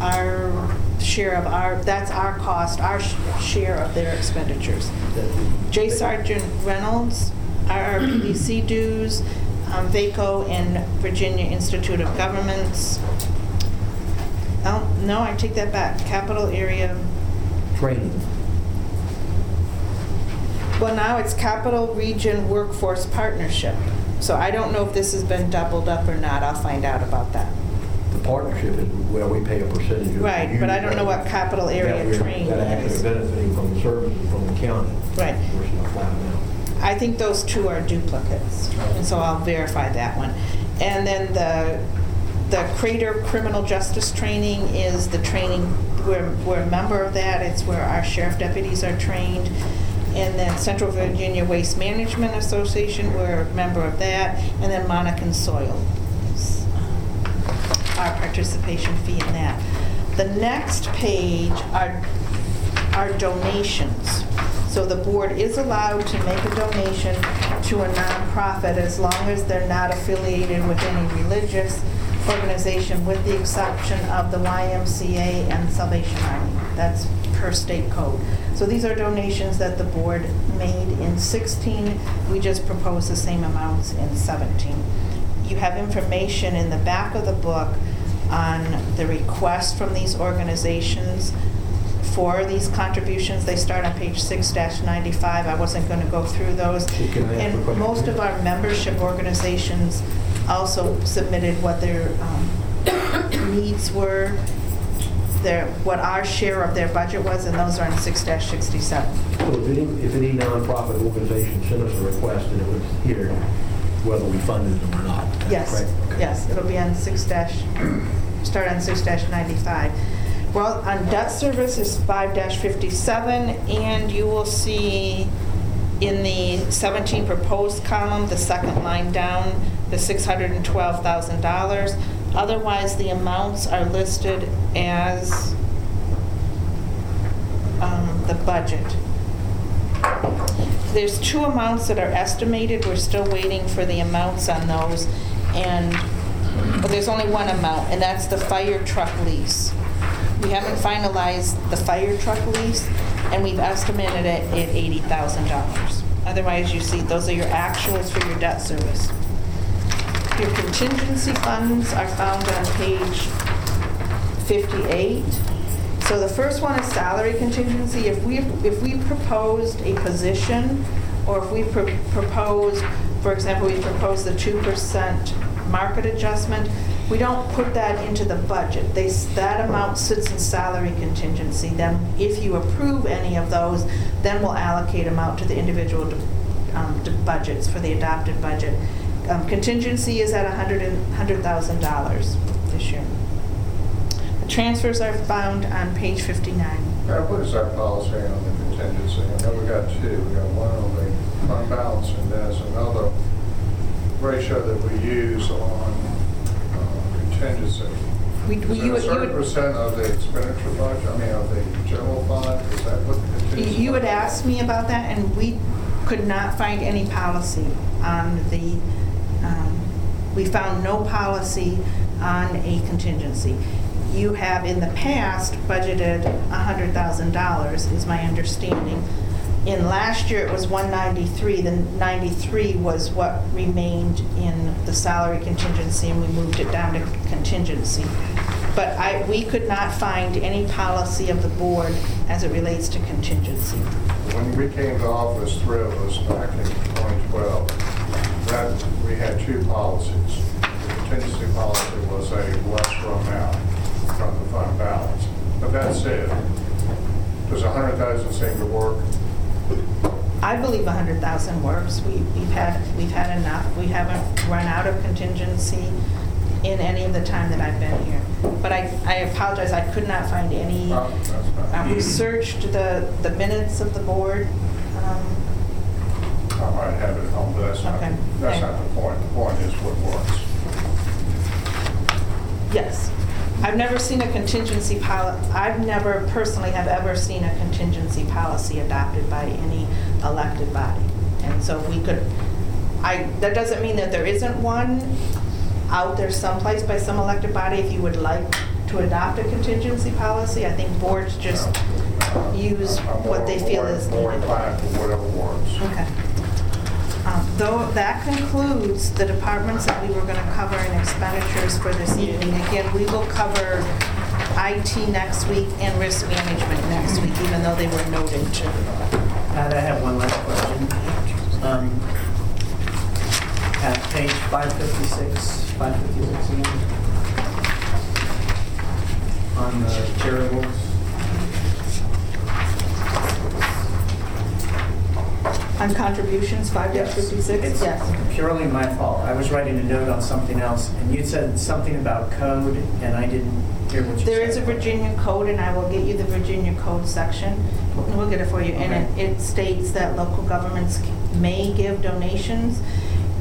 our share of our, that's our cost, our sh- share of their expenditures. J. Sargent Reynolds, our PDC dues, um, VACO and Virginia Institute of Governments. Oh, no, I take that back. Capital area, Training. Well, now it's Capital Region Workforce Partnership. So I don't know if this has been doubled up or not. I'll find out about that. The partnership is where we pay a percentage of. Right, but I don't know what capital area we're- train That actually is. benefiting from the services from the county. Right. Versus a flat amount. I think those two are duplicates, and so I'll verify that one. And then the, the Crater Criminal Justice Training is the training, we're, we're a member of that, it's where our sheriff deputies are trained. And then Central Virginia Waste Management Association, we're a member of that, and then Monacan Soil is our participation fee in that. The next page are are donations. So the board is allowed to make a donation to a nonprofit as long as they're not affiliated with any religious organization, with the exception of the YMCA and Salvation Army. That's per state code. So these are donations that the board made in 16. We just proposed the same amounts in 17. You have information in the back of the book on the request from these organizations for these contributions. They start on page 6-95. I wasn't going to go through those. Can I ask a And most of our membership organizations also submitted what their um, [coughs] needs were, their, what our share of their budget was, and those are in six sixty-seven. So if any, if any nonprofit organization sent us a request and it was here, whether we funded them or not. Yes, correct? Okay. yes, it'll be on six dash, start on six dash ninety-five. Well, on debt service is 5-57, and you will see in the 17 proposed column, the second line down, the $612,000. Otherwise, the amounts are listed as um, the budget. There's two amounts that are estimated, we're still waiting for the amounts on those, and, well, there's only one amount, and that's the fire truck lease. We haven't finalized the fire truck lease, and we've estimated it at $80,000. Otherwise, you see, those are your actuals for your debt service. Your contingency funds are found on page 58. So the first one is salary contingency. If we, if we proposed a position, or if we pro- proposed, for example, we proposed the 2% market adjustment, we don't put that into the budget. They, that amount sits in salary contingency. Then if you approve any of those, then we'll allocate them out to the individual um, budgets for the adopted budget. Um, Contingency is at a $100,000 this year. The transfers are found on page 59. Now, what is our policy on the contingency? I know we got two, we got one on the fund balance, and there's another ratio that we use on uh, contingency. We- Is we- there you a would- you certain would- percent of the expenditure budget, I mean, of the general fund, is that what the contingency? You would budget is? ask me about that, and we could not find any policy on the, um, we found no policy on a contingency. You have in the past budgeted $100,000, is my understanding. In last year, it was 193, the 93 was what remained in the salary contingency, and we moved it down to contingency. But I, we could not find any policy of the board as it relates to contingency. When we came to office, three of us back in 2012, that, we had two policies. The contingency policy was a lesser amount from the fund balance. But that said, does 100,000 seem to work? I believe 100,000 works. We, we've had, we've had enough. We haven't run out of contingency in any of the time that I've been here. But I, I apologize, I could not find any. Oh, that's fine. Um, We searched the, the minutes of the board. um, I have it at home, but that's not, Okay. that's not the point. The point is what works. Yes. I've never seen a contingency poli, I've never personally have ever seen a contingency policy adopted by any elected body. And so we could, I, that doesn't mean that there isn't one out there someplace by some elected body. If you would like to adopt a contingency policy, I think boards just Uh, use I'm what they feel more- is More needed. inclined for whatever works. Okay. Though, that concludes the departments that we were going to cover in expenditures for this evening. Again, we will cover IT next week and risk management next week, even though they were noted too. Pat, I have one last question. Um, At page 556, 556 again. On the charitables. On contributions, 5-56? It's Yes. purely my fault. I was writing a note on something else, and you said something about code, and I didn't hear what you said. There is a Virginia code, and I will get you the Virginia code section. We'll get it for you. And it- it states that local governments may give donations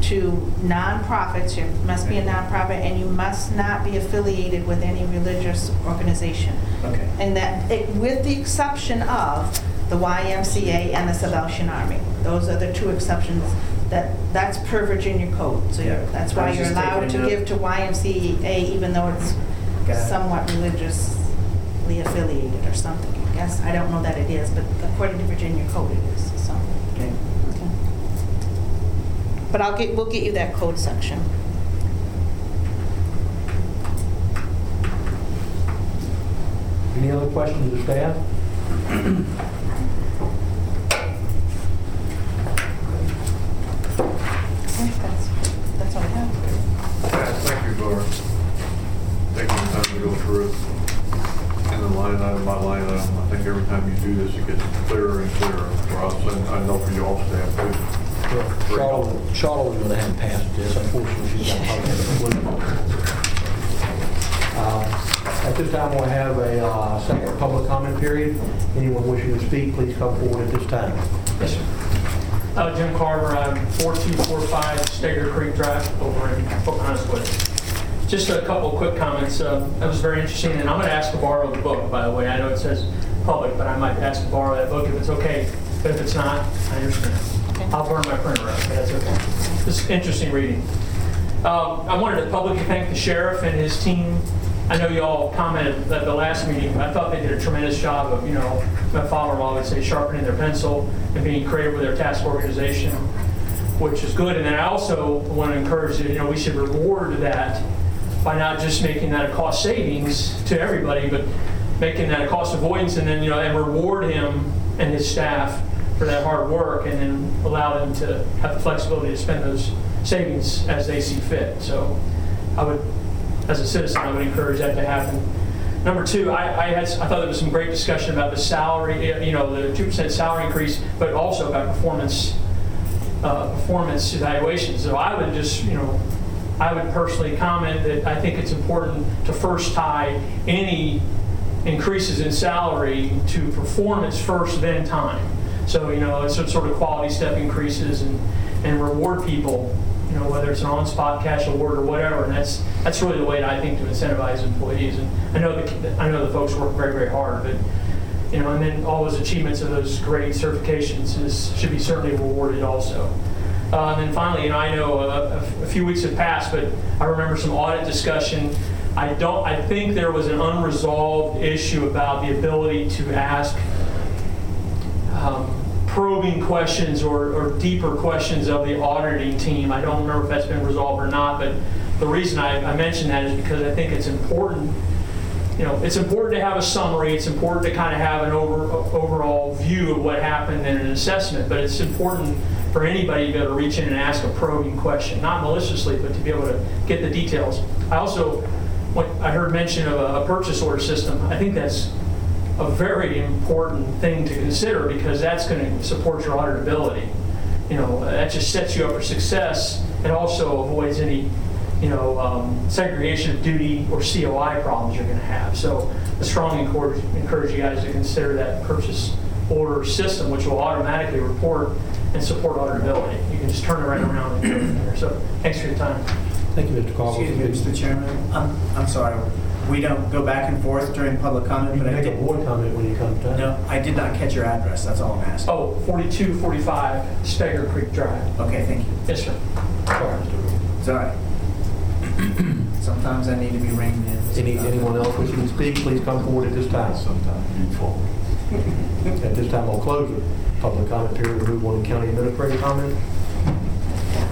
to nonprofits. You must be a nonprofit, and you must not be affiliated with any religious organization. Okay. And that, it- with the exception of the YMCA and the Salvation Army. Those are the two exceptions that, that's per Virginia code. So you're- Yeah. that's I why was you're just taking allowed a to note. give to YMCA even though it's Got it. somewhat religiously affiliated or something, I guess. I don't know that it is, but according to Virginia code it is, so. Okay. okay. But I'll get, we'll get you that code section. Any other questions of staff? [clears throat] Okay, that's, that's all I have. Pat, thank you for taking the time to go through it in the line item by line item. I think every time you do this, it gets clearer and clearer for us, and I know for y'all staff too. Charlotte, Charlotte was going to have passed this, unfortunately, she's got a holiday. Uh, At this time, we'll have a uh, second public comment period. Anyone wishing to speak, please come forward at this time. Yes, sir. Uh, Jim Carver, I'm 4245 Stager Creek Drive over in Pocahontas Woods. Just a couple of quick comments. Um, That was very interesting, and I'm going to ask to borrow the book, by the way. I know it says public, but I might ask to borrow that book if it's okay. But if it's not, I understand. I'll burn my printer out, but that's okay. It's interesting reading. Um, I wanted to publicly thank the sheriff and his team. I know you all commented at the last meeting, I thought they did a tremendous job of, you know, my father-in-law would say sharpening their pencil and being creative with their task organization, which is good. And then I also want to encourage, that, you know, we should reward that by not just making that a cost savings to everybody, but making that a cost avoidance and then, you know, and reward him and his staff for that hard work and then allow them to have the flexibility to spend those savings as they see fit. So I would, as a citizen, I would encourage that to happen. Number two, I, I had, I thought there was some great discussion about the salary, you know, the 2% salary increase, but also about performance, uh, performance evaluations. So I would just, you know, I would personally comment that I think it's important to first tie any increases in salary to performance first, then time. So, you know, it's some sort of quality step increases and, and reward people, you know, whether it's an on-spot cash award or whatever. And that's, that's really the way I think to incentivize employees. And I know the, I know the folks work very, very hard, but, you know, and then all those achievements of those great certifications is, should be certainly rewarded also. Uh, and then finally, you know, I know a, a few weeks have passed, but I remember some audit discussion. I don't, I think there was an unresolved issue about the ability to ask um, probing questions or, or deeper questions of the auditing team. I don't remember if that's been resolved or not, but the reason I, I mention that is because I think it's important. You know, it's important to have a summary. It's important to kind of have an over, overall view of what happened in an assessment. But it's important for anybody to be able to reach in and ask a probing question, not maliciously, but to be able to get the details. I also, I heard mention of a, a purchase order system. I think that's a very important thing to consider because that's going to support your auditability. You know, that just sets you up for success. It also avoids any, you know, um, segregation of duty or COI problems you're going to have. So I strongly encourage, encourage you guys to consider that purchase order system, which will automatically report and support auditability. You can just turn it right around and go from there. So thanks for your time. Thank you, Mr. Carver. Excuse me, Mr. Chairman, I'm, I'm sorry, we don't go back and forth during public comment, You but can I make a did, board comment when you come to no, I did not catch your address, that's all I'm asking. Oh, 4245 Stager Creek Drive. Okay, thank you. Yes, sir. Sorry, Mr. It's all right. [clears throat] Sometimes I need to be reined in. Any, anyone else wishing to speak, please come forward at this time. Sometimes. At this time, I'll close the public comment period and move on to county administrator comment.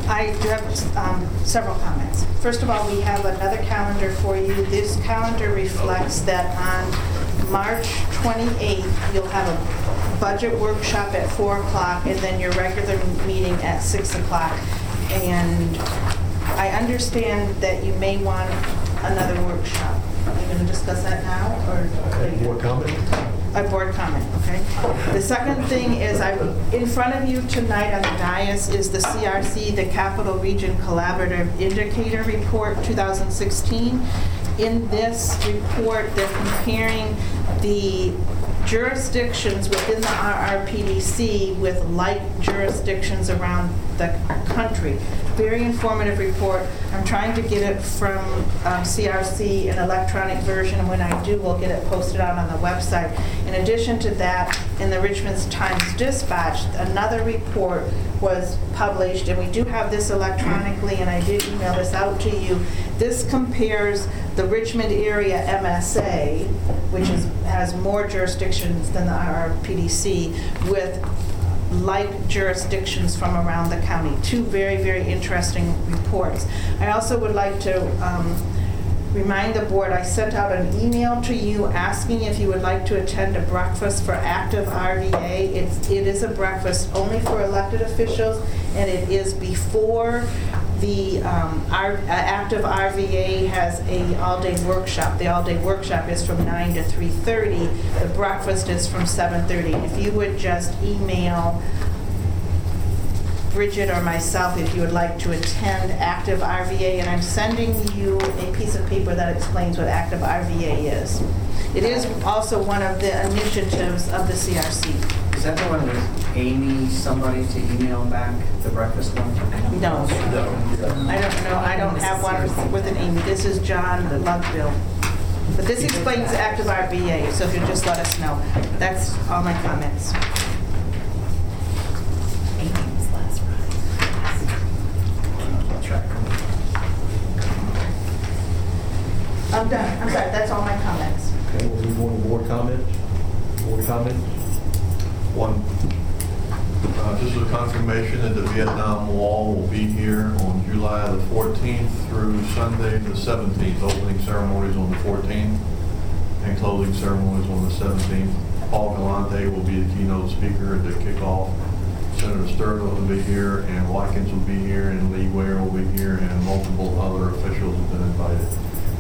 I do have um, several comments. First of all, we have another calendar for you. This calendar reflects that on March 28th, you'll have a budget workshop at 4 o'clock and then your regular meeting at 6 o'clock. And I understand that you may want another workshop. Are you going to discuss that now or later? more comments? A board comment, okay? The second thing is, I, in front of you tonight on the dais is the CRC, the Capital Region Collaborative Indicator Report 2016. In this report, they're comparing the jurisdictions within the RRPDC with like jurisdictions around the country. Very informative report. I'm trying to get it from um, CRC, an electronic version, and when I do, we'll get it posted out on the website. In addition to that, in the Richmond Times Dispatch, another report was published, and we do have this electronically, and I did email this out to you. This compares the Richmond area MSA, which is, has more jurisdictions than the RRPDC, with like jurisdictions from around the county. Two very, very interesting reports. I also would like to um, remind the board, I sent out an email to you asking if you would like to attend a breakfast for active RVA. It's, it is a breakfast only for elected officials, and it is before the um, uh, active RVA has a all-day workshop. The all-day workshop is from 9 to 3:30. The breakfast is from 7:30. If you would just email Bridget or myself if you would like to attend Active RVA, and I'm sending you a piece of paper that explains what Active RVA is. It is also one of the initiatives of the CRC. Is that the one with Amy, somebody to email back the breakfast one? No. I don't know, I don't have one with- with an Amy. This is John Lovebill. But this explains Active RVA, so if you'll just let us know. That's all my comments. I'm done, I'm sorry, that's all my comments. Okay, we'll move on to board comments. Board comments? One, uh, confirmation that the Vietnam Wall will be here on July the 14th through Sunday the 17th. Opening ceremonies on the 14th and closing ceremonies on the 17th. Paul Galanti will be the keynote speaker to kick off. Senator Sturgill will be here, and Watkins will be here, and Lee Ware will be here, and multiple other officials have been invited.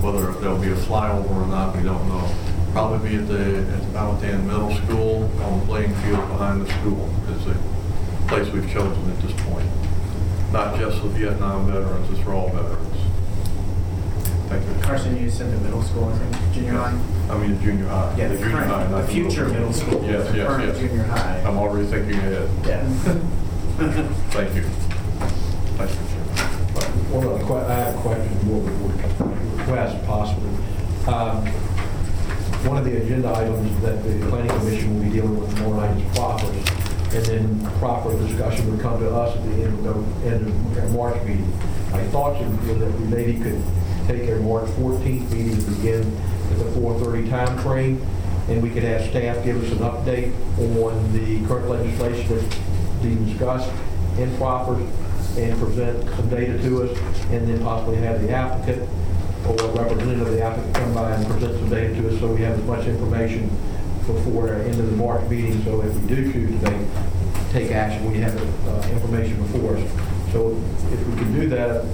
Whether there'll be a flyover or not, we don't know. Probably be at the, at the Powhatan Middle School on the playing field behind the school. It's a place we've chosen at this point. Not just for Vietnam veterans, it's for all veterans. Thank you. Carson, you said the middle school, I think, junior high? I mean, the junior high. Yeah, the junior high, current, not the future middle school. Yes, the yes, current yes. junior high. I'm already thinking ahead. Yeah. [laughs] Thank you. Thank you. One other que, I have a question, more before, request possibly. Um, One of the agenda items that the planning commission will be dealing with tomorrow night is proffers. And then proffer discussion would come to us at the end of, the end of March meeting. My thoughts are that we maybe could take our March 14th meeting to begin at the 4:30 time frame, and we could have staff give us an update on the current legislation that's being discussed in proffers, and present some data to us, and then possibly have the applicant or representative of the applicant come by and present some data to us, so we have as much information before our end of the March meeting, so if we do choose to make, take action, we have uh, information before us. So if we can do that,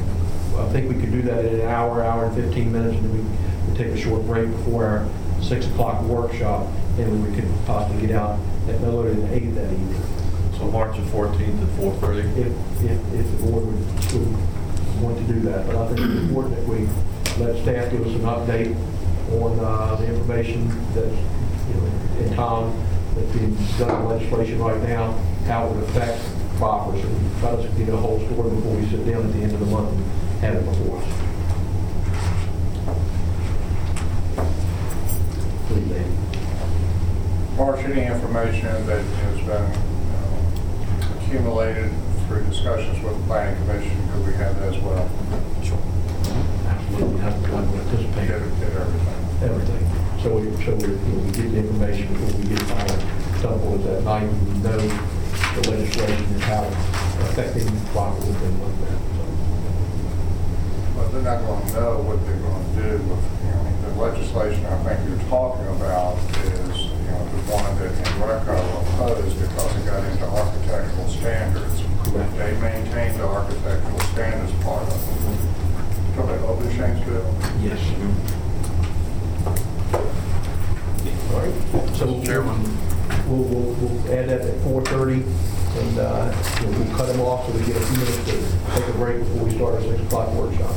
I think we could do that in an hour, hour and 15 minutes, and then we we take a short break before our 6 o'clock workshop, and we could possibly get out at no later than 8 that evening. So March the 14th at 4:30? If, if, if the board would, would want to do that. But I think it's important that we let staff give us an update on, uh, the information that's, in town, that's being done in legislation right now, how it would affect properties, and try to get a whole story before we sit down at the end of the month and have it before us. Please, Dave. March, any information that has been uh, accumulated through discussions with the planning commission, could we have that as well? Sure. Absolutely, I would anticipate. Get everything. Everything. So we, so we, you know, we get the information before we get our double that night, and we know the legislation and how it's affecting property and like that. But they're not going to know what they're going to do with, you know, the legislation I think you're talking about is, you know, the one that Henrico opposed because it got into architectural standards. Correct. They maintained the architectural standards part of it. They love the Shanksville. So, yes. All right. So we'll- Chairman. We'll, we'll, we'll add that at 4:30, and uh, we'll cut them off so we get a few minutes to take a break before we start our 6 o'clock workshop.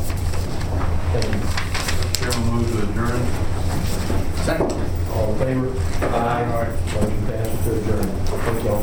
Thank you. Chairman move to adjourn. Second. All in favor? Aye. Motion passes to adjourn. Thank you all.